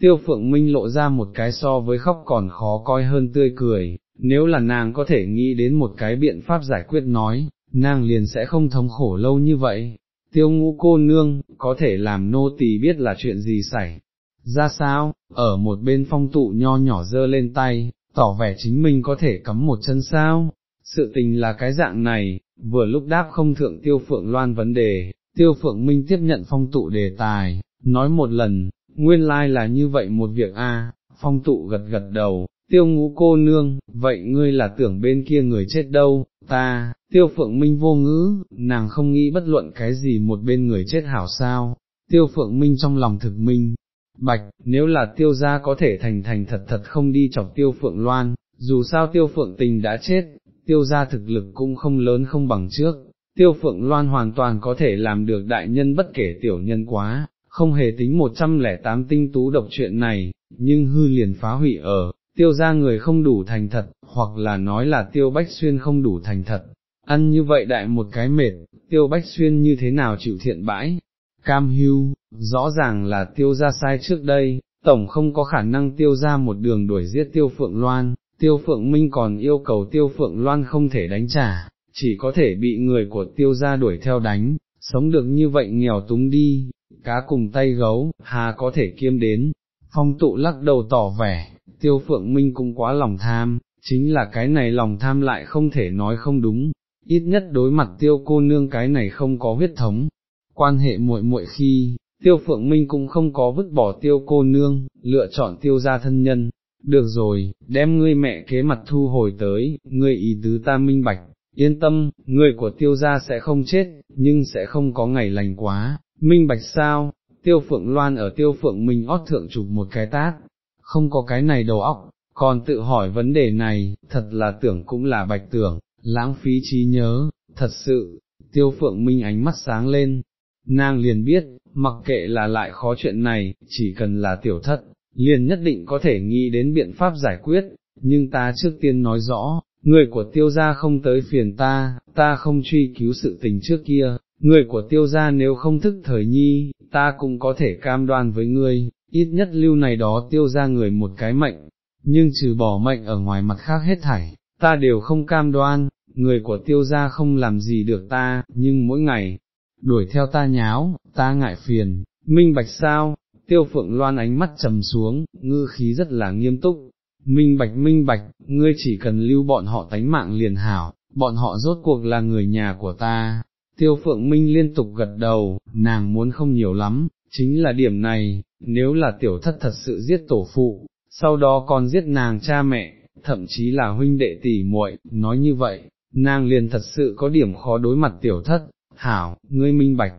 Tiêu phượng minh lộ ra một cái so với khóc còn khó coi hơn tươi cười, nếu là nàng có thể nghĩ đến một cái biện pháp giải quyết nói, nàng liền sẽ không thống khổ lâu như vậy. Tiêu ngũ cô nương, có thể làm nô tỳ biết là chuyện gì xảy. Ra sao, ở một bên phong tụ nho nhỏ dơ lên tay, tỏ vẻ chính mình có thể cắm một chân sao, sự tình là cái dạng này, vừa lúc đáp không thượng tiêu phượng loan vấn đề, tiêu phượng minh tiếp nhận phong tụ đề tài, nói một lần, nguyên lai like là như vậy một việc a. phong tụ gật gật đầu, tiêu ngũ cô nương, vậy ngươi là tưởng bên kia người chết đâu, ta, tiêu phượng minh vô ngữ, nàng không nghĩ bất luận cái gì một bên người chết hảo sao, tiêu phượng minh trong lòng thực minh, bạch, nếu là tiêu gia có thể thành thành thật thật không đi chọc tiêu phượng loan, dù sao tiêu phượng tình đã chết, tiêu gia thực lực cũng không lớn không bằng trước, tiêu phượng loan hoàn toàn có thể làm được đại nhân bất kể tiểu nhân quá, không hề tính 108 tinh tú độc chuyện này, nhưng hư liền phá hủy ở, tiêu gia người không đủ thành thật, hoặc là nói là tiêu bách xuyên không đủ thành thật, ăn như vậy đại một cái mệt, tiêu bách xuyên như thế nào chịu thiện bãi, cam hưu, rõ ràng là tiêu gia sai trước đây, tổng không có khả năng tiêu ra một đường đuổi giết tiêu phượng loan, tiêu phượng minh còn yêu cầu tiêu phượng loan không thể đánh trả, chỉ có thể bị người của tiêu gia đuổi theo đánh, sống được như vậy nghèo túng đi, cá cùng tay gấu, hà có thể kiêm đến, phong tụ lắc đầu tỏ vẻ, tiêu phượng minh cũng quá lòng tham, chính là cái này lòng tham lại không thể nói không đúng, ít nhất đối mặt tiêu cô nương cái này không có huyết thống, quan hệ muội muội khi, tiêu phượng minh cũng không có vứt bỏ tiêu cô nương, lựa chọn tiêu gia thân nhân, được rồi, đem ngươi mẹ kế mặt thu hồi tới, ngươi ý tứ ta minh bạch, yên tâm, người của tiêu gia sẽ không chết, nhưng sẽ không có ngày lành quá, minh bạch sao, tiêu phượng loan ở tiêu phượng minh ót thượng chụp một cái tát, không có cái này đầu óc, còn tự hỏi vấn đề này, thật là tưởng cũng là bạch tưởng, lãng phí trí nhớ, thật sự, tiêu phượng minh ánh mắt sáng lên, nàng liền biết, mặc kệ là lại khó chuyện này, chỉ cần là tiểu thất, liền nhất định có thể nghĩ đến biện pháp giải quyết, nhưng ta trước tiên nói rõ, người của tiêu gia không tới phiền ta, ta không truy cứu sự tình trước kia, người của tiêu gia nếu không thức thời nhi, ta cũng có thể cam đoan với ngươi, ít nhất lưu này đó tiêu gia người một cái mệnh, nhưng trừ bỏ mệnh ở ngoài mặt khác hết thảy, ta đều không cam đoan, người của tiêu gia không làm gì được ta, nhưng mỗi ngày, đuổi theo ta nháo, ta ngại phiền, minh bạch sao, tiêu phượng loan ánh mắt trầm xuống, ngư khí rất là nghiêm túc, minh bạch minh bạch, ngươi chỉ cần lưu bọn họ tánh mạng liền hảo, bọn họ rốt cuộc là người nhà của ta. Tiêu phượng minh liên tục gật đầu, nàng muốn không nhiều lắm, chính là điểm này, nếu là tiểu thất thật sự giết tổ phụ, sau đó còn giết nàng cha mẹ, thậm chí là huynh đệ tỷ muội, nói như vậy, nàng liền thật sự có điểm khó đối mặt tiểu thất, hảo, ngươi minh bạch.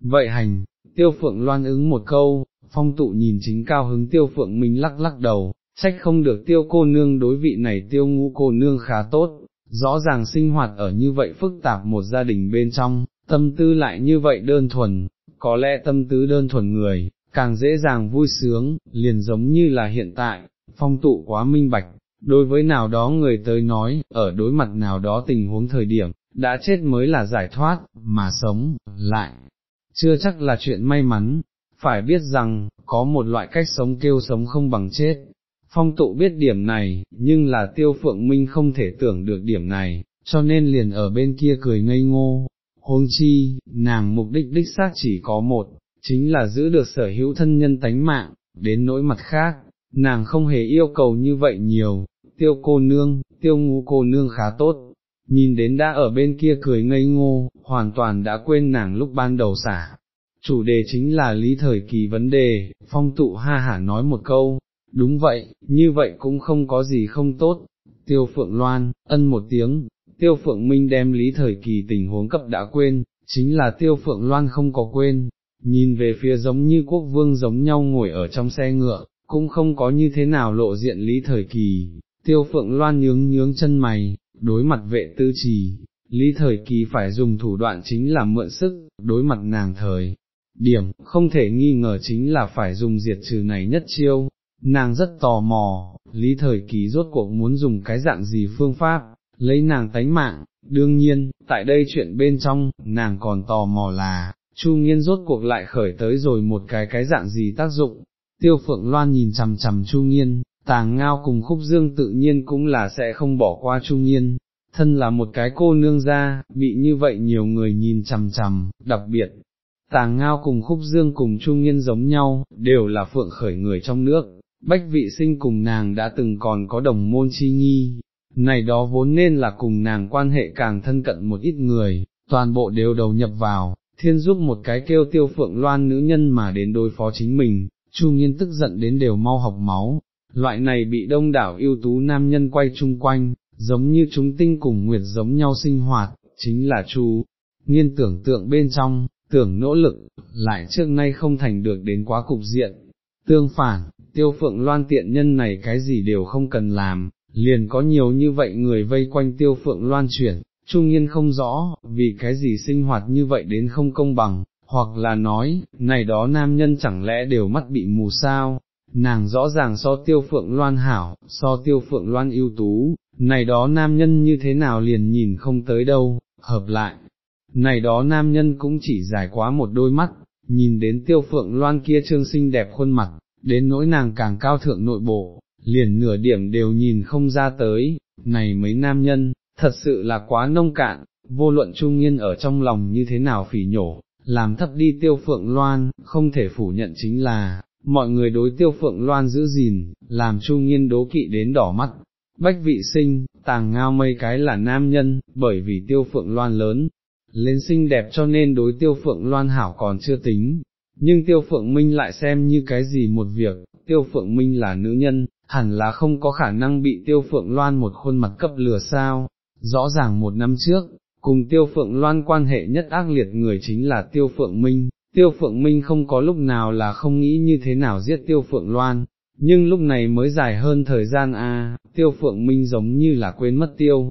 Vậy hành, tiêu phượng loan ứng một câu, phong tụ nhìn chính cao hứng tiêu phượng minh lắc lắc đầu, trách không được tiêu cô nương đối vị này tiêu ngũ cô nương khá tốt, rõ ràng sinh hoạt ở như vậy phức tạp một gia đình bên trong, tâm tư lại như vậy đơn thuần, có lẽ tâm tư đơn thuần người, càng dễ dàng vui sướng, liền giống như là hiện tại, phong tụ quá minh bạch, đối với nào đó người tới nói, ở đối mặt nào đó tình huống thời điểm, đã chết mới là giải thoát, mà sống, lại, chưa chắc là chuyện may mắn, phải biết rằng, có một loại cách sống kêu sống không bằng chết. Phong tụ biết điểm này, nhưng là tiêu phượng minh không thể tưởng được điểm này, cho nên liền ở bên kia cười ngây ngô. Huống chi, nàng mục đích đích xác chỉ có một, chính là giữ được sở hữu thân nhân tánh mạng, đến nỗi mặt khác, nàng không hề yêu cầu như vậy nhiều, tiêu cô nương, tiêu ngũ cô nương khá tốt, nhìn đến đã ở bên kia cười ngây ngô, hoàn toàn đã quên nàng lúc ban đầu xả. Chủ đề chính là lý thời kỳ vấn đề, phong tụ ha hả nói một câu, đúng vậy, như vậy cũng không có gì không tốt, tiêu phượng loan, ân một tiếng, tiêu phượng minh đem lý thời kỳ tình huống cấp đã quên, chính là tiêu phượng loan không có quên, nhìn về phía giống như quốc vương giống nhau ngồi ở trong xe ngựa, cũng không có như thế nào lộ diện lý thời kỳ, tiêu phượng loan nhướng nhướng chân mày, đối mặt vệ tư trì, lý thời kỳ phải dùng thủ đoạn chính là mượn sức, đối mặt nàng thời. Điểm, không thể nghi ngờ chính là phải dùng diệt trừ này nhất chiêu, nàng rất tò mò, lý thời kỳ rốt cuộc muốn dùng cái dạng gì phương pháp, lấy nàng tánh mạng, đương nhiên, tại đây chuyện bên trong, nàng còn tò mò là, Chu Nghiên rốt cuộc lại khởi tới rồi một cái cái dạng gì tác dụng, tiêu phượng loan nhìn chằm chằm Chu Nghiên, tàng ngao cùng khúc dương tự nhiên cũng là sẽ không bỏ qua Chu Nghiên, thân là một cái cô nương ra, bị như vậy nhiều người nhìn chằm chằm, đặc biệt. Tàng ngao cùng khúc dương cùng Chu Nghiên giống nhau, đều là phượng khởi người trong nước, bách vị sinh cùng nàng đã từng còn có đồng môn chi nghi, này đó vốn nên là cùng nàng quan hệ càng thân cận một ít người, toàn bộ đều đầu nhập vào, thiên giúp một cái kêu tiêu phượng loan nữ nhân mà đến đối phó chính mình, Chu Nghiên tức giận đến đều mau học máu, loại này bị đông đảo ưu tú nam nhân quay chung quanh, giống như chúng tinh cùng nguyệt giống nhau sinh hoạt, chính là Chu Nghiên tưởng tượng bên trong, tưởng nỗ lực, lại trước nay không thành được đến quá cục diện. Tương phản, tiêu phượng loan tiện nhân này cái gì đều không cần làm, liền có nhiều như vậy người vây quanh tiêu phượng loan chuyển, trung nhiên không rõ, vì cái gì sinh hoạt như vậy đến không công bằng, hoặc là nói, này đó nam nhân chẳng lẽ đều mắt bị mù sao, nàng rõ ràng so tiêu phượng loan hảo, so tiêu phượng loan ưu tú, này đó nam nhân như thế nào liền nhìn không tới đâu, hợp lại, này đó nam nhân cũng chỉ dài quá một đôi mắt, nhìn đến tiêu phượng loan kia trương xinh đẹp khuôn mặt, đến nỗi nàng càng cao thượng nội bộ, liền nửa điểm đều nhìn không ra tới, này mấy nam nhân, thật sự là quá nông cạn, vô luận trung nghiên ở trong lòng như thế nào phỉ nhổ, làm thấp đi tiêu phượng loan, không thể phủ nhận chính là, mọi người đối tiêu phượng loan giữ gìn, làm trung nghiên đố kỵ đến đỏ mắt. Bách vị sinh, tàng ngao mây cái là nam nhân, bởi vì tiêu phượng loan lớn, lên xinh đẹp cho nên đối tiêu phượng loan hảo còn chưa tính, nhưng tiêu phượng minh lại xem như cái gì một việc, tiêu phượng minh là nữ nhân, hẳn là không có khả năng bị tiêu phượng loan một khuôn mặt cấp lừa sao, rõ ràng một năm trước, cùng tiêu phượng loan quan hệ nhất ác liệt người chính là tiêu phượng minh, tiêu phượng minh không có lúc nào là không nghĩ như thế nào giết tiêu phượng loan, nhưng lúc này mới dài hơn thời gian a tiêu phượng minh giống như là quên mất tiêu,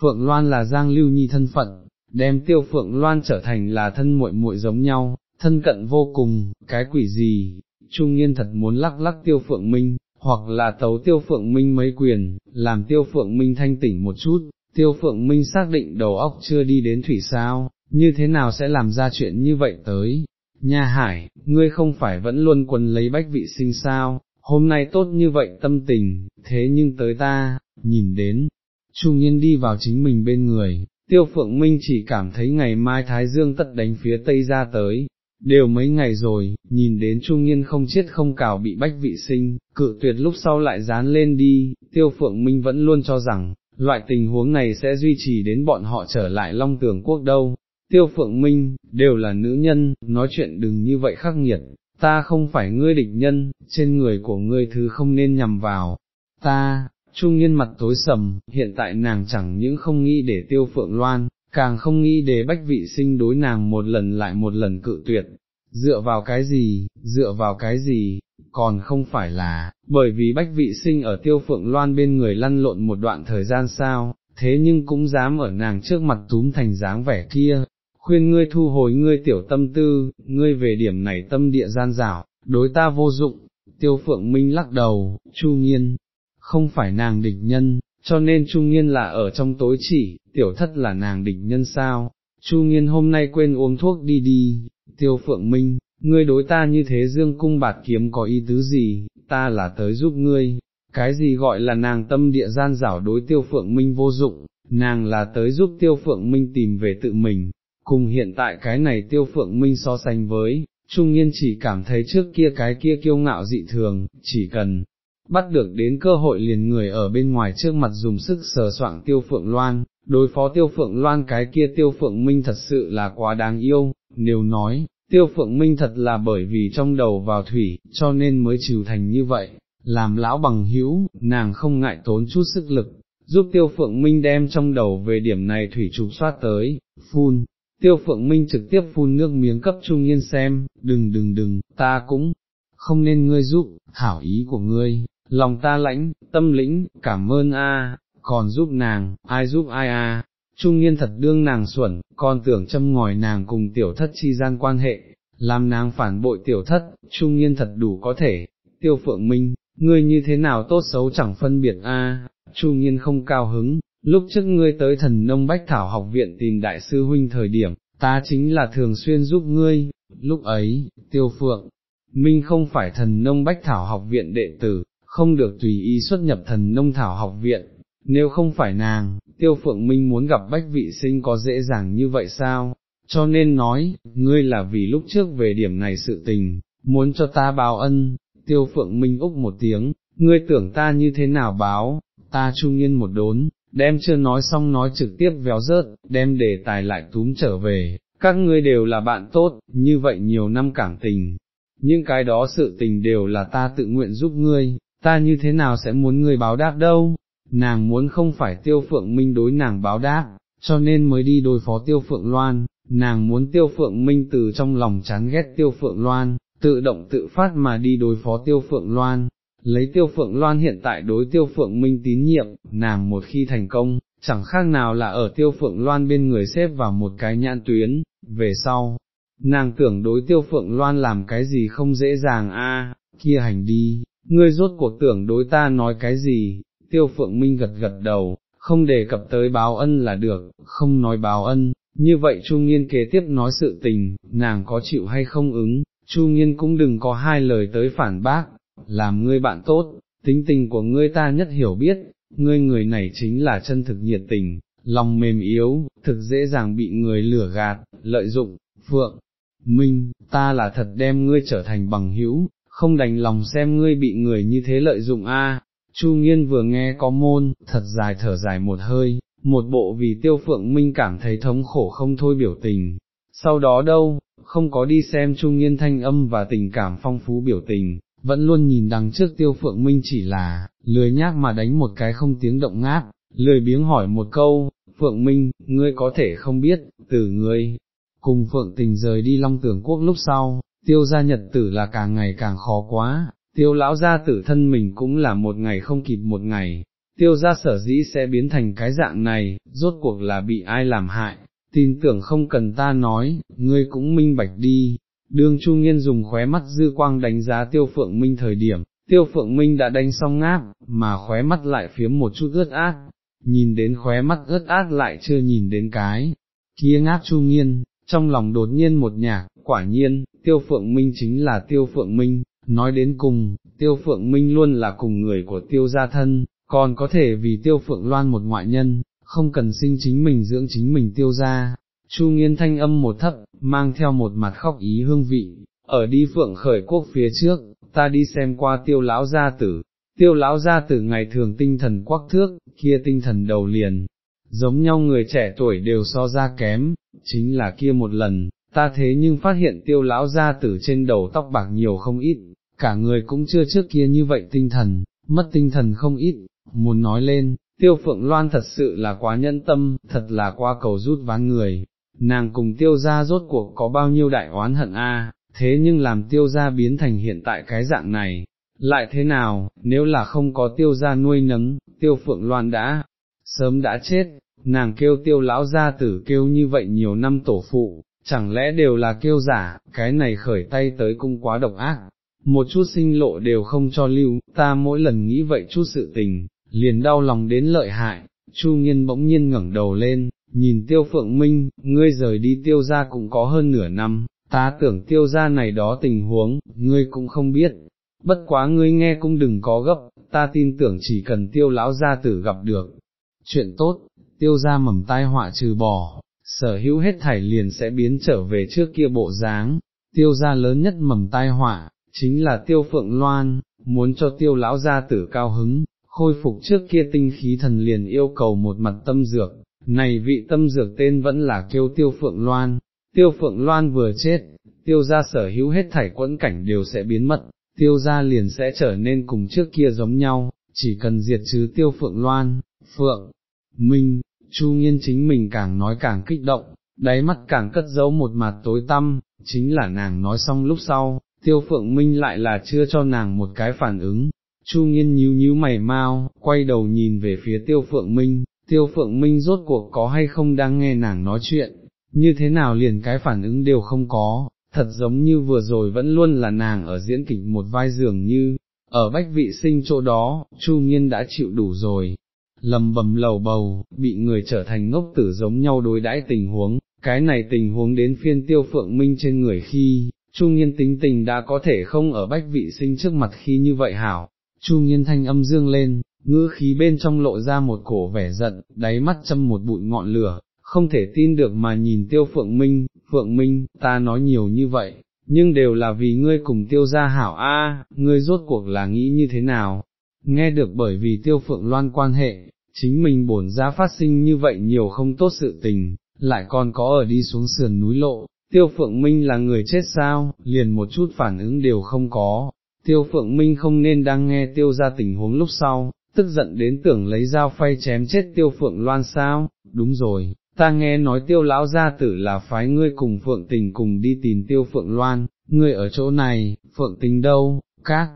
phượng loan là giang lưu nhi thân phận, đem tiêu phượng loan trở thành là thân muội muội giống nhau, thân cận vô cùng, cái quỷ gì, trung nghiên thật muốn lắc lắc tiêu phượng minh, hoặc là tấu tiêu phượng minh mấy quyền, làm tiêu phượng minh thanh tỉnh một chút, tiêu phượng minh xác định đầu óc chưa đi đến thủy sao, như thế nào sẽ làm ra chuyện như vậy tới. Nha hải, ngươi không phải vẫn luôn quần lấy bách vị sinh sao, hôm nay tốt như vậy tâm tình, thế nhưng tới ta, nhìn đến, trung nhiên đi vào chính mình bên người, tiêu phượng minh chỉ cảm thấy ngày mai Thái Dương tất đánh phía Tây ra tới, đều mấy ngày rồi, nhìn đến Trung Nhiên không chết không cào bị bách vị sinh, cự tuyệt lúc sau lại dán lên đi, Tiêu Phượng Minh vẫn luôn cho rằng, loại tình huống này sẽ duy trì đến bọn họ trở lại Long Tường Quốc đâu. Tiêu Phượng Minh, đều là nữ nhân, nói chuyện đừng như vậy khắc nghiệt, ta không phải ngươi địch nhân, trên người của ngươi thứ không nên nhằm vào, ta, Trung Nhiên mặt tối sầm, hiện tại nàng chẳng những không nghĩ để Tiêu Phượng Loan, càng không nghĩ để bách vị sinh đối nàng một lần lại một lần cự tuyệt, dựa vào cái gì, dựa vào cái gì, còn không phải là, bởi vì bách vị sinh ở tiêu phượng loan bên người lăn lộn một đoạn thời gian sao, thế nhưng cũng dám ở nàng trước mặt túm thành dáng vẻ kia, khuyên ngươi thu hồi ngươi tiểu tâm tư, ngươi về điểm này tâm địa gian dảo, đối ta vô dụng, tiêu phượng minh lắc đầu, chu nghiên, không phải nàng địch nhân, cho nên trung nghiên là ở trong tối chỉ, tiểu thất là nàng địch nhân sao, Chu Nghiên hôm nay quên uống thuốc đi đi, tiêu phượng minh, ngươi đối ta như thế dương cung bạt kiếm có ý tứ gì, ta là tới giúp ngươi, cái gì gọi là nàng tâm địa gian rảo đối tiêu phượng minh vô dụng, nàng là tới giúp tiêu phượng minh tìm về tự mình, cùng hiện tại cái này tiêu phượng minh so sánh với, trung nghiên chỉ cảm thấy trước kia cái kia kiêu ngạo dị thường, chỉ cần bắt được đến cơ hội liền người ở bên ngoài trước mặt dùng sức sờ soạng tiêu phượng loan, đối phó tiêu phượng loan cái kia tiêu phượng minh thật sự là quá đáng yêu, nếu nói, tiêu phượng minh thật là bởi vì trong đầu vào thủy, cho nên mới trừ thành như vậy, làm lão bằng hữu, nàng không ngại tốn chút sức lực, giúp tiêu phượng minh đem trong đầu về điểm này thủy trục soát tới, phun. Tiêu phượng minh trực tiếp phun nước miếng cấp trung nhiên xem, đừng đừng đừng, ta cũng không nên ngươi giúp, hảo ý của ngươi, lòng ta lãnh, tâm lĩnh, cảm ơn a, còn giúp nàng, ai giúp ai a, trung niên thật đương nàng xuẩn, con tưởng châm ngòi nàng cùng tiểu thất chi gian quan hệ, làm nàng phản bội tiểu thất, trung niên thật đủ có thể, tiêu phượng minh, ngươi như thế nào tốt xấu chẳng phân biệt a, trung niên không cao hứng, lúc trước ngươi tới thần nông bách thảo học viện tìm đại sư huynh thời điểm, ta chính là thường xuyên giúp ngươi, lúc ấy, tiêu phượng, minh không phải thần nông bách thảo học viện đệ tử, không được tùy ý xuất nhập thần nông thảo học viện, nếu không phải nàng, tiêu phượng minh muốn gặp bách vị sinh có dễ dàng như vậy sao, cho nên nói, ngươi là vì lúc trước về điểm này sự tình, muốn cho ta báo ân, tiêu phượng minh úc một tiếng, ngươi tưởng ta như thế nào báo, ta trung nhiên một đốn, đem chưa nói xong nói trực tiếp véo rớt, đem đề tài lại túm trở về, các ngươi đều là bạn tốt, như vậy nhiều năm cảm tình, những cái đó sự tình đều là ta tự nguyện giúp ngươi, ta như thế nào sẽ muốn ngươi báo đáp đâu, nàng muốn không phải tiêu phượng minh đối nàng báo đáp, cho nên mới đi đối phó tiêu phượng loan, nàng muốn tiêu phượng minh từ trong lòng chán ghét tiêu phượng loan, tự động tự phát mà đi đối phó tiêu phượng loan, lấy tiêu phượng loan hiện tại đối tiêu phượng minh tín nhiệm, nàng một khi thành công, chẳng khác nào là ở tiêu phượng loan bên người xếp vào một cái nhãn tuyến, về sau. Nàng tưởng đối tiêu phượng loan làm cái gì không dễ dàng a à, kia hành đi, ngươi rốt cuộc tưởng đối ta nói cái gì, tiêu phượng minh gật gật đầu, không đề cập tới báo ân là được, không nói báo ân, như vậy Chu Nghiên kế tiếp nói sự tình, nàng có chịu hay không ứng, Chu Nghiên cũng đừng có hai lời tới phản bác, làm ngươi bạn tốt, tính tình của ngươi ta nhất hiểu biết, ngươi người này chính là chân thực nhiệt tình, lòng mềm yếu, thực dễ dàng bị người lửa gạt, lợi dụng, phượng. Minh, ta là thật đem ngươi trở thành bằng hữu, không đành lòng xem ngươi bị người như thế lợi dụng a. Chu Nghiên vừa nghe có môn, thật dài thở dài một hơi, một bộ vì tiêu phượng minh cảm thấy thống khổ không thôi biểu tình. Sau đó đâu, không có đi xem Chu Nghiên thanh âm và tình cảm phong phú biểu tình, vẫn luôn nhìn đằng trước tiêu phượng minh chỉ là, lười nhác mà đánh một cái không tiếng động ngáp, lười biếng hỏi một câu, Phượng Minh, ngươi có thể không biết, từ ngươi, cùng Phượng tình rời đi Long Tưởng Quốc lúc sau, tiêu gia nhật tử là càng ngày càng khó quá, tiêu lão gia tử thân mình cũng là một ngày không kịp một ngày, tiêu gia sở dĩ sẽ biến thành cái dạng này, rốt cuộc là bị ai làm hại, tin tưởng không cần ta nói, ngươi cũng minh bạch đi. Đương Chu Nghiên dùng khóe mắt dư quang đánh giá tiêu phượng minh thời điểm, tiêu phượng minh đã đánh xong ngáp, mà khóe mắt lại phiếm một chút ướt át, nhìn đến khóe mắt ướt át lại chưa nhìn đến cái, kia ngáp Chu Nghiên, trong lòng đột nhiên một nhạc, quả nhiên, tiêu phượng minh chính là tiêu phượng minh, nói đến cùng, tiêu phượng minh luôn là cùng người của tiêu gia thân, còn có thể vì tiêu phượng loan một ngoại nhân, không cần sinh chính mình dưỡng chính mình tiêu gia. Chu nghiên thanh âm một thấp, mang theo một mặt khóc ý hương vị, ở đi phượng khởi quốc phía trước, ta đi xem qua tiêu lão gia tử, tiêu lão gia tử ngày thường tinh thần quắc thước, kia tinh thần đầu liền, giống nhau người trẻ tuổi đều so ra kém, chính là kia một lần, ta thế nhưng phát hiện tiêu lão gia tử trên đầu tóc bạc nhiều không ít, cả người cũng chưa trước kia như vậy tinh thần, mất tinh thần không ít, muốn nói lên, tiêu phượng loan thật sự là quá nhân tâm, thật là qua cầu rút ván người, nàng cùng tiêu gia rốt cuộc có bao nhiêu đại oán hận a, thế nhưng làm tiêu gia biến thành hiện tại cái dạng này, lại thế nào, nếu là không có tiêu gia nuôi nấng, tiêu phượng loan đã, sớm đã chết, nàng kêu tiêu lão gia tử kêu như vậy nhiều năm tổ phụ, chẳng lẽ đều là kêu giả, cái này khởi tay tới cũng quá độc ác, một chút sinh lộ đều không cho lưu, ta mỗi lần nghĩ vậy chút sự tình, liền đau lòng đến lợi hại, Chu Nghiên bỗng nhiên ngẩng đầu lên, nhìn tiêu phượng minh, ngươi rời đi tiêu ra cũng có hơn nửa năm, ta tưởng tiêu ra này đó tình huống, ngươi cũng không biết, bất quá ngươi nghe cũng đừng có gấp, ta tin tưởng chỉ cần tiêu lão gia tử gặp được. Chuyện tốt, tiêu ra mầm tai họa trừ bỏ, sở hữu hết thảy liền sẽ biến trở về trước kia bộ dáng, tiêu gia lớn nhất mầm tai họa, chính là tiêu phượng loan, muốn cho tiêu lão gia tử cao hứng, khôi phục trước kia tinh khí thần liền yêu cầu một mặt tâm dược, này vị tâm dược tên vẫn là kêu tiêu phượng loan, tiêu phượng loan vừa chết, tiêu gia sở hữu hết thảy quẫn cảnh đều sẽ biến mất, tiêu gia liền sẽ trở nên cùng trước kia giống nhau, chỉ cần diệt trừ tiêu phượng loan, phượng, minh, chu nghiên chính mình càng nói càng kích động, đáy mắt càng cất giấu một mặt tối tăm, chính là nàng nói xong lúc sau, tiêu phượng minh lại là chưa cho nàng một cái phản ứng, chu nghiên nhíu nhíu mày mau, quay đầu nhìn về phía tiêu phượng minh, tiêu phượng minh rốt cuộc có hay không đang nghe nàng nói chuyện, như thế nào liền cái phản ứng đều không có, thật giống như vừa rồi vẫn luôn là nàng ở diễn kịch một vai dường như, ở bách vị sinh chỗ đó, chu nghiên đã chịu đủ rồi, lầm bầm lầu bầu, bị người trở thành ngốc tử giống nhau đối đãi tình huống, cái này tình huống đến phiên tiêu phượng minh trên người khi, Chu Nghiên tính tình đã có thể không ở bách vị sinh trước mặt khi như vậy hảo, Chu Nghiên thanh âm dương lên, ngữ khí bên trong lộ ra một cổ vẻ giận, đáy mắt châm một bụi ngọn lửa, không thể tin được mà nhìn tiêu Phượng Minh, Phượng Minh, ta nói nhiều như vậy, nhưng đều là vì ngươi cùng tiêu gia hảo a, ngươi rốt cuộc là nghĩ như thế nào, nghe được bởi vì tiêu Phượng Loan quan hệ, chính mình bổn ra phát sinh như vậy nhiều không tốt sự tình, lại còn có ở đi xuống sườn núi lộ, tiêu phượng minh là người chết sao, liền một chút phản ứng đều không có, tiêu phượng minh không nên đang nghe tiêu ra tình huống lúc sau, tức giận đến tưởng lấy dao phay chém chết tiêu phượng loan sao, đúng rồi, ta nghe nói tiêu lão gia tử là phái ngươi cùng phượng tình cùng đi tìm tiêu phượng loan, ngươi ở chỗ này, phượng tình đâu, các,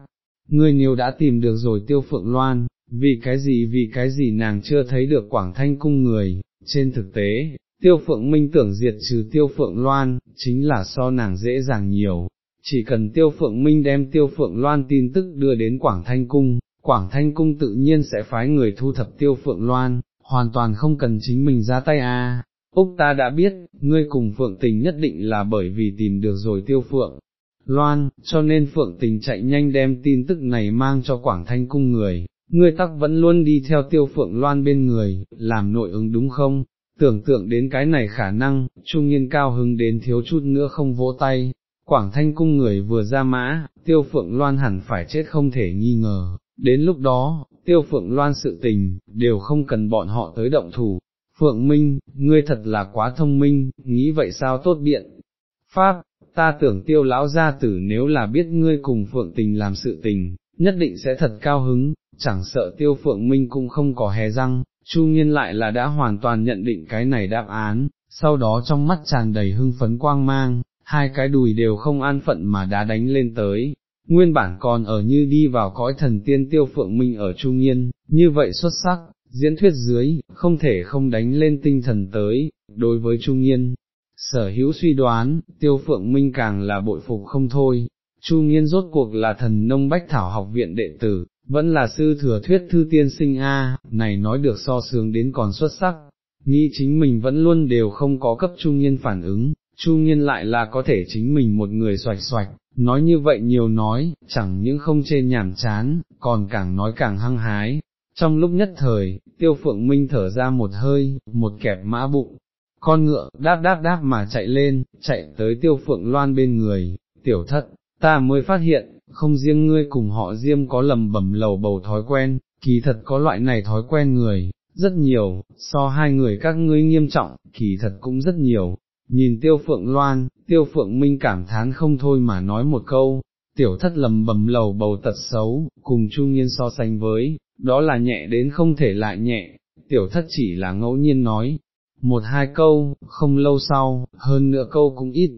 ngươi nếu đã tìm được rồi tiêu phượng loan, vì cái gì vì cái gì nàng chưa thấy được quảng thanh cung người, trên thực tế, tiêu phượng minh tưởng diệt trừ tiêu phượng loan, chính là so nàng dễ dàng nhiều, chỉ cần tiêu phượng minh đem tiêu phượng loan tin tức đưa đến quảng thanh cung, quảng thanh cung tự nhiên sẽ phái người thu thập tiêu phượng loan, hoàn toàn không cần chính mình ra tay a. Úc ta đã biết, ngươi cùng Phượng Tình nhất định là bởi vì tìm được rồi tiêu Phượng Loan, cho nên Phượng Tình chạy nhanh đem tin tức này mang cho Quảng Thanh Cung người, ngươi tắc vẫn luôn đi theo tiêu Phượng Loan bên người, làm nội ứng đúng không? tưởng tượng đến cái này khả năng, trung nhiên cao hứng đến thiếu chút nữa không vỗ tay, quảng thanh cung người vừa ra mã, tiêu phượng loan hẳn phải chết không thể nghi ngờ, đến lúc đó, tiêu phượng loan sự tình, đều không cần bọn họ tới động thủ. Phượng Minh, ngươi thật là quá thông minh, nghĩ vậy sao tốt biện. Pháp, ta tưởng tiêu lão gia tử nếu là biết ngươi cùng Phượng tình làm sự tình, nhất định sẽ thật cao hứng, chẳng sợ tiêu Phượng Minh cũng không có hé răng, Chu Nghiên lại là đã hoàn toàn nhận định cái này đáp án, sau đó trong mắt tràn đầy hưng phấn quang mang, hai cái đùi đều không an phận mà đã đánh lên tới, nguyên bản còn ở như đi vào cõi thần tiên tiêu phượng minh ở Chu Nghiên, như vậy xuất sắc, diễn thuyết dưới, không thể không đánh lên tinh thần tới, đối với Chu Nghiên. Sở hữu suy đoán, tiêu phượng minh càng là bội phục không thôi, Chu Nghiên rốt cuộc là thần nông bách thảo học viện đệ tử, vẫn là sư thừa thuyết thư tiên sinh A, này nói được so sướng đến còn xuất sắc, nghĩ chính mình vẫn luôn đều không có cấp chu nghiên phản ứng, chu nghiên lại là có thể chính mình một người xoạch xoạch, nói như vậy nhiều nói, chẳng những không chê nhảm chán, còn càng nói càng hăng hái. Trong lúc nhất thời, tiêu phượng minh thở ra một hơi, một kẹp mã bụng, con ngựa đáp đáp đáp mà chạy lên, chạy tới tiêu phượng loan bên người, tiểu thất, ta mới phát hiện, không riêng ngươi cùng họ diêm có lầm bẩm lầu bầu thói quen, kỳ thật có loại này thói quen người, rất nhiều, so hai người các ngươi nghiêm trọng, kỳ thật cũng rất nhiều. Nhìn tiêu phượng loan, tiêu phượng minh cảm thán không thôi mà nói một câu, tiểu thất lầm bầm lầu bầu tật xấu, cùng trung nhiên so sánh với, đó là nhẹ đến không thể lại nhẹ, tiểu thất chỉ là ngẫu nhiên nói, một hai câu, không lâu sau, hơn nữa câu cũng ít,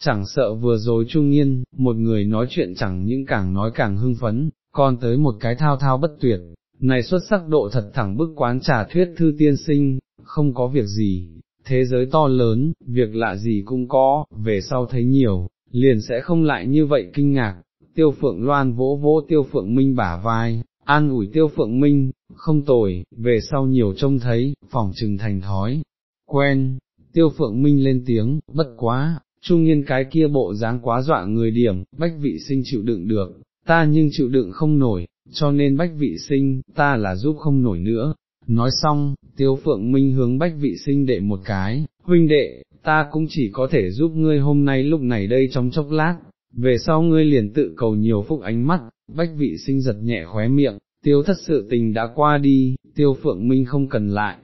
chẳng sợ vừa rồi trung nghiên, một người nói chuyện chẳng những càng nói càng hưng phấn, còn tới một cái thao thao bất tuyệt, này xuất sắc độ thật thẳng bức quán trà thuyết thư tiên sinh, không có việc gì, thế giới to lớn, việc lạ gì cũng có, về sau thấy nhiều, liền sẽ không lại như vậy kinh ngạc, tiêu phượng loan vỗ vỗ tiêu phượng minh bả vai, an ủi tiêu phượng minh, không tồi, về sau nhiều trông thấy, phòng trừng thành thói, quen, tiêu phượng minh lên tiếng, bất quá, trung nhiên cái kia bộ dáng quá dọa người điểm, bách vị sinh chịu đựng được, ta nhưng chịu đựng không nổi, cho nên bách vị sinh, ta là giúp không nổi nữa. Nói xong, tiêu phượng minh hướng bách vị sinh đệ một cái, huynh đệ, ta cũng chỉ có thể giúp ngươi hôm nay lúc này đây trong chốc lát, về sau ngươi liền tự cầu nhiều phúc ánh mắt, bách vị sinh giật nhẹ khóe miệng, tiêu thất sự tình đã qua đi, tiêu phượng minh không cần lại,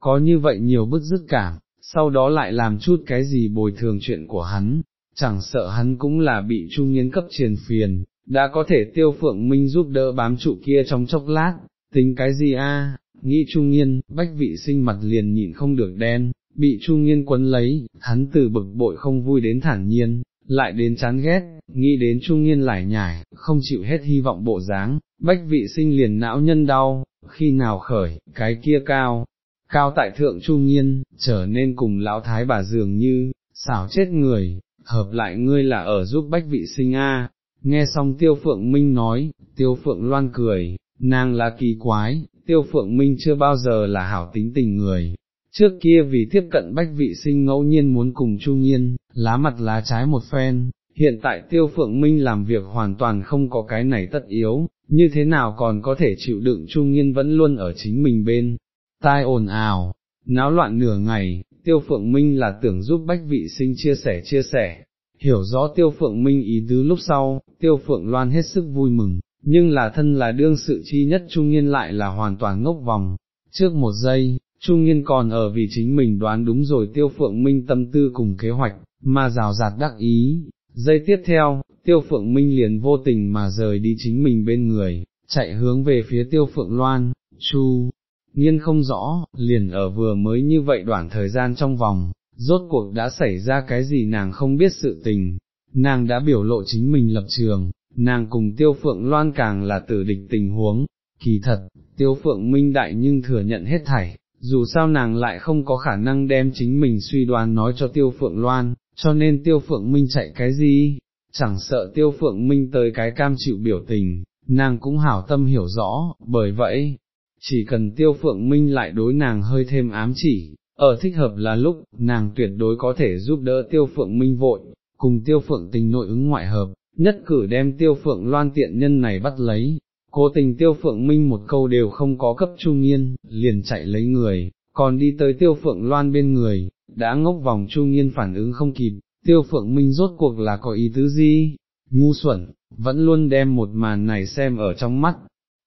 có như vậy nhiều bức dứt cảm, sau đó lại làm chút cái gì bồi thường chuyện của hắn, chẳng sợ hắn cũng là bị trung nghiến cấp triền phiền, đã có thể tiêu phượng minh giúp đỡ bám trụ kia trong chốc lát, tính cái gì a? nghĩ trung nghiên, bách vị sinh mặt liền nhịn không được đen, bị trung nghiên quấn lấy, hắn từ bực bội không vui đến thản nhiên, lại đến chán ghét, nghĩ đến trung nghiên lải nhải, không chịu hết hy vọng bộ dáng, bách vị sinh liền não nhân đau, khi nào khởi, cái kia cao, cao tại thượng trung nhiên trở nên cùng lão thái bà dường như, xảo chết người, hợp lại ngươi là ở giúp bách vị sinh a. Nghe xong tiêu phượng minh nói, tiêu phượng loan cười, nàng là kỳ quái, tiêu phượng minh chưa bao giờ là hảo tính tình người, trước kia vì tiếp cận bách vị sinh ngẫu nhiên muốn cùng Trung Nhiên, lá mặt lá trái một phen, hiện tại tiêu phượng minh làm việc hoàn toàn không có cái này tất yếu, như thế nào còn có thể chịu đựng Trung Nhiên vẫn luôn ở chính mình bên, tai ồn ào, náo loạn nửa ngày, tiêu phượng minh là tưởng giúp bách vị sinh chia sẻ chia sẻ. Hiểu rõ tiêu phượng minh ý tứ lúc sau, tiêu phượng loan hết sức vui mừng, nhưng là thân là đương sự chi nhất trung nhiên lại là hoàn toàn ngốc vòng. Trước một giây, Trung Nhiên còn ở vì chính mình đoán đúng rồi tiêu phượng minh tâm tư cùng kế hoạch, mà rào rạt đắc ý. Giây tiếp theo, tiêu phượng minh liền vô tình mà rời đi chính mình bên người, chạy hướng về phía tiêu phượng loan, chu, nghiên không rõ, liền ở vừa mới như vậy đoạn thời gian trong vòng, rốt cuộc đã xảy ra cái gì nàng không biết sự tình, nàng đã biểu lộ chính mình lập trường, nàng cùng tiêu phượng loan càng là tử địch tình huống, kỳ thật, tiêu phượng minh đại nhưng thừa nhận hết thảy, dù sao nàng lại không có khả năng đem chính mình suy đoán nói cho tiêu phượng loan, cho nên tiêu phượng minh chạy cái gì, chẳng sợ tiêu phượng minh tới cái cam chịu biểu tình, nàng cũng hảo tâm hiểu rõ, bởi vậy, chỉ cần tiêu phượng minh lại đối nàng hơi thêm ám chỉ, ở thích hợp là lúc, nàng tuyệt đối có thể giúp đỡ tiêu phượng minh vội, cùng tiêu phượng tình nội ứng ngoại hợp, nhất cử đem tiêu phượng loan tiện nhân này bắt lấy, cố tình tiêu phượng minh một câu đều không có cấp trung nghiên, liền chạy lấy người, còn đi tới tiêu phượng loan bên người, đã ngốc vòng trung nghiên phản ứng không kịp, tiêu phượng minh rốt cuộc là có ý tứ gì, ngu xuẩn, vẫn luôn đem một màn này xem ở trong mắt,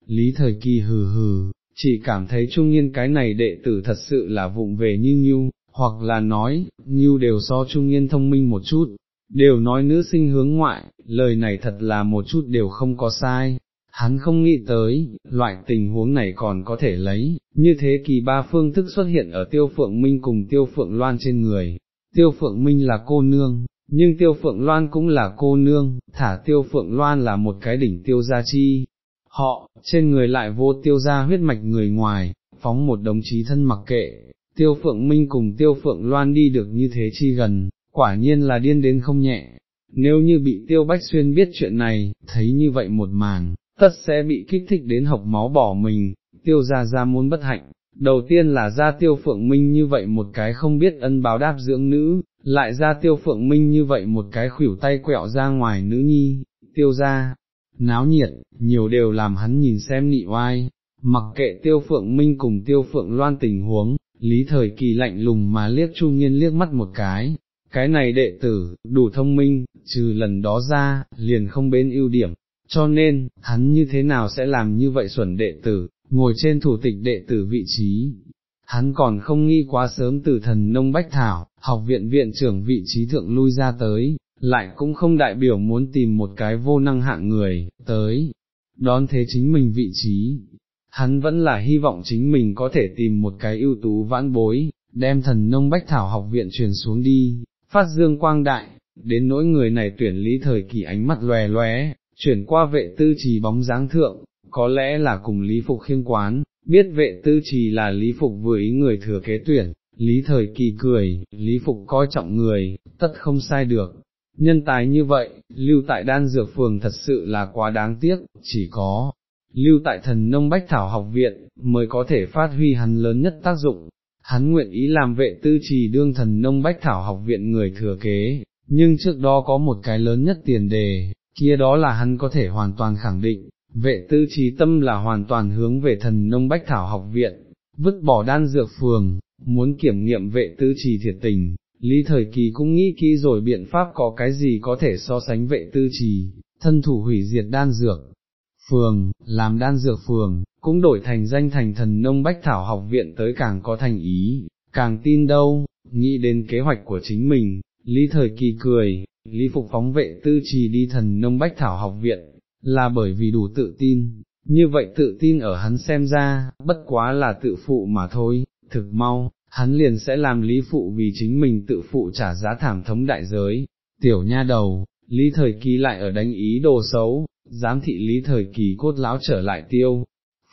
lý thời kỳ hừ hừ, chỉ cảm thấy trung nghiên cái này đệ tử thật sự là vụng về như nghiêu, hoặc là nói, nghiêu đều so trung nghiên thông minh một chút, đều nói nữ sinh hướng ngoại, lời này thật là một chút đều không có sai, hắn không nghĩ tới, loại tình huống này còn có thể lấy, như thế kỳ ba phương thức xuất hiện ở tiêu phượng minh cùng tiêu phượng loan trên người, tiêu phượng minh là cô nương, nhưng tiêu phượng loan cũng là cô nương, thả tiêu phượng loan là một cái đỉnh tiêu gia chi, họ, trên người lại vô tiêu ra huyết mạch người ngoài, phóng một đồng chí thân mặc kệ, tiêu phượng minh cùng tiêu phượng loan đi được như thế chi gần, quả nhiên là điên đến không nhẹ. Nếu như bị tiêu bách xuyên biết chuyện này, thấy như vậy một màn, tất sẽ bị kích thích đến học máu bỏ mình, tiêu ra ra muốn bất hạnh. Đầu tiên là ra tiêu phượng minh như vậy một cái không biết ân báo đáp dưỡng nữ, lại ra tiêu phượng minh như vậy một cái khuỷu tay quẹo ra ngoài nữ nhi, tiêu ra, náo nhiệt, nhiều đều làm hắn nhìn xem nị oai, mặc kệ tiêu phượng minh cùng tiêu phượng loan tình huống, lý thời kỳ lạnh lùng mà liếc chu nghiên liếc mắt một cái, cái này đệ tử, đủ thông minh, trừ lần đó ra, liền không bên ưu điểm, cho nên, hắn như thế nào sẽ làm như vậy xuẩn đệ tử, ngồi trên thủ tịch đệ tử vị trí. Hắn còn không nghi quá sớm từ thần nông bách thảo, học viện viện trưởng vị trí thượng lui ra tới, lại cũng không đại biểu muốn tìm một cái vô năng hạng người, tới, đón thế chính mình vị trí. Hắn vẫn là hy vọng chính mình có thể tìm một cái ưu tú vãn bối, đem thần nông bách thảo học viện truyền xuống đi, phát dương quang đại, đến nỗi người này tuyển lý thời kỳ ánh mắt lòe lóe, chuyển qua vệ tư trì bóng dáng thượng, có lẽ là cùng Lý Phục khiêng quán, biết vệ tư trì là Lý Phục vừa ý người thừa kế tuyển, Lý thời kỳ cười, Lý Phục coi trọng người, tất không sai được. Nhân tài như vậy, lưu tại đan dược phường thật sự là quá đáng tiếc, chỉ có, lưu tại thần nông bách thảo học viện, mới có thể phát huy hắn lớn nhất tác dụng. Hắn nguyện ý làm vệ tư trì đương thần nông bách thảo học viện người thừa kế, nhưng trước đó có một cái lớn nhất tiền đề, kia đó là hắn có thể hoàn toàn khẳng định, vệ tư trí tâm là hoàn toàn hướng về thần nông bách thảo học viện, vứt bỏ đan dược phường, muốn kiểm nghiệm vệ tư trì thiệt tình, lý thời kỳ cũng nghĩ kỹ rồi biện pháp có cái gì có thể so sánh vệ tư trì, thân thủ hủy diệt đan dược. Phường, làm đan dược phường, cũng đổi thành danh thành thần nông bách thảo học viện tới càng có thành ý, càng tin đâu, nghĩ đến kế hoạch của chính mình, Lý Thời Kỳ cười, Lý Phục phóng vệ tư trì đi thần nông bách thảo học viện, là bởi vì đủ tự tin, như vậy tự tin ở hắn xem ra, bất quá là tự phụ mà thôi, thực mau, hắn liền sẽ làm Lý Phụ vì chính mình tự phụ trả giá thảm thống đại giới, tiểu nha đầu, Lý Thời Kỳ lại ở đánh ý đồ xấu, giám thị Lý Thời Kỳ cốt lão trở lại tiêu.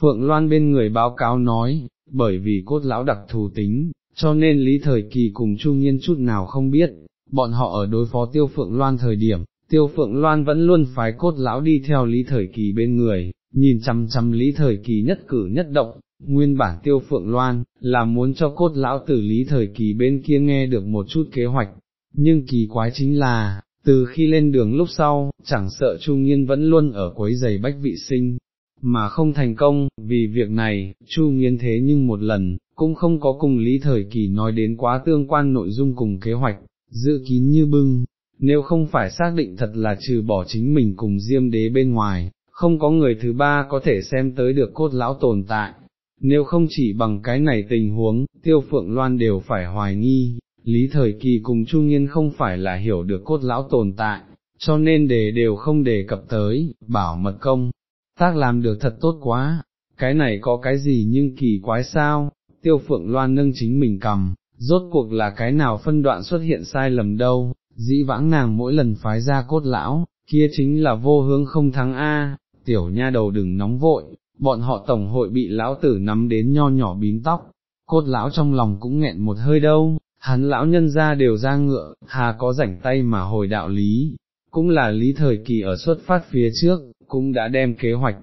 Phượng Loan bên người báo cáo nói, bởi vì cốt lão đặc thù tính, cho nên Lý Thời Kỳ cùng Trung Nhiên chút nào không biết, bọn họ ở đối phó tiêu phượng loan thời điểm, tiêu phượng loan vẫn luôn phái cốt lão đi theo lý thời kỳ bên người, nhìn chăm chăm lý thời kỳ nhất cử nhất động, nguyên bản tiêu phượng loan, là muốn cho cốt lão tử lý thời kỳ bên kia nghe được một chút kế hoạch, nhưng kỳ quái chính là, từ khi lên đường lúc sau, chẳng sợ Chu Nghiên vẫn luôn ở quấy giày bách vị sinh, mà không thành công, vì việc này, Chu Nghiên thế nhưng một lần, cũng không có cùng Lý Thời Kỳ nói đến quá tương quan nội dung cùng kế hoạch, giữ kín như bưng, nếu không phải xác định thật là trừ bỏ chính mình cùng diêm đế bên ngoài, không có người thứ ba có thể xem tới được cốt lão tồn tại. Nếu không chỉ bằng cái này tình huống, tiêu phượng loan đều phải hoài nghi, lý thời kỳ cùng Chu Nghiên không phải là hiểu được cốt lão tồn tại, cho nên đề đều không đề cập tới, bảo mật công, tác làm được thật tốt quá, cái này có cái gì nhưng kỳ quái sao, tiêu phượng loan nâng chính mình cầm, rốt cuộc là cái nào phân đoạn xuất hiện sai lầm đâu, dĩ vãng nàng mỗi lần phái ra cốt lão, kia chính là vô hướng không thắng A, tiểu nha đầu đừng nóng vội, bọn họ tổng hội bị lão tử nắm đến nho nhỏ bím tóc, cốt lão trong lòng cũng nghẹn một hơi đâu, hắn lão nhân ra đều ra ngựa, hà có rảnh tay mà hồi đạo lý, cũng là lý thời kỳ ở xuất phát phía trước, cũng đã đem kế hoạch,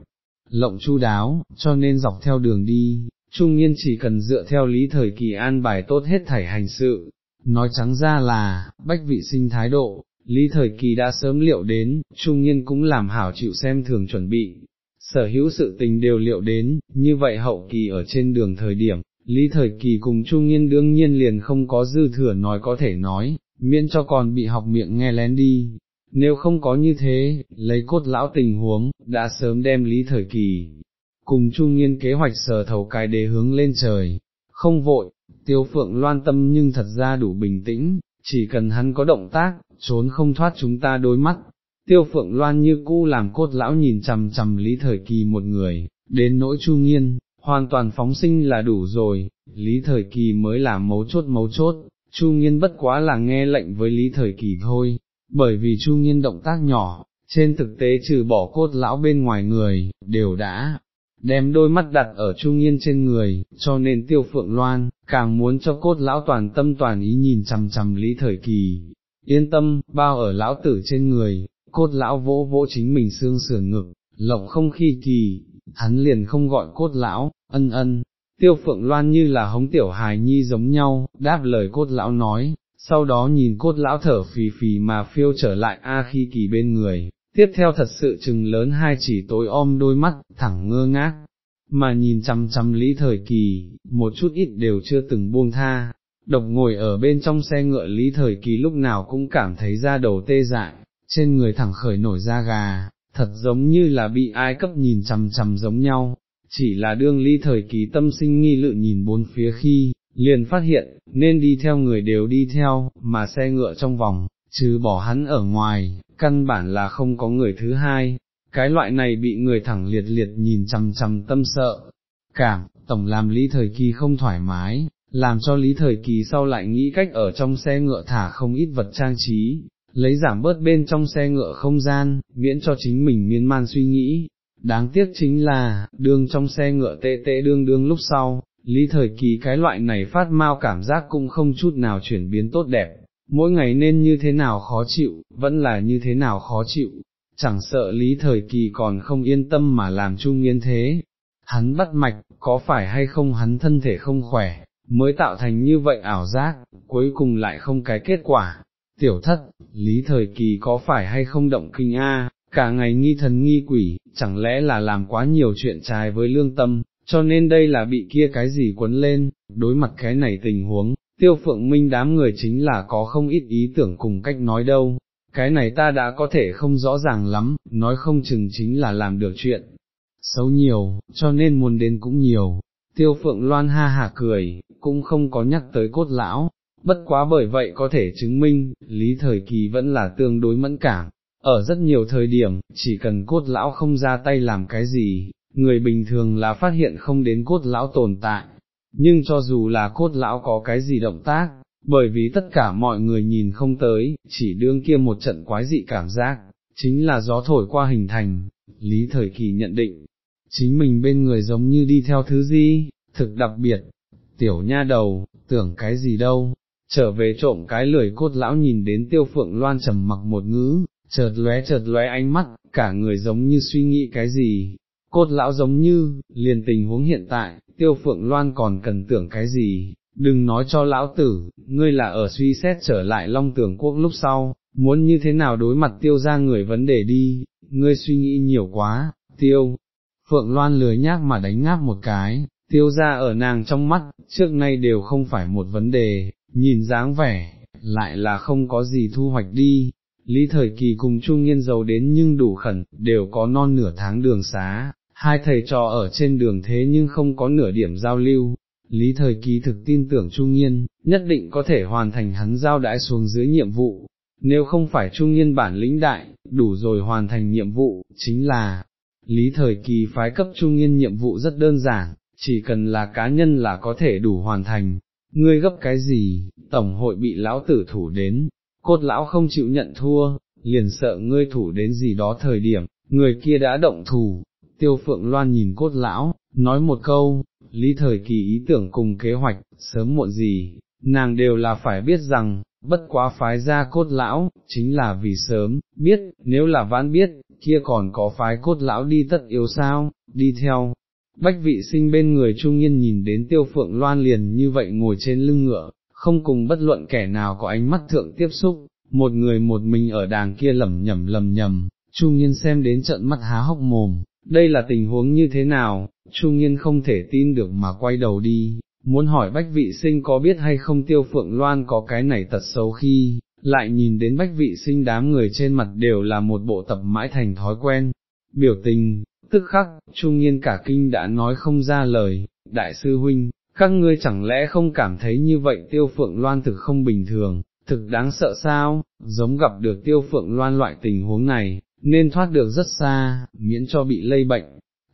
lộng chu đáo, cho nên dọc theo đường đi, trung nhiên chỉ cần dựa theo lý thời kỳ an bài tốt hết thảy hành sự, nói trắng ra là, bách vị sinh thái độ, lý thời kỳ đã sớm liệu đến, trung nhiên cũng làm hảo chịu xem thường chuẩn bị, sở hữu sự tình đều liệu đến, như vậy hậu kỳ ở trên đường thời điểm, lý thời kỳ cùng Chu nhiên đương nhiên liền không có dư thừa nói có thể nói, miễn cho còn bị học miệng nghe lén đi. Nếu không có như thế, lấy cốt lão tình huống, đã sớm đem lý thời kỳ, cùng Chu Nghiên kế hoạch sở thầu cái đề hướng lên trời, không vội, tiêu phượng loan tâm nhưng thật ra đủ bình tĩnh, chỉ cần hắn có động tác, trốn không thoát chúng ta đôi mắt. Tiêu phượng loan như cũ làm cốt lão nhìn chằm chằm lý thời kỳ một người, đến nỗi chu nghiên, hoàn toàn phóng sinh là đủ rồi, lý thời kỳ mới là mấu chốt mấu chốt, chu nghiên bất quá là nghe lệnh với lý thời kỳ thôi, bởi vì chu nghiên động tác nhỏ, trên thực tế trừ bỏ cốt lão bên ngoài người, đều đã đem đôi mắt đặt ở trung nhiên trên người, cho nên tiêu phượng loan, càng muốn cho cốt lão toàn tâm toàn ý nhìn chằm chằm lý thời kỳ, yên tâm, bao ở lão tử trên người, cốt lão vỗ vỗ chính mình xương sườn ngực, lộc không khi kỳ, hắn liền không gọi cốt lão, ân ân, tiêu phượng loan như là hống tiểu hài nhi giống nhau, đáp lời cốt lão nói, sau đó nhìn cốt lão thở phì phì mà phiêu trở lại A khi kỳ bên người, tiếp theo thật sự chừng lớn hai chỉ tối om đôi mắt, thẳng ngơ ngác, mà nhìn chăm chăm lý thời kỳ, một chút ít đều chưa từng buông tha, độc ngồi ở bên trong xe ngựa lý thời kỳ lúc nào cũng cảm thấy da đầu tê dại, trên người thẳng khởi nổi da gà, thật giống như là bị ai cấp nhìn chằm chằm giống nhau, chỉ là đương ly thời kỳ tâm sinh nghi lự nhìn bốn phía khi, liền phát hiện, nên đi theo người đều đi theo, mà xe ngựa trong vòng, trừ bỏ hắn ở ngoài, căn bản là không có người thứ hai, cái loại này bị người thẳng liệt liệt nhìn chằm chằm tâm sợ, cảm, tổng làm lý thời kỳ không thoải mái, làm cho lý thời kỳ sau lại nghĩ cách ở trong xe ngựa thả không ít vật trang trí, lấy giảm bớt bên trong xe ngựa không gian, miễn cho chính mình miên man suy nghĩ. Đáng tiếc chính là, đường trong xe ngựa tệ tệ đương đương lúc sau, lý thời kỳ cái loại này phát mau cảm giác cũng không chút nào chuyển biến tốt đẹp, mỗi ngày nên như thế nào khó chịu, vẫn là như thế nào khó chịu, chẳng sợ lý thời kỳ còn không yên tâm mà làm chung yên thế. Hắn bắt mạch, có phải hay không hắn thân thể không khỏe, mới tạo thành như vậy ảo giác, cuối cùng lại không cái kết quả. Tiểu thất, lý thời kỳ có phải hay không động kinh a? cả ngày nghi thần nghi quỷ, chẳng lẽ là làm quá nhiều chuyện trái với lương tâm, cho nên đây là bị kia cái gì quấn lên, đối mặt cái này tình huống, tiêu phượng minh đám người chính là có không ít ý tưởng cùng cách nói đâu, cái này ta đã có thể không rõ ràng lắm, nói không chừng chính là làm được chuyện, xấu nhiều, cho nên muốn đến cũng nhiều, tiêu phượng loan ha hả cười, cũng không có nhắc tới cốt lão, bất quá bởi vậy có thể chứng minh, lý thời kỳ vẫn là tương đối mẫn cảm, ở rất nhiều thời điểm, chỉ cần cốt lão không ra tay làm cái gì, người bình thường là phát hiện không đến cốt lão tồn tại, nhưng cho dù là cốt lão có cái gì động tác, bởi vì tất cả mọi người nhìn không tới, chỉ đương kia một trận quái dị cảm giác, chính là gió thổi qua hình thành, lý thời kỳ nhận định, chính mình bên người giống như đi theo thứ gì, thực đặc biệt, tiểu nha đầu, tưởng cái gì đâu, trở về trộm cái lười cốt lão nhìn đến tiêu phượng loan trầm mặc một ngữ, chợt lóe chợt lóe ánh mắt, cả người giống như suy nghĩ cái gì, cốt lão giống như, liền tình huống hiện tại, tiêu phượng loan còn cần tưởng cái gì, đừng nói cho lão tử, ngươi là ở suy xét trở lại long tưởng quốc lúc sau, muốn như thế nào đối mặt tiêu ra người vấn đề đi, ngươi suy nghĩ nhiều quá, tiêu. Phượng Loan lười nhác mà đánh ngáp một cái, tiêu ra ở nàng trong mắt, trước nay đều không phải một vấn đề, nhìn dáng vẻ, lại là không có gì thu hoạch đi, lý thời kỳ cùng trung nghiên giàu đến nhưng đủ khẩn, đều có non nửa tháng đường xá, hai thầy trò ở trên đường thế nhưng không có nửa điểm giao lưu. Lý thời kỳ thực tin tưởng Trung Nghiên, nhất định có thể hoàn thành hắn giao đãi xuống dưới nhiệm vụ, nếu không phải Trung Nghiên bản lĩnh đại, đủ rồi hoàn thành nhiệm vụ, chính là, Lý thời kỳ phái cấp Trung Nghiên nhiệm vụ rất đơn giản, chỉ cần là cá nhân là có thể đủ hoàn thành, ngươi gấp cái gì, tổng hội bị lão tử thủ đến, cốt lão không chịu nhận thua, liền sợ ngươi thủ đến gì đó thời điểm, người kia đã động thủ, tiêu phượng loan nhìn cốt lão, nói một câu, lý thời kỳ ý tưởng cùng kế hoạch, sớm muộn gì, nàng đều là phải biết rằng, bất quá phái ra cốt lão, chính là vì sớm, biết, nếu là vãn biết, kia còn có phái cốt lão đi tất yếu sao, đi theo. Bách vị sinh bên người trung nhiên nhìn đến tiêu phượng loan liền như vậy ngồi trên lưng ngựa, không cùng bất luận kẻ nào có ánh mắt thượng tiếp xúc, một người một mình ở đàng kia lầm nhầm lầm nhầm, trung nhiên xem đến trận mắt há hốc mồm, đây là tình huống như thế nào, trung nhiên không thể tin được mà quay đầu đi, muốn hỏi bách vị sinh có biết hay không tiêu phượng loan có cái này tật xấu khi, lại nhìn đến bách vị sinh đám người trên mặt đều là một bộ tập mãi thành thói quen, biểu tình, tức khắc, trung nhiên cả kinh đã nói không ra lời, đại sư huynh, các ngươi chẳng lẽ không cảm thấy như vậy tiêu phượng loan thực không bình thường, thực đáng sợ sao, giống gặp được tiêu phượng loan loại tình huống này, nên thoát được rất xa, miễn cho bị lây bệnh.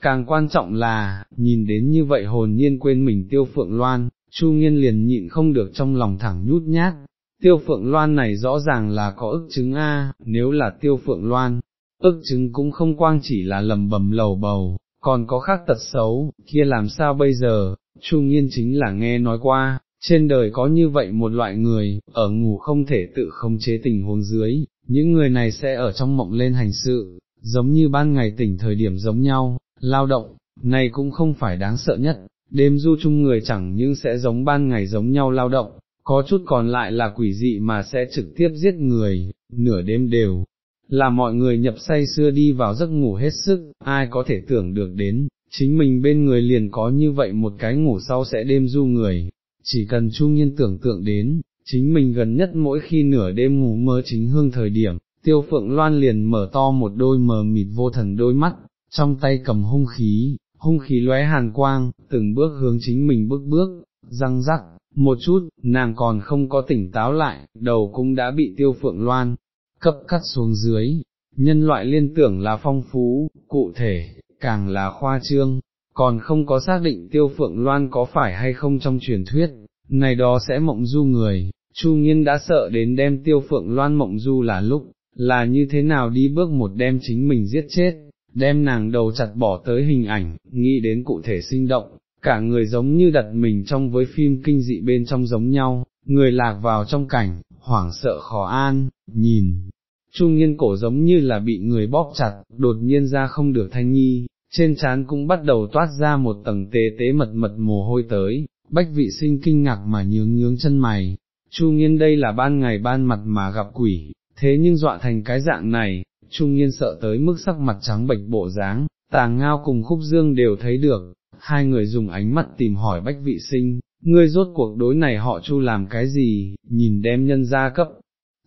Càng quan trọng là, nhìn đến như vậy hồn nhiên quên mình tiêu phượng loan, Chu Nghiên liền nhịn không được trong lòng thẳng nhút nhát. Tiêu phượng loan này rõ ràng là có ức chứng A, nếu là tiêu phượng loan, ức chứng cũng không quang chỉ là lầm bầm lầu bầu, còn có khác tật xấu, kia làm sao bây giờ, Chu Nghiên chính là nghe nói qua, trên đời có như vậy một loại người, ở ngủ không thể tự khống chế tình huống dưới, những người này sẽ ở trong mộng lên hành sự, giống như ban ngày tỉnh thời điểm giống nhau, lao động, này cũng không phải đáng sợ nhất, đêm du chung người chẳng những sẽ giống ban ngày giống nhau lao động, có chút còn lại là quỷ dị mà sẽ trực tiếp giết người, nửa đêm đều, là mọi người nhập say xưa đi vào giấc ngủ hết sức, ai có thể tưởng được đến, chính mình bên người liền có như vậy một cái ngủ sau sẽ đêm du người, chỉ cần trung nhiên tưởng tượng đến, chính mình gần nhất mỗi khi nửa đêm ngủ mơ chính hương thời điểm, tiêu phượng loan liền mở to một đôi mờ mịt vô thần đôi mắt, trong tay cầm hung khí, hung khí lóe hàn quang, từng bước hướng chính mình bước bước, răng rắc, một chút, nàng còn không có tỉnh táo lại, đầu cũng đã bị tiêu phượng loan, cấp cắt xuống dưới, nhân loại liên tưởng là phong phú, cụ thể, càng là khoa trương, còn không có xác định tiêu phượng loan có phải hay không trong truyền thuyết, này đó sẽ mộng du người, Chu Nghiên đã sợ đến đem tiêu phượng loan mộng du là lúc, là như thế nào đi bước một đem chính mình giết chết, đem nàng đầu chặt bỏ tới hình ảnh, nghĩ đến cụ thể sinh động, cả người giống như đặt mình trong với phim kinh dị bên trong giống nhau, người lạc vào trong cảnh, hoảng sợ khó an, nhìn, trung niên cổ giống như là bị người bóp chặt, đột nhiên ra không được thanh nhi, trên trán cũng bắt đầu toát ra một tầng tế tế mật mật mồ hôi tới, bách vị sinh kinh ngạc mà nhướng nhướng chân mày, trung Nghiên đây là ban ngày ban mặt mà gặp quỷ, thế nhưng dọa thành cái dạng này, trung Nghiên sợ tới mức sắc mặt trắng bệch bộ dáng, tàng ngao cùng khúc dương đều thấy được, hai người dùng ánh mắt tìm hỏi bách vị sinh, ngươi rốt cuộc đối này họ Chu làm cái gì, nhìn đem nhân ra cấp,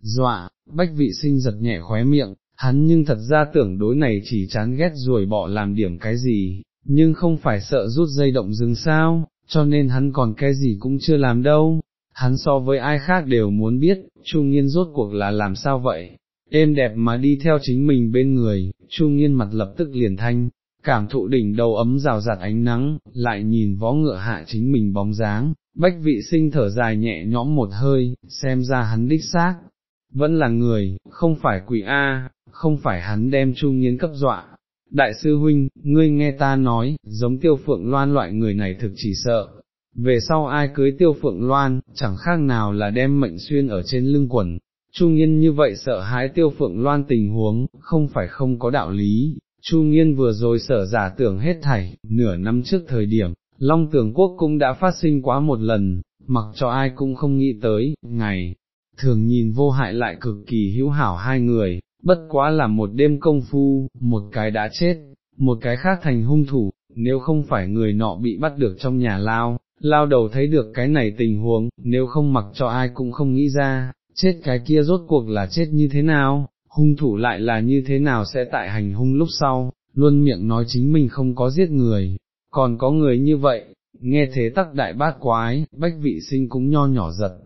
dọa, bách vị sinh giật nhẹ khóe miệng, hắn nhưng thật ra tưởng đối này chỉ chán ghét rồi bỏ làm điểm cái gì, nhưng không phải sợ rút dây động dừng sao, cho nên hắn còn cái gì cũng chưa làm đâu, hắn so với ai khác đều muốn biết, Chu Nghiên rốt cuộc là làm sao vậy, êm đẹp mà đi theo chính mình bên người, Chu Nghiên mặt lập tức liền thanh, cảm thụ đỉnh đầu ấm rào rạt ánh nắng, lại nhìn vó ngựa hạ chính mình bóng dáng, bách vị sinh thở dài nhẹ nhõm một hơi, xem ra hắn đích xác, vẫn là người, không phải quỷ A, không phải hắn đem Chu Nghiên cấp dọa. Đại sư huynh, ngươi nghe ta nói, giống tiêu phượng loan loại người này thực chỉ sợ, về sau ai cưới tiêu phượng loan, chẳng khác nào là đem mệnh xuyên ở trên lưng quần. Chu Nghiên như vậy sợ hãi tiêu phượng loan tình huống, không phải không có đạo lý, Chu Nghiên vừa rồi sở giả tưởng hết thảy, nửa năm trước thời điểm, Long Tường Quốc cũng đã phát sinh quá một lần, mặc cho ai cũng không nghĩ tới, ngày, thường nhìn vô hại lại cực kỳ hữu hảo hai người, bất quá là một đêm công phu, một cái đã chết, một cái khác thành hung thủ, nếu không phải người nọ bị bắt được trong nhà lao, lao đầu thấy được cái này tình huống, nếu không mặc cho ai cũng không nghĩ ra, chết cái kia rốt cuộc là chết như thế nào, hung thủ lại là như thế nào sẽ tại hành hung lúc sau, luôn miệng nói chính mình không có giết người, còn có người như vậy, nghe thế tắc đại bát quái, bách vị sinh cũng nho nhỏ giật.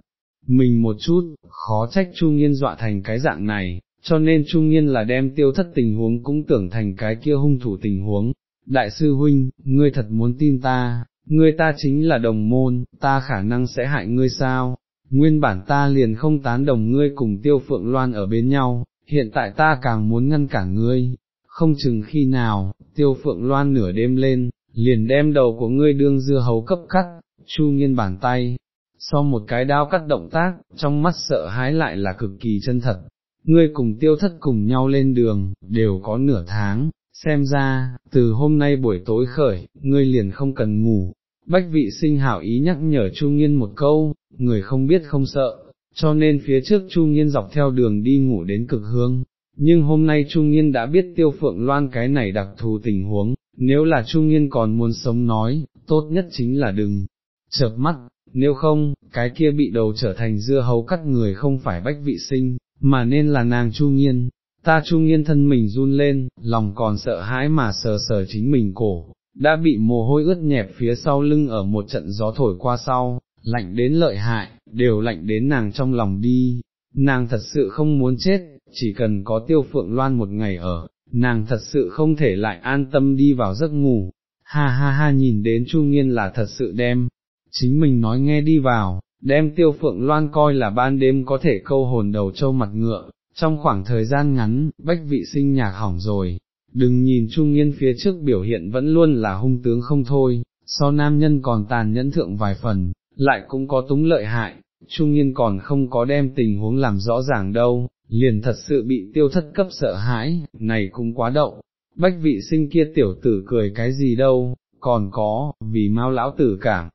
Mình một chút, khó trách Chu Nghiên dọa thành cái dạng này, cho nên Chu Nghiên là đem tiêu thất tình huống cũng tưởng thành cái kia hung thủ tình huống. Đại sư huynh, ngươi thật muốn tin ta, ngươi ta chính là đồng môn, ta khả năng sẽ hại ngươi sao, nguyên bản ta liền không tán đồng ngươi cùng tiêu phượng loan ở bên nhau, hiện tại ta càng muốn ngăn cản ngươi, không chừng khi nào, tiêu phượng loan nửa đêm lên, liền đem đầu của ngươi đương dưa hấu cấp cắt, chu nghiên bàn tay, sau một cái đao cắt động tác, trong mắt sợ hãi lại là cực kỳ chân thật, ngươi cùng tiêu thất cùng nhau lên đường, đều có nửa tháng, xem ra, từ hôm nay buổi tối khởi, ngươi liền không cần ngủ, bách vị sinh hảo ý nhắc nhở Chu Nghiên một câu, người không biết không sợ, cho nên phía trước Chu Nghiên dọc theo đường đi ngủ đến cực hương, nhưng hôm nay Chu Nghiên đã biết tiêu phượng loan cái này đặc thù tình huống, nếu là Chu Nghiên còn muốn sống nói, tốt nhất chính là đừng. Chợp mắt, nếu không, cái kia bị đầu trở thành dưa hấu cắt người không phải bách vị sinh, mà nên là nàng Chu Nghiên. Ta Chu Nghiên thân mình run lên, lòng còn sợ hãi mà sờ sờ chính mình cổ, đã bị mồ hôi ướt nhẹp phía sau lưng ở một trận gió thổi qua sau, lạnh đến lợi hại, đều lạnh đến nàng trong lòng đi, nàng thật sự không muốn chết, chỉ cần có tiêu phượng loan một ngày ở, nàng thật sự không thể lại an tâm đi vào giấc ngủ, ha ha ha nhìn đến Chu Nghiên là thật sự đem, chính mình nói nghe đi vào, đem tiêu phượng loan coi là ban đêm có thể câu hồn đầu trâu mặt ngựa, trong khoảng thời gian ngắn, bách vị sinh nhạc hỏng rồi, đừng nhìn trung nghiên phía trước biểu hiện vẫn luôn là hung tướng không thôi, so nam nhân còn tàn nhẫn thượng vài phần, lại cũng có túng lợi hại, trung nghiên còn không có đem tình huống làm rõ ràng đâu, liền thật sự bị tiêu thất cấp sợ hãi, này cũng quá đậu, bách vị sinh kia tiểu tử cười cái gì đâu, còn có, vì mau lão tử cảm,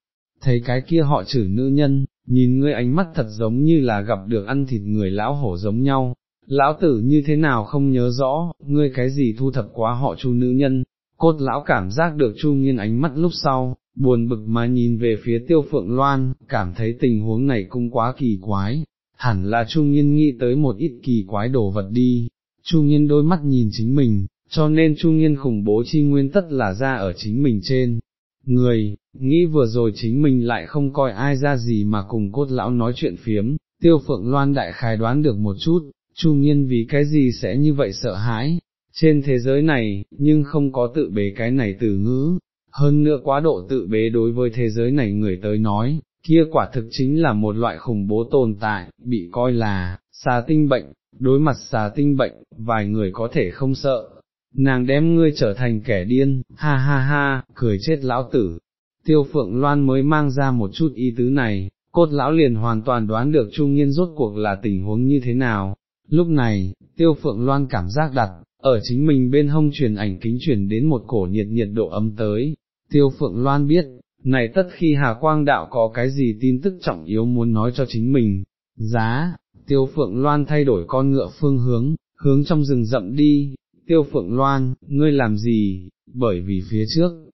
thấy cái kia họ chử nữ nhân, nhìn ngươi ánh mắt thật giống như là gặp được ăn thịt người lão hổ giống nhau, lão tử như thế nào không nhớ rõ, ngươi cái gì thu thập quá họ chu nữ nhân, cốt lão cảm giác được chu nghiên ánh mắt lúc sau, buồn bực mà nhìn về phía tiêu phượng loan, cảm thấy tình huống này cũng quá kỳ quái, hẳn là chu nghiên nghĩ tới một ít kỳ quái đồ vật đi, chu nghiên đôi mắt nhìn chính mình, cho nên chu nghiên khủng bố chi nguyên tất là ra ở chính mình trên. Người, nghĩ vừa rồi chính mình lại không coi ai ra gì mà cùng cốt lão nói chuyện phiếm, tiêu phượng loan đại khái đoán được một chút, Chu Nghiên vì cái gì sẽ như vậy sợ hãi, trên thế giới này, nhưng không có tự bế cái này từ ngữ, hơn nữa quá độ tự bế đối với thế giới này người tới nói, kia quả thực chính là một loại khủng bố tồn tại, bị coi là, xà tinh bệnh, đối mặt xà tinh bệnh, vài người có thể không sợ, nàng đem ngươi trở thành kẻ điên, ha ha ha, cười chết lão tử. Tiêu Phượng Loan mới mang ra một chút ý tứ này, cốt lão liền hoàn toàn đoán được Trung Nghiên rốt cuộc là tình huống như thế nào, Lúc này, tiêu phượng loan cảm giác đặt, ở chính mình bên hông truyền ảnh kính truyền đến một cổ nhiệt nhiệt độ ấm tới, tiêu phượng loan biết, này tất khi Hà Quang Đạo có cái gì tin tức trọng yếu muốn nói cho chính mình, giá, tiêu phượng loan thay đổi con ngựa phương hướng, hướng trong rừng rậm đi, tiêu phượng loan, ngươi làm gì, bởi vì phía trước,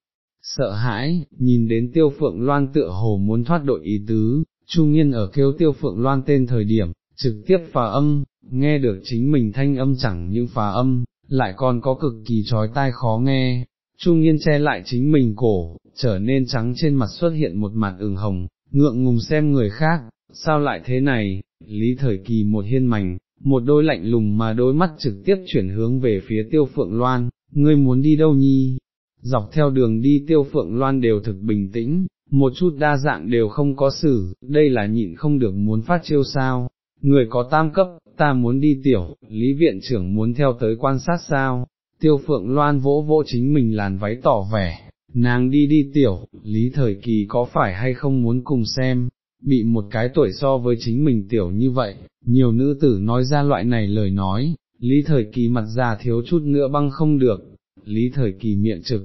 sợ hãi, nhìn đến tiêu phượng loan tựa hồ muốn thoát đội ý tứ, trung nhiên ở kêu tiêu phượng loan tên thời điểm, trực tiếp phá âm, nghe được chính mình thanh âm chẳng những phá âm, lại còn có cực kỳ trói tai khó nghe, trung nhiên che lại chính mình cổ, trở nên trắng trên mặt xuất hiện một mặt ửng hồng, ngượng ngùng xem người khác, sao lại thế này, lý thời kỳ một hiên mảnh, một đôi lạnh lùng mà đôi mắt trực tiếp chuyển hướng về phía tiêu phượng loan, ngươi muốn đi đâu nhi, dọc theo đường đi tiêu phượng loan đều thực bình tĩnh, một chút đa dạng đều không có xử, đây là nhịn không được muốn phát chiêu sao, người có tam cấp, ta muốn đi tiểu, lý viện trưởng muốn theo tới quan sát sao, tiêu phượng loan vỗ vỗ chính mình làn váy tỏ vẻ, nàng đi đi tiểu, lý thời kỳ có phải hay không muốn cùng xem, bị một cái tuổi so với chính mình tiểu như vậy, nhiều nữ tử nói ra loại này lời nói, lý thời kỳ mặt già thiếu chút nữa băng không được, lý thời kỳ miệng trực,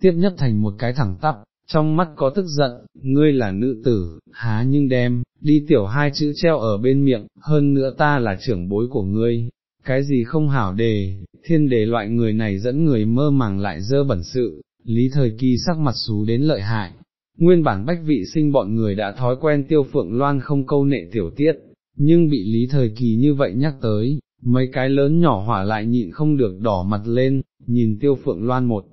tiếp nhất thành một cái thẳng tắp, trong mắt có tức giận, ngươi là nữ tử, há nhưng đem, đi tiểu hai chữ treo ở bên miệng, hơn nữa ta là trưởng bối của ngươi, cái gì không hảo đề, thiên đề loại người này dẫn người mơ màng lại dơ bẩn sự, lý thời kỳ sắc mặt xú đến lợi hại. Nguyên bản bách vị sinh bọn người đã thói quen tiêu phượng loan không câu nệ tiểu tiết, nhưng bị lý thời kỳ như vậy nhắc tới, mấy cái lớn nhỏ hỏa lại nhịn không được đỏ mặt lên, nhìn tiêu phượng loan một.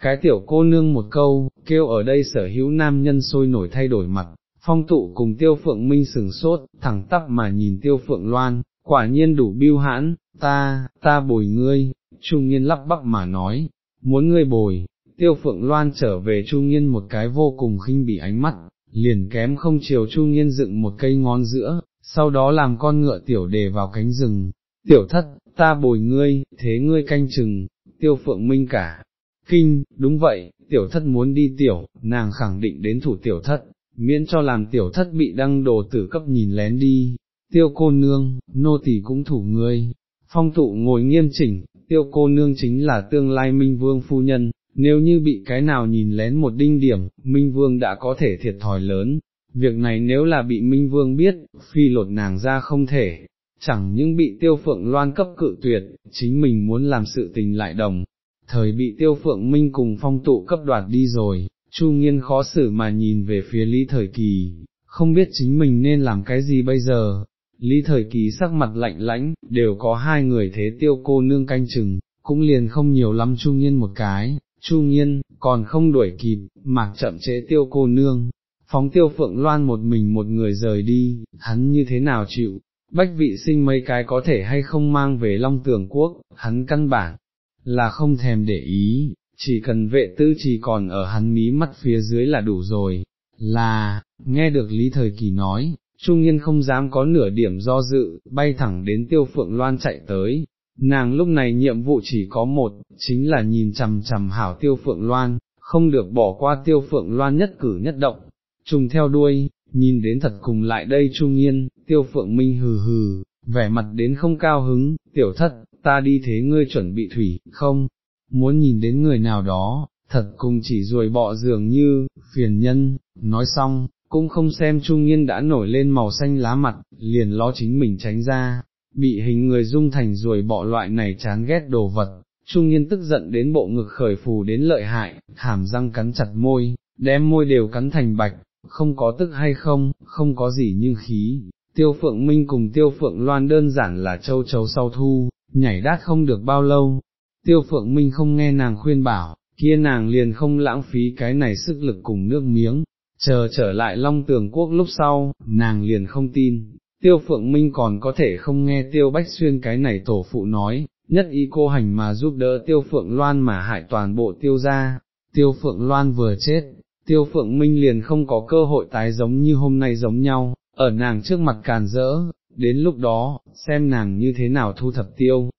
Cái tiểu cô nương một câu, kêu ở đây sở hữu nam nhân sôi nổi thay đổi mặt, phong tụ cùng tiêu phượng minh sừng sốt, thẳng tắp mà nhìn tiêu phượng loan, quả nhiên đủ biêu hãn, ta, ta bồi ngươi, trung nhiên lắp bắp mà nói, muốn ngươi bồi, tiêu phượng loan trở về trung nhiên một cái vô cùng khinh bị ánh mắt, liền kém không chiều trung nhiên dựng một cây ngón giữa, sau đó làm con ngựa tiểu đề vào cánh rừng, tiểu thất, ta bồi ngươi, thế ngươi canh chừng, tiêu phượng minh cả. Kinh, đúng vậy, tiểu thất muốn đi tiểu, nàng khẳng định đến thủ tiểu thất, miễn cho làm tiểu thất bị đăng đồ tử cấp nhìn lén đi, tiêu cô nương, nô tỳ cũng thủ ngươi, phong tụ ngồi nghiêm chỉnh, tiêu cô nương chính là tương lai minh vương phu nhân, nếu như bị cái nào nhìn lén một đinh điểm, minh vương đã có thể thiệt thòi lớn, việc này nếu là bị minh vương biết, phi lột nàng ra không thể, chẳng những bị tiêu phượng loan cấp cự tuyệt, chính mình muốn làm sự tình lại đồng, thời bị tiêu phượng minh cùng phong tụ cấp đoạt đi rồi, chu nghiên khó xử mà nhìn về phía lý thời kỳ, không biết chính mình nên làm cái gì bây giờ, lý thời kỳ sắc mặt lạnh lãnh, đều có hai người thế tiêu cô nương canh chừng, cũng liền không nhiều lắm chu nghiên một cái, chu nghiên, còn không đuổi kịp, mạc chậm chế tiêu cô nương. Phóng tiêu phượng loan một mình một người rời đi, hắn như thế nào chịu, bách vị sinh mấy cái có thể hay không mang về long tường quốc, hắn căn bản, là không thèm để ý, chỉ cần vệ tư chỉ còn ở hắn mí mắt phía dưới là đủ rồi, là, nghe được Lý Thời Kỳ nói, Trung Nhiên không dám có nửa điểm do dự, bay thẳng đến tiêu phượng loan chạy tới, nàng lúc này nhiệm vụ chỉ có một, chính là nhìn chằm chằm hảo tiêu phượng loan, không được bỏ qua tiêu phượng loan nhất cử nhất động, trùng theo đuôi, nhìn đến thật cùng lại đây Trung Nhiên, tiêu phượng minh hừ hừ, vẻ mặt đến không cao hứng, tiểu thất, ta đi thế ngươi chuẩn bị thủy, không, muốn nhìn đến người nào đó, thật cùng chỉ ruồi bọ dường như, phiền nhân, nói xong, cũng không xem Trung Nhiên đã nổi lên màu xanh lá mặt, liền lo chính mình tránh ra, bị hình người dung thành ruồi bọ loại này chán ghét đồ vật. Trung Nhiên tức giận đến bộ ngực khởi phù đến lợi hại, hàm răng cắn chặt môi, đem môi đều cắn thành bạch, không có tức hay không, không có gì nhưng khí, tiêu phượng minh cùng tiêu phượng loan đơn giản là châu chấu sau thu, nhảy đát không được bao lâu, tiêu phượng minh không nghe nàng khuyên bảo, kia nàng liền không lãng phí cái này sức lực cùng nước miếng, chờ trở lại long tường quốc lúc sau, nàng liền không tin, tiêu phượng minh còn có thể không nghe tiêu bách xuyên cái này tổ phụ nói, nhất ý cô hành mà giúp đỡ tiêu phượng loan mà hại toàn bộ tiêu gia, tiêu phượng loan vừa chết, tiêu phượng minh liền không có cơ hội tái giống như hôm nay giống nhau, ở nàng trước mặt càn rỡ, đến lúc đó, xem nàng như thế nào thu thập tiêu.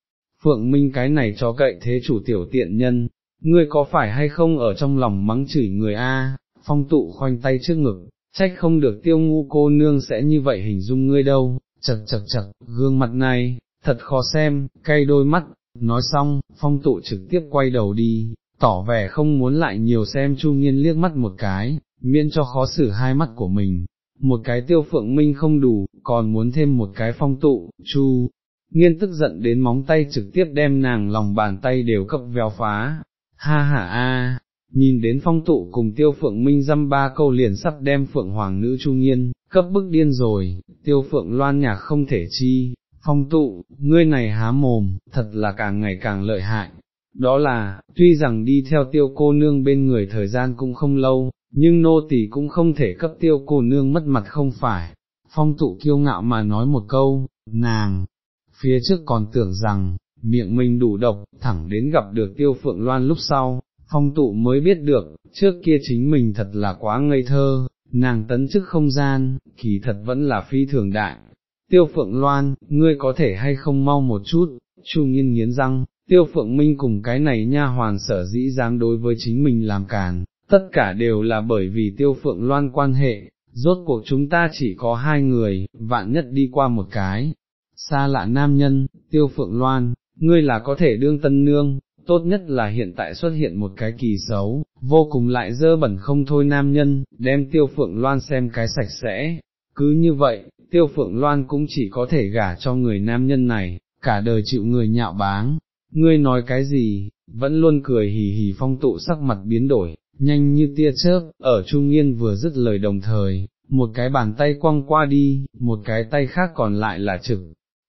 Phượng Minh cái này cho cậy thế chủ tiểu tiện nhân, ngươi có phải hay không ở trong lòng mắng chửi người a? phong tụ khoanh tay trước ngực, trách không được tiêu ngu cô nương sẽ như vậy hình dung ngươi đâu, chật chật chật, gương mặt này, thật khó xem, cay đôi mắt, nói xong, phong tụ trực tiếp quay đầu đi, tỏ vẻ không muốn lại nhiều xem Chu Nghiên liếc mắt một cái, miễn cho khó xử hai mắt của mình. Một cái tiêu phượng minh không đủ, còn muốn thêm một cái phong tụ, Chu, nghiên tức giận đến móng tay trực tiếp đem nàng lòng bàn tay đều cấp véo phá, ha ha a, nhìn đến phong tụ cùng tiêu phượng minh dăm ba câu liền sắp đem phượng hoàng nữ chu nghiên, cấp bức điên rồi, tiêu phượng loan nhạc không thể chi, phong tụ, ngươi này há mồm, thật là càng ngày càng lợi hại. Đó là, tuy rằng đi theo tiêu cô nương bên người thời gian cũng không lâu, nhưng nô tỳ cũng không thể cấp tiêu cô nương mất mặt không phải. Phong tụ kiêu ngạo mà nói một câu, nàng, phía trước còn tưởng rằng, miệng mình đủ độc, thẳng đến gặp được tiêu phượng loan lúc sau, phong tụ mới biết được, trước kia chính mình thật là quá ngây thơ, nàng tấn chức không gian, kỳ thật vẫn là phi thường đại. Tiêu phượng loan, ngươi có thể hay không mau một chút, chu nghiên nghiến răng, tiêu phượng minh cùng cái này nha hoàn sở dĩ dám đối với chính mình làm càn, tất cả đều là bởi vì tiêu phượng loan quan hệ, rốt cuộc chúng ta chỉ có hai người, vạn nhất đi qua một cái, xa lạ nam nhân, tiêu phượng loan, ngươi là có thể đương tân nương, tốt nhất là hiện tại xuất hiện một cái kỳ xấu, vô cùng lại dơ bẩn không thôi nam nhân, đem tiêu phượng loan xem cái sạch sẽ, cứ như vậy, tiêu phượng loan cũng chỉ có thể gả cho người nam nhân này, cả đời chịu người nhạo báng, ngươi nói cái gì, vẫn luôn cười hì hì phong tụ sắc mặt biến đổi, nhanh như tia chớp, ở trung nghiên vừa dứt lời đồng thời, một cái bàn tay quăng qua đi, một cái tay khác còn lại là trực,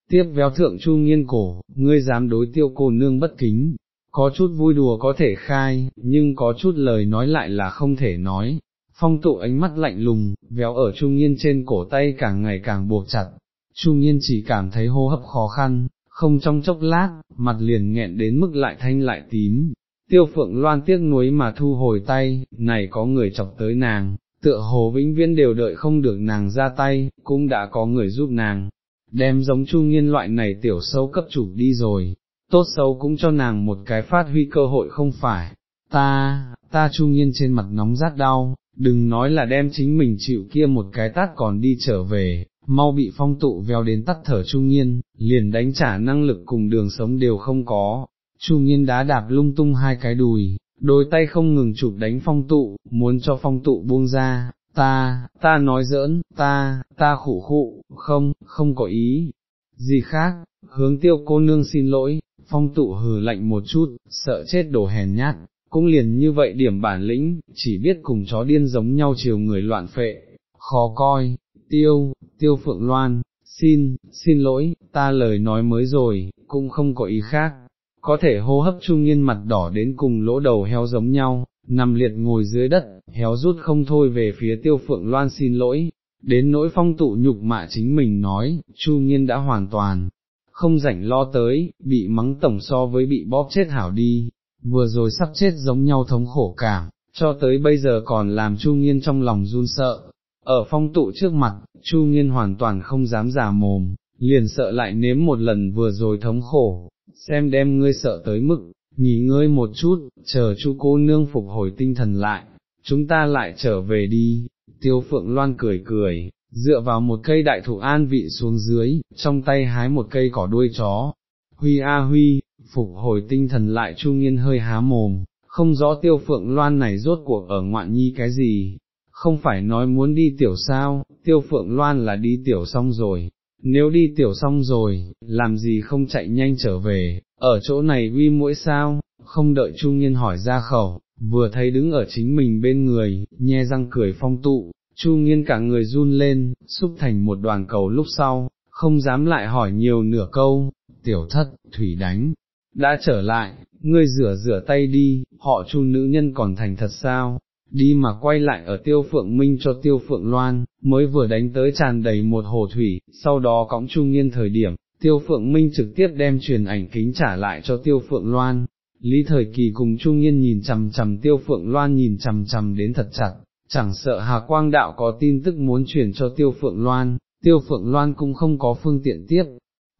tiếp véo thượng chu nghiên cổ, ngươi dám đối tiêu cô nương bất kính, có chút vui đùa có thể khai, nhưng có chút lời nói lại là không thể nói. Phong tụ ánh mắt lạnh lùng, véo ở trung nghiên trên cổ tay càng ngày càng buộc chặt, trung nghiên chỉ cảm thấy hô hấp khó khăn, không trong chốc lát, mặt liền nghẹn đến mức lại thanh lại tím. Tiêu phượng loan tiếc nuối mà thu hồi tay, này có người chọc tới nàng, tựa hồ vĩnh viễn đều đợi không được nàng ra tay, cũng đã có người giúp nàng, đem giống chu nghiên loại này tiểu sâu cấp chủ đi rồi, tốt xấu cũng cho nàng một cái phát huy cơ hội không phải, ta, ta chu nghiên trên mặt nóng rát đau, đừng nói là đem chính mình chịu kia một cái tát còn đi trở về, mau bị phong tụ veo đến tắt thở trung nghiên, liền đánh trả năng lực cùng đường sống đều không có, trung nghiên đá đạp lung tung hai cái đùi, đôi tay không ngừng chụp đánh phong tụ, muốn cho phong tụ buông ra, ta, ta nói giỡn, ta, ta khủ khụ, không, không có ý, gì khác, hướng tiêu cô nương xin lỗi, phong tụ hừ lạnh một chút, sợ chết đổ hèn nhát, cũng liền như vậy điểm bản lĩnh, chỉ biết cùng chó điên giống nhau chiều người loạn phệ, khó coi, tiêu, tiêu phượng loan, xin, xin lỗi, ta lời nói mới rồi, cũng không có ý khác, có thể hô hấp trung nhiên mặt đỏ đến cùng lỗ đầu heo giống nhau, nằm liệt ngồi dưới đất, héo rút không thôi về phía tiêu phượng loan xin lỗi, đến nỗi phong tụ nhục mạ chính mình nói, chu nhiên đã hoàn toàn, không rảnh lo tới, bị mắng tổng so với bị bóp chết hảo đi, vừa rồi sắp chết giống nhau thống khổ cảm, cho tới bây giờ còn làm chu nhiên trong lòng run sợ. Ở phong tụ trước mặt, Chu Nghiên hoàn toàn không dám giả mồm, liền sợ lại nếm một lần vừa rồi thống khổ, xem đem ngươi sợ tới mức, nghỉ ngơi một chút, chờ chu cô nương phục hồi tinh thần lại, chúng ta lại trở về đi, tiêu phượng loan cười cười, dựa vào một cây đại thụ an vị xuống dưới, trong tay hái một cây cỏ đuôi chó, huy a huy, phục hồi tinh thần lại chu nghiên hơi há mồm, không rõ tiêu phượng loan này rốt cuộc ở ngoạn nhi cái gì, không phải nói muốn đi tiểu sao, tiêu phượng loan là đi tiểu xong rồi, nếu đi tiểu xong rồi, làm gì không chạy nhanh trở về, ở chỗ này uy mũi sao, không đợi Chu Nghiên hỏi ra khẩu, vừa thấy đứng ở chính mình bên người, nhe răng cười phong tụ, Chu Nghiên cả người run lên, xúc thành một đoàn cầu lúc sau, không dám lại hỏi nhiều nửa câu, tiểu thất, thủy đánh, đã trở lại, ngươi rửa rửa tay đi, họ Chu nữ nhân còn thành thật sao, đi mà quay lại ở tiêu phượng minh cho tiêu phượng loan, mới vừa đánh tới tràn đầy một hồ thủy, sau đó cõng trung nghiên thời điểm, tiêu phượng minh trực tiếp đem truyền ảnh kính trả lại cho tiêu phượng loan. Lý thời kỳ cùng trung nghiên nhìn chằm chằm tiêu phượng loan nhìn chằm chằm đến thật chặt, chẳng sợ Hà Quang Đạo có tin tức muốn truyền cho tiêu phượng loan, tiêu phượng loan cũng không có phương tiện tiếp.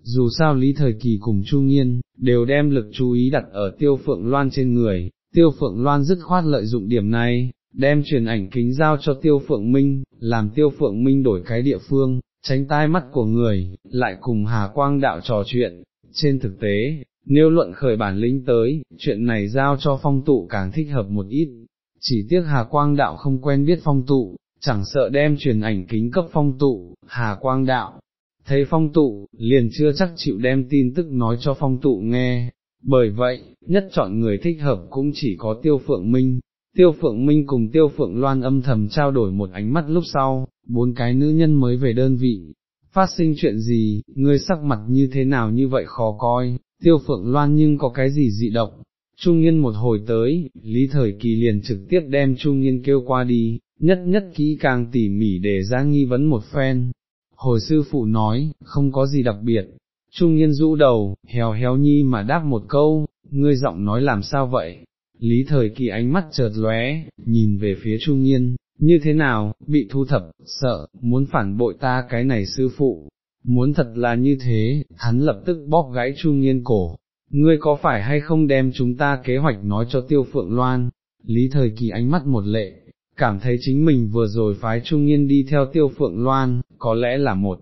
Dù sao Lý Thời Kỳ cùng Chu Nghiên, đều đem lực chú ý đặt ở tiêu phượng loan trên người, tiêu phượng loan dứt khoát lợi dụng điểm này, đem truyền ảnh kính giao cho tiêu phượng minh, làm tiêu phượng minh đổi cái địa phương, tránh tai mắt của người, lại cùng Hà Quang đạo trò chuyện, trên thực tế, nếu luận khởi bản lĩnh tới, chuyện này giao cho phong tụ càng thích hợp một ít, chỉ tiếc Hà Quang Đạo không quen biết phong tụ, chẳng sợ đem truyền ảnh kính cấp phong tụ, Hà Quang Đạo, thấy phong tụ, liền chưa chắc chịu đem tin tức nói cho phong tụ nghe, bởi vậy, nhất chọn người thích hợp cũng chỉ có Tiêu Phượng Minh. Tiêu Phượng Minh cùng Tiêu Phượng Loan âm thầm trao đổi một ánh mắt lúc sau, bốn cái nữ nhân mới về đơn vị, phát sinh chuyện gì, ngươi sắc mặt như thế nào như vậy khó coi, Tiêu Phượng Loan nhưng có cái gì dị động, Trung Nghiên một hồi tới, Lý Thời Kỳ liền trực tiếp đem Trung Nghiên kêu qua đi, nhất nhất kỹ càng tỉ mỉ để ra nghi vấn một phen. Hồi sư phụ nói, không có gì đặc biệt, Trung Nghiên rũ đầu, héo héo nhi mà đáp một câu, ngươi giọng nói làm sao vậy? Lý Thời Kỳ ánh mắt chợt lóe, nhìn về phía Trung Nghiên, như thế nào, bị thu thập, sợ, muốn phản bội ta cái này sư phụ, muốn thật là như thế, hắn lập tức bóp gãy Trung Nghiên cổ, ngươi có phải hay không đem chúng ta kế hoạch nói cho tiêu phượng loan, lý thời kỳ ánh mắt một lệ, cảm thấy chính mình vừa rồi phái trung nghiên đi theo tiêu phượng loan, có lẽ là một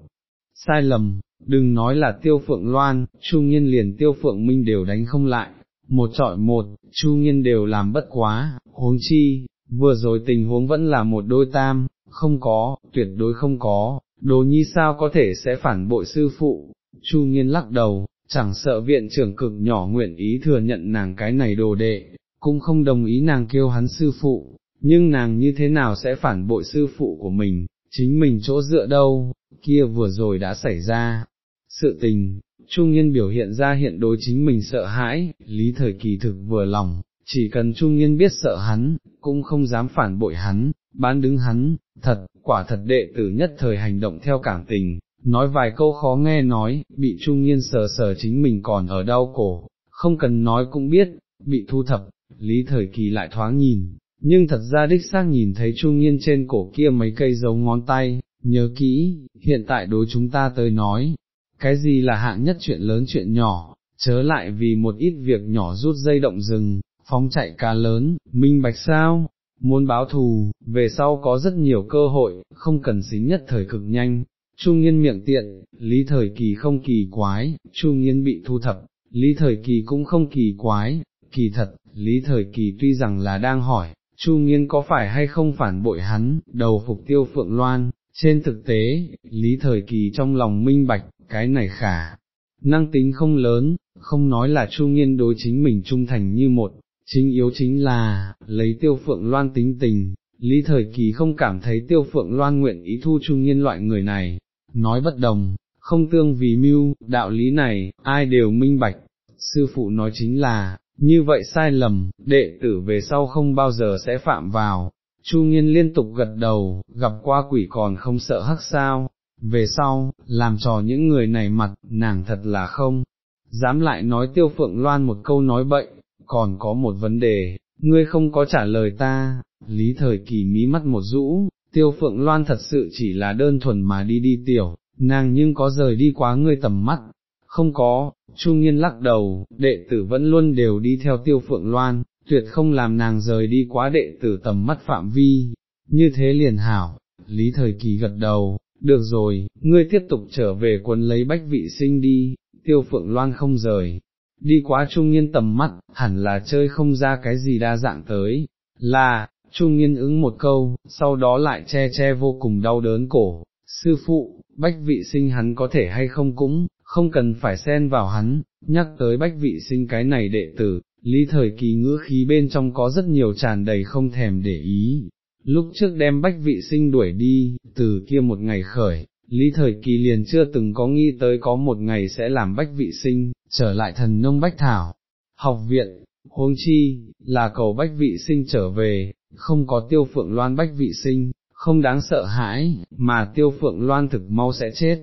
sai lầm, đừng nói là tiêu phượng loan, trung nghiên liền tiêu phượng minh đều đánh không lại, một trọi một, chu nghiên đều làm bất quá, huống chi, vừa rồi tình huống vẫn là một đôi tam, không có, tuyệt đối không có, đồ nhi sao có thể sẽ phản bội sư phụ, chu nghiên lắc đầu, chẳng sợ viện trưởng cực nhỏ nguyện ý thừa nhận nàng cái này đồ đệ, cũng không đồng ý nàng kêu hắn sư phụ, nhưng nàng như thế nào sẽ phản bội sư phụ của mình, chính mình chỗ dựa đâu, kia vừa rồi đã xảy ra. Sự tình, Trung Nhiên biểu hiện ra hiện đối chính mình sợ hãi, lý thời kỳ thực vừa lòng, chỉ cần Trung Nhiên biết sợ hắn, cũng không dám phản bội hắn, bán đứng hắn, thật, quả thật đệ tử nhất thời hành động theo cảm tình, nói vài câu khó nghe nói, bị trung nghiên sờ sờ chính mình còn ở đau cổ, không cần nói cũng biết, bị thu thập, lý thời kỳ lại thoáng nhìn, nhưng thật ra đích xác nhìn thấy trung nghiên trên cổ kia mấy cây dấu ngón tay, nhớ kỹ, hiện tại đối chúng ta tới nói, cái gì là hạng nhất chuyện lớn chuyện nhỏ, chớ lại vì một ít việc nhỏ rút dây động rừng, phóng chạy cá lớn, minh bạch sao, muốn báo thù, về sau có rất nhiều cơ hội, không cần xính nhất thời cực nhanh, Trung Nghiên miệng tiện, Lý Thời Kỳ không kỳ quái, Trung Nghiên bị thu thập, Lý Thời Kỳ cũng không kỳ quái, kỳ thật, Lý Thời Kỳ tuy rằng là đang hỏi, chu Nghiên có phải hay không phản bội hắn, đầu phục tiêu Phượng Loan, trên thực tế, Lý Thời Kỳ trong lòng minh bạch, cái này khả, năng tính không lớn, không nói là Trung Nghiên đối chính mình trung thành như một, chính yếu chính là, lấy tiêu Phượng Loan tính tình, Lý Thời Kỳ không cảm thấy tiêu Phượng Loan nguyện ý thu Trung Nghiên loại người này, nói bất đồng, không tương vì mưu, đạo lý này, ai đều minh bạch, sư phụ nói chính là, như vậy sai lầm, đệ tử về sau không bao giờ sẽ phạm vào. Chu Nghiên liên tục gật đầu, gặp qua quỷ còn không sợ hắc sao, về sau, làm trò những người này mặt, nàng thật là không, dám lại nói tiêu phượng loan một câu nói bậy, còn có một vấn đề, ngươi không có trả lời ta, lý thời kỳ mí mắt một rũ, tiêu phượng loan thật sự chỉ là đơn thuần mà đi đi tiểu, nàng nhưng có rời đi quá ngươi tầm mắt, không có, chu Nghiên lắc đầu, đệ tử vẫn luôn đều đi theo tiêu phượng loan, tuyệt không làm nàng rời đi quá đệ tử tầm mắt phạm vi, như thế liền hảo, lý thời kỳ gật đầu, được rồi, ngươi tiếp tục trở về quân lấy bách vị sinh đi, tiêu phượng loan không rời. Đi quá trung Nhiên tầm mắt, hẳn là chơi không ra cái gì đa dạng tới, là, Trung Nhiên ứng một câu, sau đó lại che che vô cùng đau đớn cổ, sư phụ, bách vị sinh hắn có thể hay không cũng, không cần phải xen vào hắn, nhắc tới bách vị sinh cái này đệ tử, lý thời kỳ ngữ khí bên trong có rất nhiều tràn đầy không thèm để ý. Lúc trước đem bách vị sinh đuổi đi, từ kia một ngày khởi, lý thời kỳ liền chưa từng có nghĩ tới có một ngày sẽ làm bách vị sinh, trở lại thần nông bách thảo. Học viện, huống chi, là cầu bách vị sinh trở về, không có tiêu phượng loan bách vị sinh, không đáng sợ hãi, mà tiêu phượng loan thực mau sẽ chết.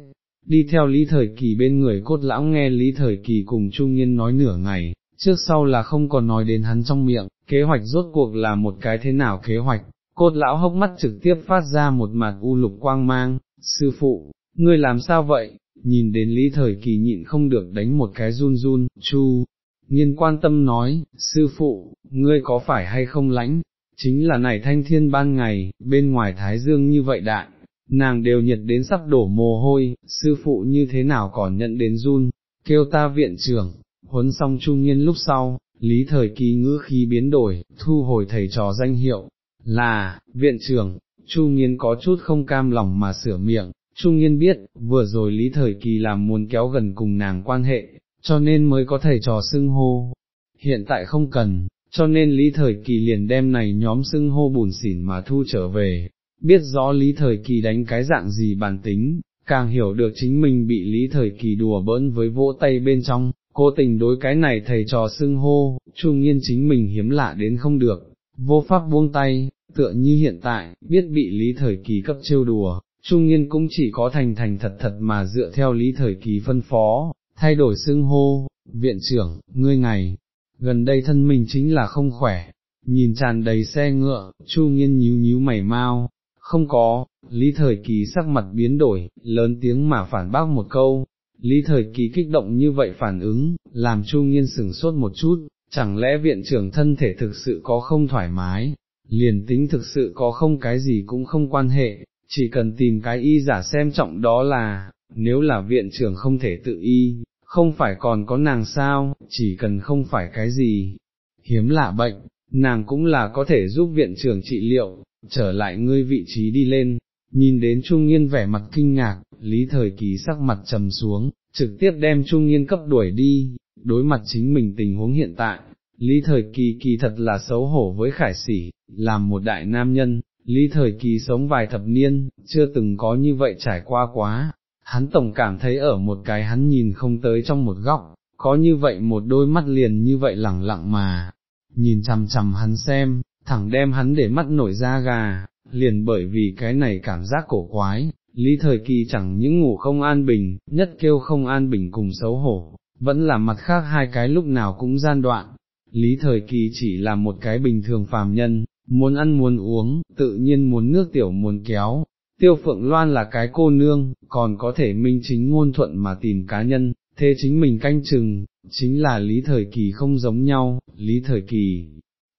Đi theo lý thời kỳ bên người cốt lão nghe lý thời kỳ cùng trung nhiên nói nửa ngày, trước sau là không còn nói đến hắn trong miệng, kế hoạch rốt cuộc là một cái thế nào kế hoạch, cốt lão hốc mắt trực tiếp phát ra một mặt u lục quang mang, sư phụ, ngươi làm sao vậy, nhìn đến lý thời kỳ nhịn không được đánh một cái run run, chu, nghiên quan tâm nói, sư phụ, ngươi có phải hay không lãnh, chính là này thanh thiên ban ngày, bên ngoài thái dương như vậy đại, nàng đều nhiệt đến sắp đổ mồ hôi, sư phụ như thế nào còn nhận đến run, kêu ta viện trưởng, huấn xong trung nghiên lúc sau, lý thời kỳ ngữ khí biến đổi, thu hồi thầy trò danh hiệu, là, viện trưởng, Chu Nghiên có chút không cam lòng mà sửa miệng, Chu Nghiên biết, vừa rồi Lý Thời Kỳ làm muốn kéo gần cùng nàng quan hệ, cho nên mới có thầy trò xưng hô, hiện tại không cần, cho nên Lý Thời Kỳ liền đem này nhóm xưng hô bùn xỉn mà thu trở về, biết rõ Lý Thời Kỳ đánh cái dạng gì bản tính, càng hiểu được chính mình bị Lý Thời Kỳ đùa bỡn với vỗ tay bên trong, cố tình đối cái này thầy trò xưng hô, Chu Nghiên chính mình hiếm lạ đến không được, vô pháp buông tay, tựa như hiện tại, biết bị Lý Thời Kỳ cấp trêu đùa, Trung Nghiên cũng chỉ có thành thành thật thật mà dựa theo Lý Thời Kỳ phân phó, thay đổi xưng hô, viện trưởng, ngươi ngày, gần đây thân mình chính là không khỏe, nhìn tràn đầy xe ngựa, Chu Nghiên nhíu nhíu mày mau, không có, Lý Thời Kỳ sắc mặt biến đổi, lớn tiếng mà phản bác một câu, Lý Thời Kỳ kích động như vậy phản ứng, làm Chu Nghiên sửng sốt một chút, chẳng lẽ viện trưởng thân thể thực sự có không thoải mái, liền tính thực sự có không cái gì cũng không quan hệ, chỉ cần tìm cái y giả xem trọng đó là, nếu là viện trưởng không thể tự y, không phải còn có nàng sao, chỉ cần không phải cái gì, hiếm lạ bệnh, nàng cũng là có thể giúp viện trưởng trị liệu, trở lại ngươi vị trí đi lên, nhìn đến Trung Nghiên vẻ mặt kinh ngạc, Lý Thời Kỳ sắc mặt trầm xuống, trực tiếp đem Trung Nghiên cấp đuổi đi, đối mặt chính mình tình huống hiện tại, Lý Thời Kỳ kỳ thật là xấu hổ với khải sỉ, làm một đại nam nhân, Lý Thời Kỳ sống vài thập niên, chưa từng có như vậy trải qua quá, hắn tổng cảm thấy ở một cái hắn nhìn không tới trong một góc, có như vậy một đôi mắt liền như vậy lẳng lặng mà, nhìn chằm chằm hắn xem, thẳng đem hắn để mắt nổi da gà, liền bởi vì cái này cảm giác cổ quái, Lý Thời Kỳ chẳng những ngủ không an bình, nhất kêu không an bình cùng xấu hổ, vẫn là mặt khác hai cái lúc nào cũng gian đoạn, Lý Thời Kỳ chỉ là một cái bình thường phàm nhân, muốn ăn muốn uống, tự nhiên muốn nước tiểu muốn kéo, tiêu phượng loan là cái cô nương, còn có thể minh chính ngôn thuận mà tìm cá nhân, thế chính mình canh chừng, chính là lý thời kỳ không giống nhau, lý thời kỳ,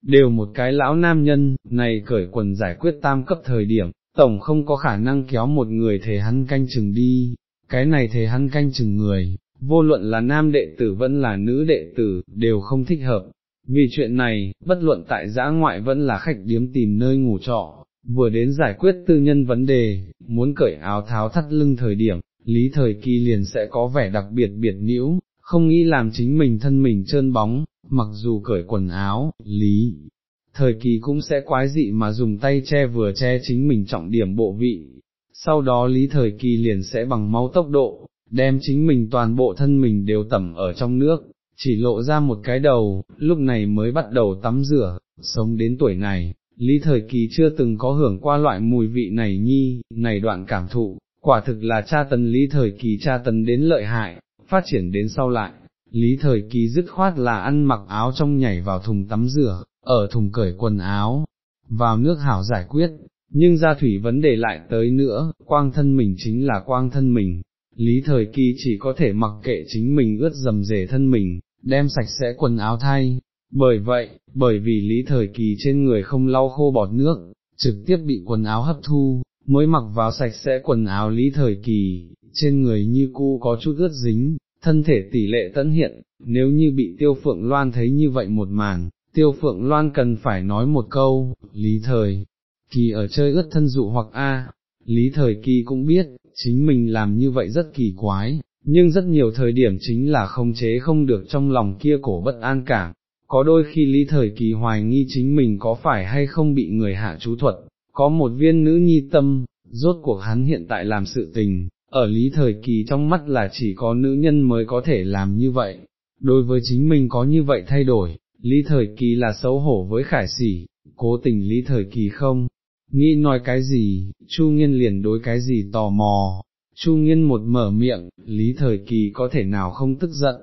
đều một cái lão nam nhân, này cởi quần giải quyết tam cấp thời điểm, tổng không có khả năng kéo một người thể hắn canh chừng đi, cái này thể hắn canh chừng người, vô luận là nam đệ tử vẫn là nữ đệ tử, đều không thích hợp, vì chuyện này, bất luận tại giã ngoại vẫn là khách điếm tìm nơi ngủ trọ, vừa đến giải quyết tư nhân vấn đề, muốn cởi áo tháo thắt lưng thời điểm, lý thời kỳ liền sẽ có vẻ đặc biệt biệt nhiễu, không nghĩ làm chính mình thân mình trơn bóng, mặc dù cởi quần áo, lý. Thời kỳ cũng sẽ quái dị mà dùng tay che vừa che chính mình trọng điểm bộ vị, sau đó lý thời kỳ liền sẽ bằng máu tốc độ, đem chính mình toàn bộ thân mình đều tẩm ở trong nước, chỉ lộ ra một cái đầu, lúc này mới bắt đầu tắm rửa, sống đến tuổi này, lý thời kỳ chưa từng có hưởng qua loại mùi vị này nhi, này đoạn cảm thụ, quả thực là cha tấn lý thời kỳ cha tấn đến lợi hại, phát triển đến sau lại, lý thời kỳ dứt khoát là ăn mặc áo trong nhảy vào thùng tắm rửa, ở thùng cởi quần áo, vào nước hảo giải quyết, nhưng ra thủy vấn đề lại tới nữa, quang thân mình chính là quang thân mình. Lý thời kỳ chỉ có thể mặc kệ chính mình ướt dầm rể thân mình, đem sạch sẽ quần áo thay, bởi vậy, bởi vì lý thời kỳ trên người không lau khô bọt nước, trực tiếp bị quần áo hấp thu, mới mặc vào sạch sẽ quần áo lý thời kỳ, trên người như cu có chút ướt dính, thân thể tỷ lệ tấn hiện, nếu như bị tiêu phượng loan thấy như vậy một màn, tiêu phượng loan cần phải nói một câu, lý thời, kỳ ở chơi ướt thân dụ hoặc a. Lý thời kỳ cũng biết, chính mình làm như vậy rất kỳ quái, nhưng rất nhiều thời điểm chính là không chế không được trong lòng kia cổ bất an cảm, có đôi khi lý thời kỳ hoài nghi chính mình có phải hay không bị người hạ chú thuật, có một viên nữ nhi tâm, rốt cuộc hắn hiện tại làm sự tình, ở lý thời kỳ trong mắt là chỉ có nữ nhân mới có thể làm như vậy, đối với chính mình có như vậy thay đổi, lý thời kỳ là xấu hổ với khải sỉ, cố tình lý thời kỳ không, nghĩ nói cái gì, chu nghiên liền đối cái gì tò mò, Chu Nghiên một mở miệng, Lý Thời Kỳ có thể nào không tức giận,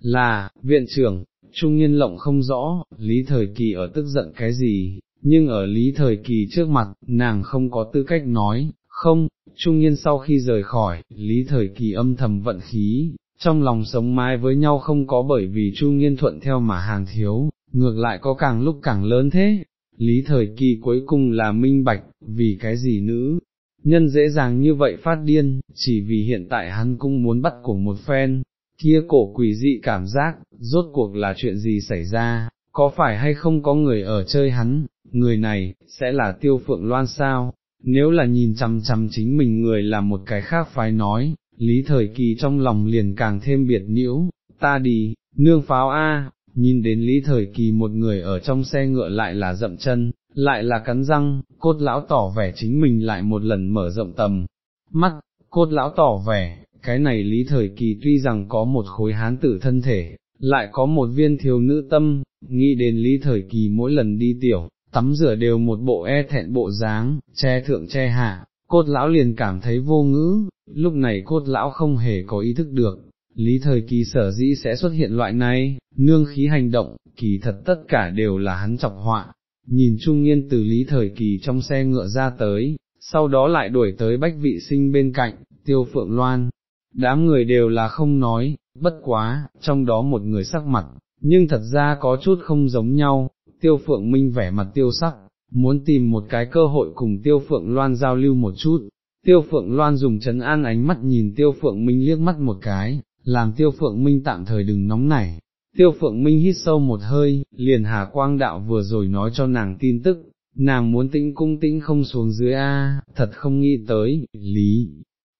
là, viện trưởng, Chu Nghiên lộng không rõ, Lý Thời Kỳ ở tức giận cái gì, nhưng ở Lý Thời Kỳ trước mặt, nàng không có tư cách nói, không, chu Nghiên sau khi rời khỏi, Lý Thời Kỳ âm thầm vận khí, trong lòng sống mái với nhau không có bởi vì Chu Nghiên thuận theo mà hàng thiếu, ngược lại có càng lúc càng lớn thế. Lý thời kỳ cuối cùng là minh bạch, vì cái gì nữ, nhân dễ dàng như vậy phát điên, chỉ vì hiện tại hắn cũng muốn bắt của một phen, kia cổ quỷ dị cảm giác, rốt cuộc là chuyện gì xảy ra, có phải hay không có người ở chơi hắn, người này, sẽ là tiêu phượng loan sao, nếu là nhìn chằm chằm chính mình người là một cái khác phái nói, lý thời kỳ trong lòng liền càng thêm biệt nhiễu, ta đi, nương pháo A, nhìn đến lý thời kỳ một người ở trong xe ngựa lại là dậm chân, lại là cắn răng, cốt lão tỏ vẻ chính mình lại một lần mở rộng tầm, mắt, cốt lão tỏ vẻ, cái này lý thời kỳ tuy rằng có một khối hán tử thân thể, lại có một viên thiếu nữ tâm, nghĩ đến lý thời kỳ mỗi lần đi tiểu, tắm rửa đều một bộ e thẹn bộ dáng, che thượng che hạ, cốt lão liền cảm thấy vô ngữ, lúc này cốt lão không hề có ý thức được, lý thời kỳ sở dĩ sẽ xuất hiện loại này, nương khí hành động, kỳ thật tất cả đều là hắn chọc họa, nhìn trung nghiên từ lý thời kỳ trong xe ngựa ra tới, sau đó lại đuổi tới bách vị sinh bên cạnh, tiêu phượng loan, đám người đều là không nói, bất quá, trong đó một người sắc mặt, nhưng thật ra có chút không giống nhau, tiêu phượng minh vẻ mặt tiêu sắc, muốn tìm một cái cơ hội cùng tiêu phượng loan giao lưu một chút, tiêu phượng loan dùng chấn an ánh mắt nhìn tiêu phượng minh liếc mắt một cái, làm tiêu phượng minh tạm thời đừng nóng nảy. Tiêu phượng minh hít sâu một hơi, liền hà quang đạo vừa rồi nói cho nàng tin tức, nàng muốn tĩnh cung tĩnh không xuống dưới A, thật không nghĩ tới, lý,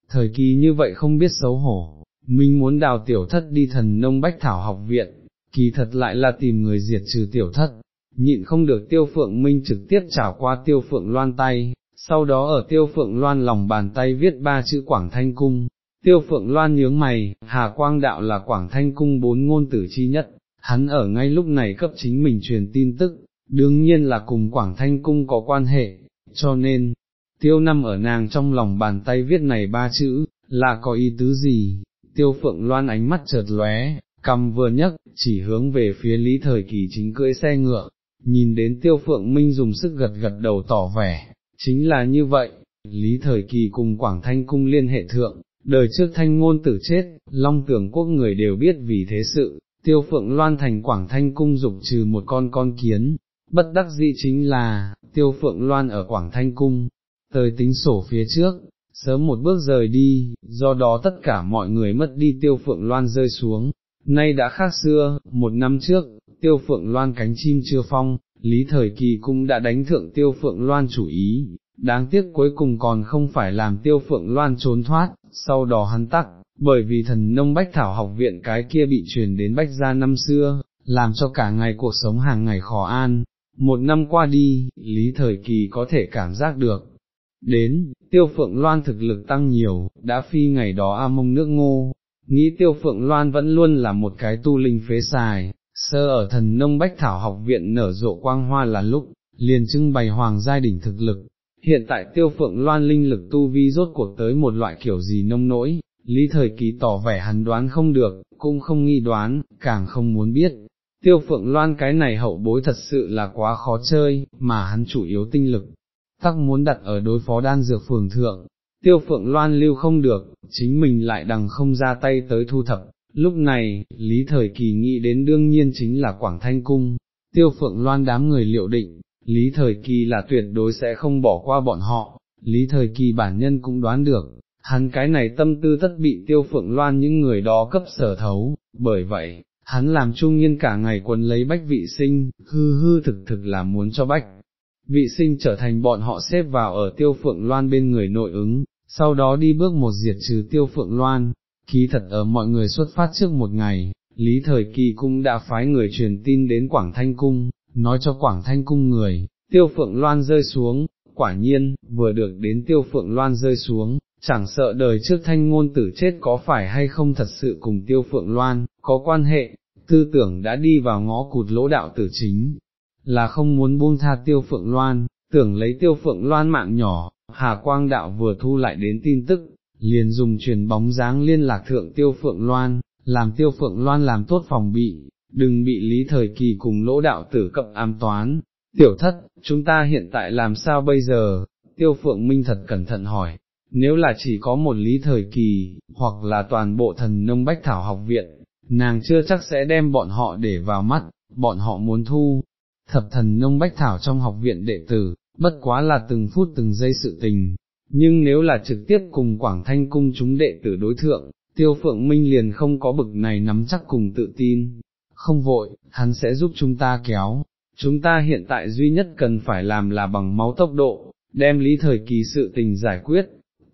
thời kỳ như vậy không biết xấu hổ, minh muốn đào tiểu thất đi thần nông bách thảo học viện, kỳ thật lại là tìm người diệt trừ tiểu thất, nhịn không được tiêu phượng minh trực tiếp trảo qua tiêu phượng loan tay, sau đó ở tiêu phượng loan lòng bàn tay viết ba chữ Quảng Thanh Cung. Tiêu phượng loan nhướng mày, Hà Quang Đạo là Quảng Thanh Cung bốn ngôn tử chi nhất, hắn ở ngay lúc này cấp chính mình truyền tin tức, đương nhiên là cùng Quảng Thanh Cung có quan hệ, cho nên, tiêu năm ở nàng trong lòng bàn tay viết này ba chữ, là có ý tứ gì, tiêu phượng loan ánh mắt chợt lóe, cầm vừa nhấc, chỉ hướng về phía lý thời kỳ chính cưỡi xe ngựa, nhìn đến tiêu phượng minh dùng sức gật gật đầu tỏ vẻ, chính là như vậy, lý thời kỳ cùng Quảng Thanh Cung liên hệ thượng, đời trước thanh ngôn tử chết, long tưởng quốc người đều biết vì thế sự, tiêu phượng loan thành Quảng Thanh Cung dục trừ một con con kiến, bất đắc dĩ chính là, tiêu phượng loan ở Quảng Thanh Cung, tới tính sổ phía trước, sớm một bước rời đi, do đó tất cả mọi người mất đi tiêu phượng loan rơi xuống, nay đã khác xưa, một năm trước, tiêu phượng loan cánh chim chưa phong, lý thời kỳ cũng đã đánh thượng tiêu phượng loan chủ ý, đáng tiếc cuối cùng còn không phải làm tiêu phượng loan trốn thoát, sau đó hắn tắc, bởi vì thần nông bách thảo học viện cái kia bị truyền đến bách gia năm xưa, làm cho cả ngày cuộc sống hàng ngày khó an. Một năm qua đi, lý thời kỳ có thể cảm giác được, đến, tiêu phượng loan thực lực tăng nhiều, đã phi ngày đó a mông nước ngô, nghĩ tiêu phượng loan vẫn luôn là một cái tu linh phế xài, sơ ở thần nông bách thảo học viện nở rộ quang hoa là lúc, liền trưng bày hoàng giai đỉnh thực lực. Hiện tại tiêu phượng loan linh lực tu vi rốt cuộc tới một loại kiểu gì nông nỗi, lý thời kỳ tỏ vẻ hắn đoán không được, cũng không nghi đoán, càng không muốn biết. Tiêu phượng loan cái này hậu bối thật sự là quá khó chơi, mà hắn chủ yếu tinh lực, tắc muốn đặt ở đối phó đan dược phường thượng, tiêu phượng loan lưu không được, chính mình lại đằng không ra tay tới thu thập. Lúc này, Lý Thời Kỳ nghĩ đến đương nhiên chính là Quảng Thanh Cung, tiêu phượng loan đám người liệu định, Lý Thời Kỳ là tuyệt đối sẽ không bỏ qua bọn họ, Lý Thời Kỳ bản nhân cũng đoán được, hắn cái này tâm tư tất bị tiêu phượng loan những người đó cấp sở thấu, bởi vậy, hắn làm trung nhiên cả ngày quần lấy bách vị sinh, hư hư thực thực là muốn cho bách vị sinh trở thành bọn họ xếp vào ở tiêu phượng loan bên người nội ứng, sau đó đi bước một diệt trừ tiêu phượng loan, ký thật ở mọi người xuất phát trước một ngày, Lý Thời Kỳ cũng đã phái người truyền tin đến Quảng Thanh Cung, nói cho Quảng Thanh Cung người, tiêu phượng loan rơi xuống, quả nhiên, vừa được đến tiêu phượng loan rơi xuống, chẳng sợ đời trước thanh ngôn tử chết có phải hay không thật sự cùng tiêu phượng loan, có quan hệ, tư tưởng đã đi vào ngõ cụt lỗ đạo tử chính, là không muốn buông tha tiêu phượng loan, tưởng lấy tiêu phượng loan mạng nhỏ, Hà Quang Đạo vừa thu lại đến tin tức, liền dùng truyền bóng dáng liên lạc thượng tiêu phượng loan, làm tiêu phượng loan làm tốt phòng bị, đừng bị lý thời kỳ cùng lỗ đạo tử cập ám toán. Tiểu thất, chúng ta hiện tại làm sao bây giờ? Tiêu phượng minh thật cẩn thận hỏi, nếu là chỉ có một lý thời kỳ, hoặc là toàn bộ thần nông bách thảo học viện, nàng chưa chắc sẽ đem bọn họ để vào mắt, bọn họ muốn thu, thập thần nông bách thảo trong học viện đệ tử, bất quá là từng phút từng giây sự tình, nhưng nếu là trực tiếp cùng Quảng Thanh cung chúng đệ tử đối thượng, tiêu phượng minh liền không có bực này nắm chắc cùng tự tin, không vội, hắn sẽ giúp chúng ta kéo, chúng ta hiện tại duy nhất cần phải làm là bằng máu tốc độ, đem lý thời kỳ sự tình giải quyết,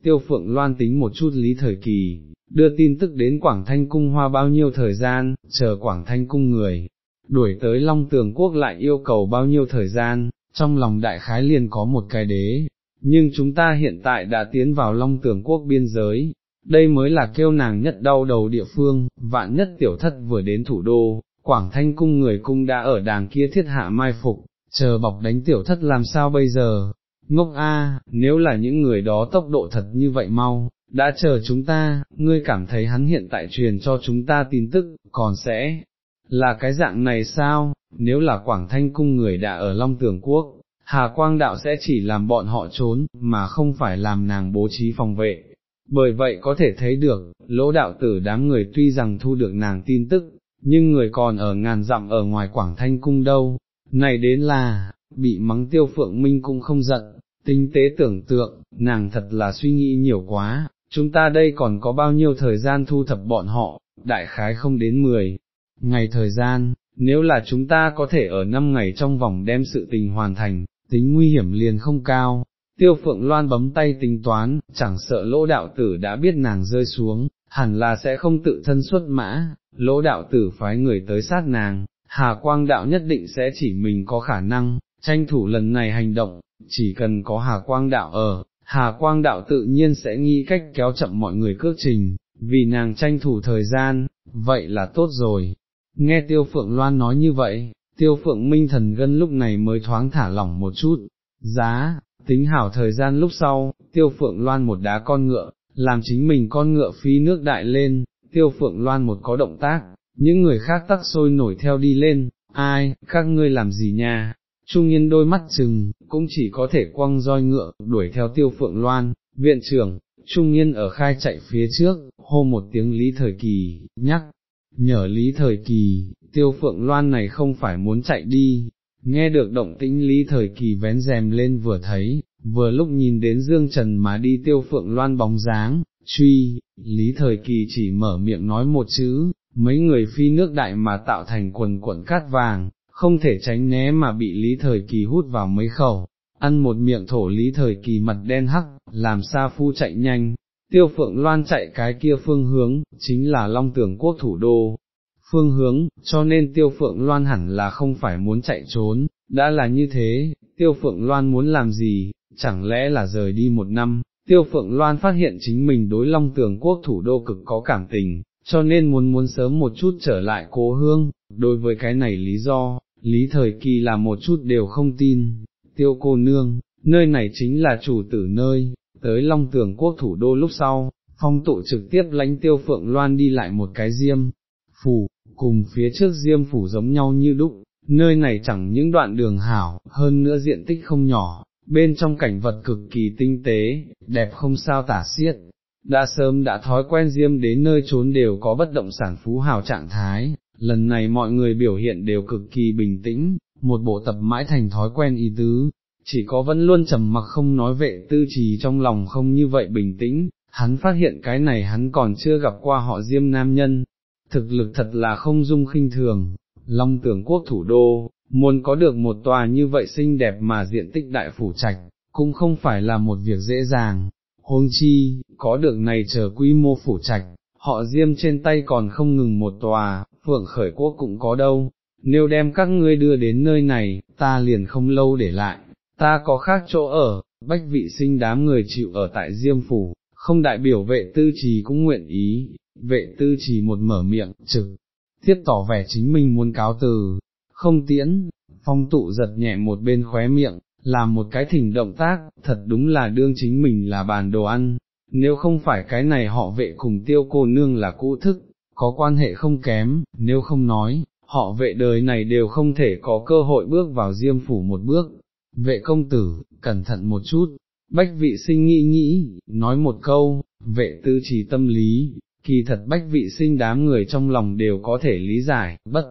tiêu phượng loan tính một chút lý thời kỳ, đưa tin tức đến Quảng Thanh Cung hoa bao nhiêu thời gian, chờ Quảng Thanh Cung người, đuổi tới Long Tường Quốc lại yêu cầu bao nhiêu thời gian, trong lòng đại khái liền có một cái đế, nhưng chúng ta hiện tại đã tiến vào Long Tường Quốc biên giới, đây mới là kêu nàng nhất đau đầu địa phương, vạn nhất tiểu thất vừa đến thủ đô, Quảng Thanh Cung người cung đã ở đàng kia thiết hạ mai phục, chờ bọc đánh tiểu thất làm sao bây giờ, ngốc a, nếu là những người đó tốc độ thật như vậy mau, đã chờ chúng ta, ngươi cảm thấy hắn hiện tại truyền cho chúng ta tin tức, còn sẽ là cái dạng này sao, nếu là Quảng Thanh Cung người đã ở Long Tường Quốc, Hà Quang Đạo sẽ chỉ làm bọn họ trốn, mà không phải làm nàng bố trí phòng vệ. Bởi vậy có thể thấy được, lỗ đạo tử đám người tuy rằng thu được nàng tin tức, nhưng người còn ở ngàn dặm ở ngoài Quảng Thanh Cung đâu, này đến là, bị mắng tiêu phượng minh cũng không giận, tinh tế tưởng tượng, nàng thật là suy nghĩ nhiều quá, chúng ta đây còn có bao nhiêu thời gian thu thập bọn họ, đại khái không đến 10 ngày thời gian, nếu là chúng ta có thể ở 5 ngày trong vòng đem sự tình hoàn thành, tính nguy hiểm liền không cao. Tiêu phượng loan bấm tay tính toán, chẳng sợ lỗ đạo tử đã biết nàng rơi xuống, hẳn là sẽ không tự thân xuất mã, lỗ đạo tử phái người tới sát nàng, hà quang đạo nhất định sẽ chỉ mình có khả năng, tranh thủ lần này hành động, chỉ cần có hà quang đạo ở, hà quang đạo tự nhiên sẽ nghĩ cách kéo chậm mọi người cước trình, vì nàng tranh thủ thời gian, vậy là tốt rồi. Nghe tiêu phượng loan nói như vậy, tiêu phượng minh thần gân lúc này mới thoáng thả lỏng một chút, giá, tính hảo thời gian lúc sau, tiêu phượng loan một đá con ngựa, làm chính mình con ngựa phi nước đại lên, tiêu phượng loan một có động tác, những người khác tắc sôi nổi theo đi lên, ai, các ngươi làm gì nha, trung nhiên đôi mắt chừng, cũng chỉ có thể quăng roi ngựa, đuổi theo tiêu phượng loan, viện trưởng, trung nhiên ở khai chạy phía trước, hô một tiếng lý thời kỳ, nhắc, nhờ lý thời kỳ, tiêu phượng loan này không phải muốn chạy đi, nghe được động tĩnh lý thời kỳ vén rèm lên vừa thấy, vừa lúc nhìn đến Dương Trần mà đi tiêu phượng loan bóng dáng, truy, lý thời kỳ chỉ mở miệng nói một chữ, mấy người phi nước đại mà tạo thành quần quận cát vàng, không thể tránh né mà bị lý thời kỳ hút vào mấy khẩu, ăn một miệng thổ lý thời kỳ mặt đen hắc, làm xa phu chạy nhanh, tiêu phượng loan chạy cái kia phương hướng, chính là long tưởng quốc thủ đô. Phương hướng, cho nên tiêu phượng loan hẳn là không phải muốn chạy trốn, đã là như thế, tiêu phượng loan muốn làm gì, chẳng lẽ là rời đi một năm, tiêu phượng loan phát hiện chính mình đối long tường quốc thủ đô cực có cảm tình, cho nên muốn muốn sớm một chút trở lại cố hương, đối với cái này lý do, lý thời kỳ là một chút đều không tin, tiêu cô nương, nơi này chính là chủ tử nơi, tới long tường quốc thủ đô lúc sau, phong tụ trực tiếp lãnh tiêu phượng loan đi lại một cái diêm, phù cùng phía trước diêm phủ giống nhau như đúc, nơi này chẳng những đoạn đường hảo, hơn nữa diện tích không nhỏ, bên trong cảnh vật cực kỳ tinh tế, đẹp không sao tả xiết. Đã sớm đã thói quen diêm đến nơi trốn đều có bất động sản phú hào trạng thái, lần này mọi người biểu hiện đều cực kỳ bình tĩnh, một bộ tập mãi thành thói quen ý tứ, chỉ có vẫn luôn trầm mặc không nói vệ tư trì trong lòng không như vậy bình tĩnh, hắn phát hiện cái này hắn còn chưa gặp qua họ diêm nam nhân, thực lực thật là không dung khinh thường, long tưởng quốc thủ đô, muốn có được một tòa như vậy xinh đẹp mà diện tích đại phủ trạch, cũng không phải là một việc dễ dàng, huống chi, có được này chờ quy mô phủ trạch, họ diêm trên tay còn không ngừng một tòa, phượng khởi quốc cũng có đâu, nếu đem các ngươi đưa đến nơi này, ta liền không lâu để lại, ta có khác chỗ ở, bách vị sinh đám người chịu ở tại diêm phủ, không đại biểu vệ tư trì cũng nguyện ý, vệ tư Chỉ một mở miệng, trực, tiếp tỏ vẻ chính mình muốn cáo từ, không tiễn, phong tụ giật nhẹ một bên khóe miệng, làm một cái thỉnh động tác, thật đúng là đương chính mình là bàn đồ ăn, nếu không phải cái này họ vệ cùng tiêu cô nương là cũ thức, có quan hệ không kém, nếu không nói, họ vệ đời này đều không thể có cơ hội bước vào diêm phủ một bước. Vệ công tử, cẩn thận một chút, bách vị sinh nghĩ nghĩ, nói một câu, vệ tư trì tâm lý, kỳ thật bách vị sinh đám người trong lòng đều có thể lý giải, bất.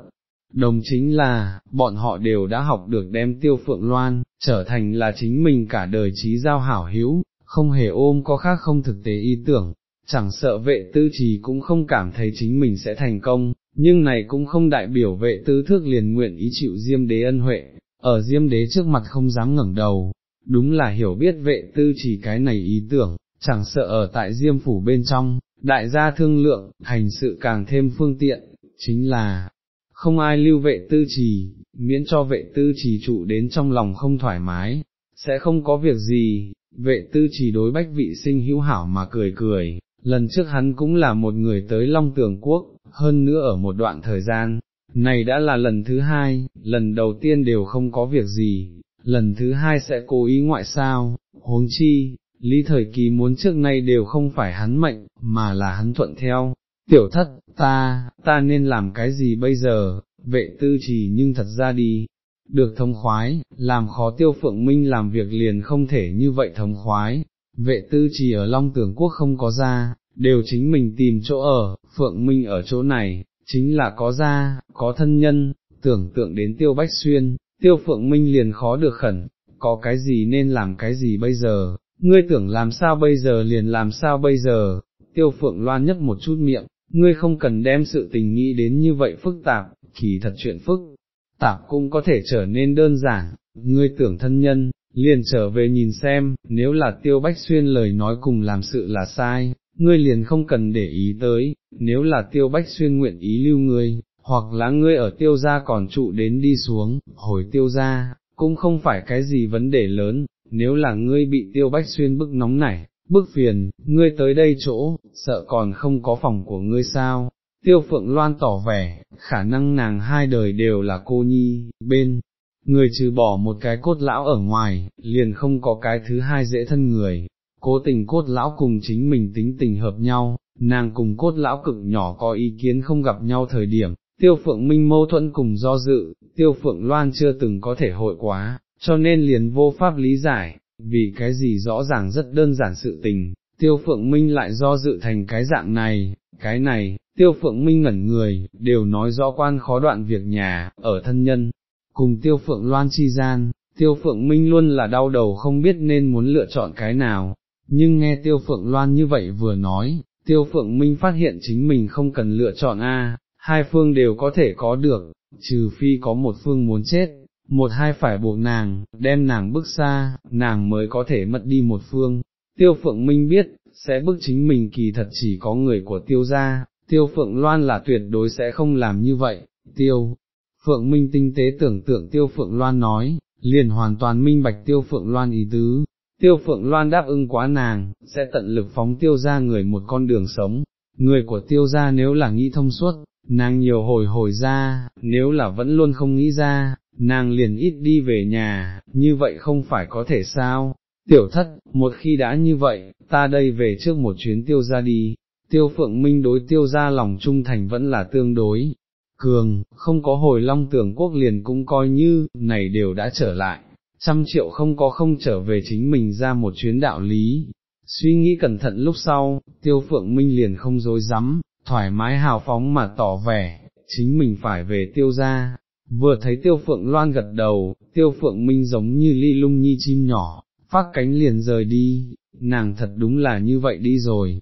Đồng chính là, bọn họ đều đã học được đem tiêu phượng loan, trở thành là chính mình cả đời trí giao hảo hiếu, không hề ôm có khác không thực tế ý tưởng, chẳng sợ vệ tư trì cũng không cảm thấy chính mình sẽ thành công, nhưng này cũng không đại biểu vệ tư thước liền nguyện ý chịu diêm đế ân huệ, ở diêm đế trước mặt không dám ngẩng đầu, đúng là hiểu biết vệ tư chỉ cái này ý tưởng, chẳng sợ ở tại diêm phủ bên trong, đại gia thương lượng, hành sự càng thêm phương tiện, chính là, không ai lưu vệ tư trì, miễn cho vệ tư trì trụ đến trong lòng không thoải mái, sẽ không có việc gì, vệ tư trì đối bách vị sinh hữu hảo mà cười cười, lần trước hắn cũng là một người tới Long Tường Quốc, hơn nữa ở một đoạn thời gian, này đã là lần thứ hai, lần đầu tiên đều không có việc gì, lần thứ hai sẽ cố ý ngoại sao, huống chi, lý thời kỳ muốn trước nay đều không phải hắn mệnh, mà là hắn thuận theo. Tiểu thất, ta, ta nên làm cái gì bây giờ, vệ tư trì nhưng thật ra đi, được thông khoái, làm khó tiêu phượng minh làm việc liền không thể như vậy thông khoái, vệ tư trì ở Long Tưởng Quốc không có ra, đều chính mình tìm chỗ ở, phượng minh ở chỗ này, chính là có gia, có thân nhân, tưởng tượng đến tiêu bách xuyên, tiêu phượng minh liền khó được khẩn, có cái gì nên làm cái gì bây giờ, ngươi tưởng làm sao bây giờ liền làm sao bây giờ, tiêu phượng loan nhấp một chút miệng, ngươi không cần đem sự tình nghĩ đến như vậy phức tạp, kỳ thật chuyện phức tạp cũng có thể trở nên đơn giản, ngươi tưởng thân nhân, liền trở về nhìn xem, nếu là tiêu bách xuyên lời nói cùng làm sự là sai, ngươi liền không cần để ý tới, nếu là tiêu bách xuyên nguyện ý lưu ngươi, hoặc là ngươi ở tiêu gia còn trụ đến đi xuống, hồi tiêu gia, cũng không phải cái gì vấn đề lớn, nếu là ngươi bị tiêu bách xuyên bức nóng nảy, bức phiền, ngươi tới đây chỗ, sợ còn không có phòng của ngươi sao. Tiêu phượng loan tỏ vẻ, khả năng nàng hai đời đều là cô nhi, bên, người trừ bỏ một cái cốt lão ở ngoài, liền không có cái thứ hai dễ thân người, cố tình cốt lão cùng chính mình tính tình hợp nhau, nàng cùng cốt lão cực nhỏ có ý kiến không gặp nhau thời điểm, tiêu phượng minh mâu thuẫn cùng do dự, tiêu phượng loan chưa từng có thể hội quá, cho nên liền vô pháp lý giải, vì cái gì rõ ràng rất đơn giản sự tình, tiêu phượng minh lại do dự thành cái dạng này, cái này, tiêu phượng minh ngẩn người, đều nói rõ quan khó đoạn việc nhà, ở thân nhân, cùng tiêu phượng loan chi gian, tiêu phượng minh luôn là đau đầu không biết nên muốn lựa chọn cái nào, nhưng nghe tiêu phượng loan như vậy vừa nói, tiêu phượng minh phát hiện chính mình không cần lựa chọn A, hai phương đều có thể có được, trừ phi có một phương muốn chết, một hai phải buộc nàng, đem nàng bước xa, nàng mới có thể mất đi một phương. Tiêu Phượng Minh biết, sẽ bức chính mình kỳ thật chỉ có người của tiêu gia, tiêu Phượng Loan là tuyệt đối sẽ không làm như vậy, tiêu. Phượng Minh tinh tế tưởng tượng tiêu Phượng Loan nói, liền hoàn toàn minh bạch tiêu Phượng Loan ý tứ, tiêu phượng loan đáp ứng quá nàng, sẽ tận lực phóng tiêu ra người một con đường sống, người của tiêu ra nếu là nghĩ thông suốt, nàng nhiều hồi hồi ra, nếu là vẫn luôn không nghĩ ra, nàng liền ít đi về nhà, như vậy không phải có thể sao, tiểu thất, một khi đã như vậy, ta đây về trước một chuyến tiêu ra đi, tiêu phượng minh đối tiêu ra lòng trung thành vẫn là tương đối, cường, không có hồi long tưởng quốc liền cũng coi như, này đều đã trở lại, trăm triệu không có không trở về chính mình ra một chuyến đạo lý. Suy nghĩ cẩn thận lúc sau, tiêu phượng minh liền không dối rắm thoải mái hào phóng mà tỏ vẻ, chính mình phải về tiêu ra. Vừa thấy tiêu phượng loan gật đầu, tiêu phượng minh giống như ly lung nhi chim nhỏ, phát cánh liền rời đi, nàng thật đúng là như vậy đi rồi,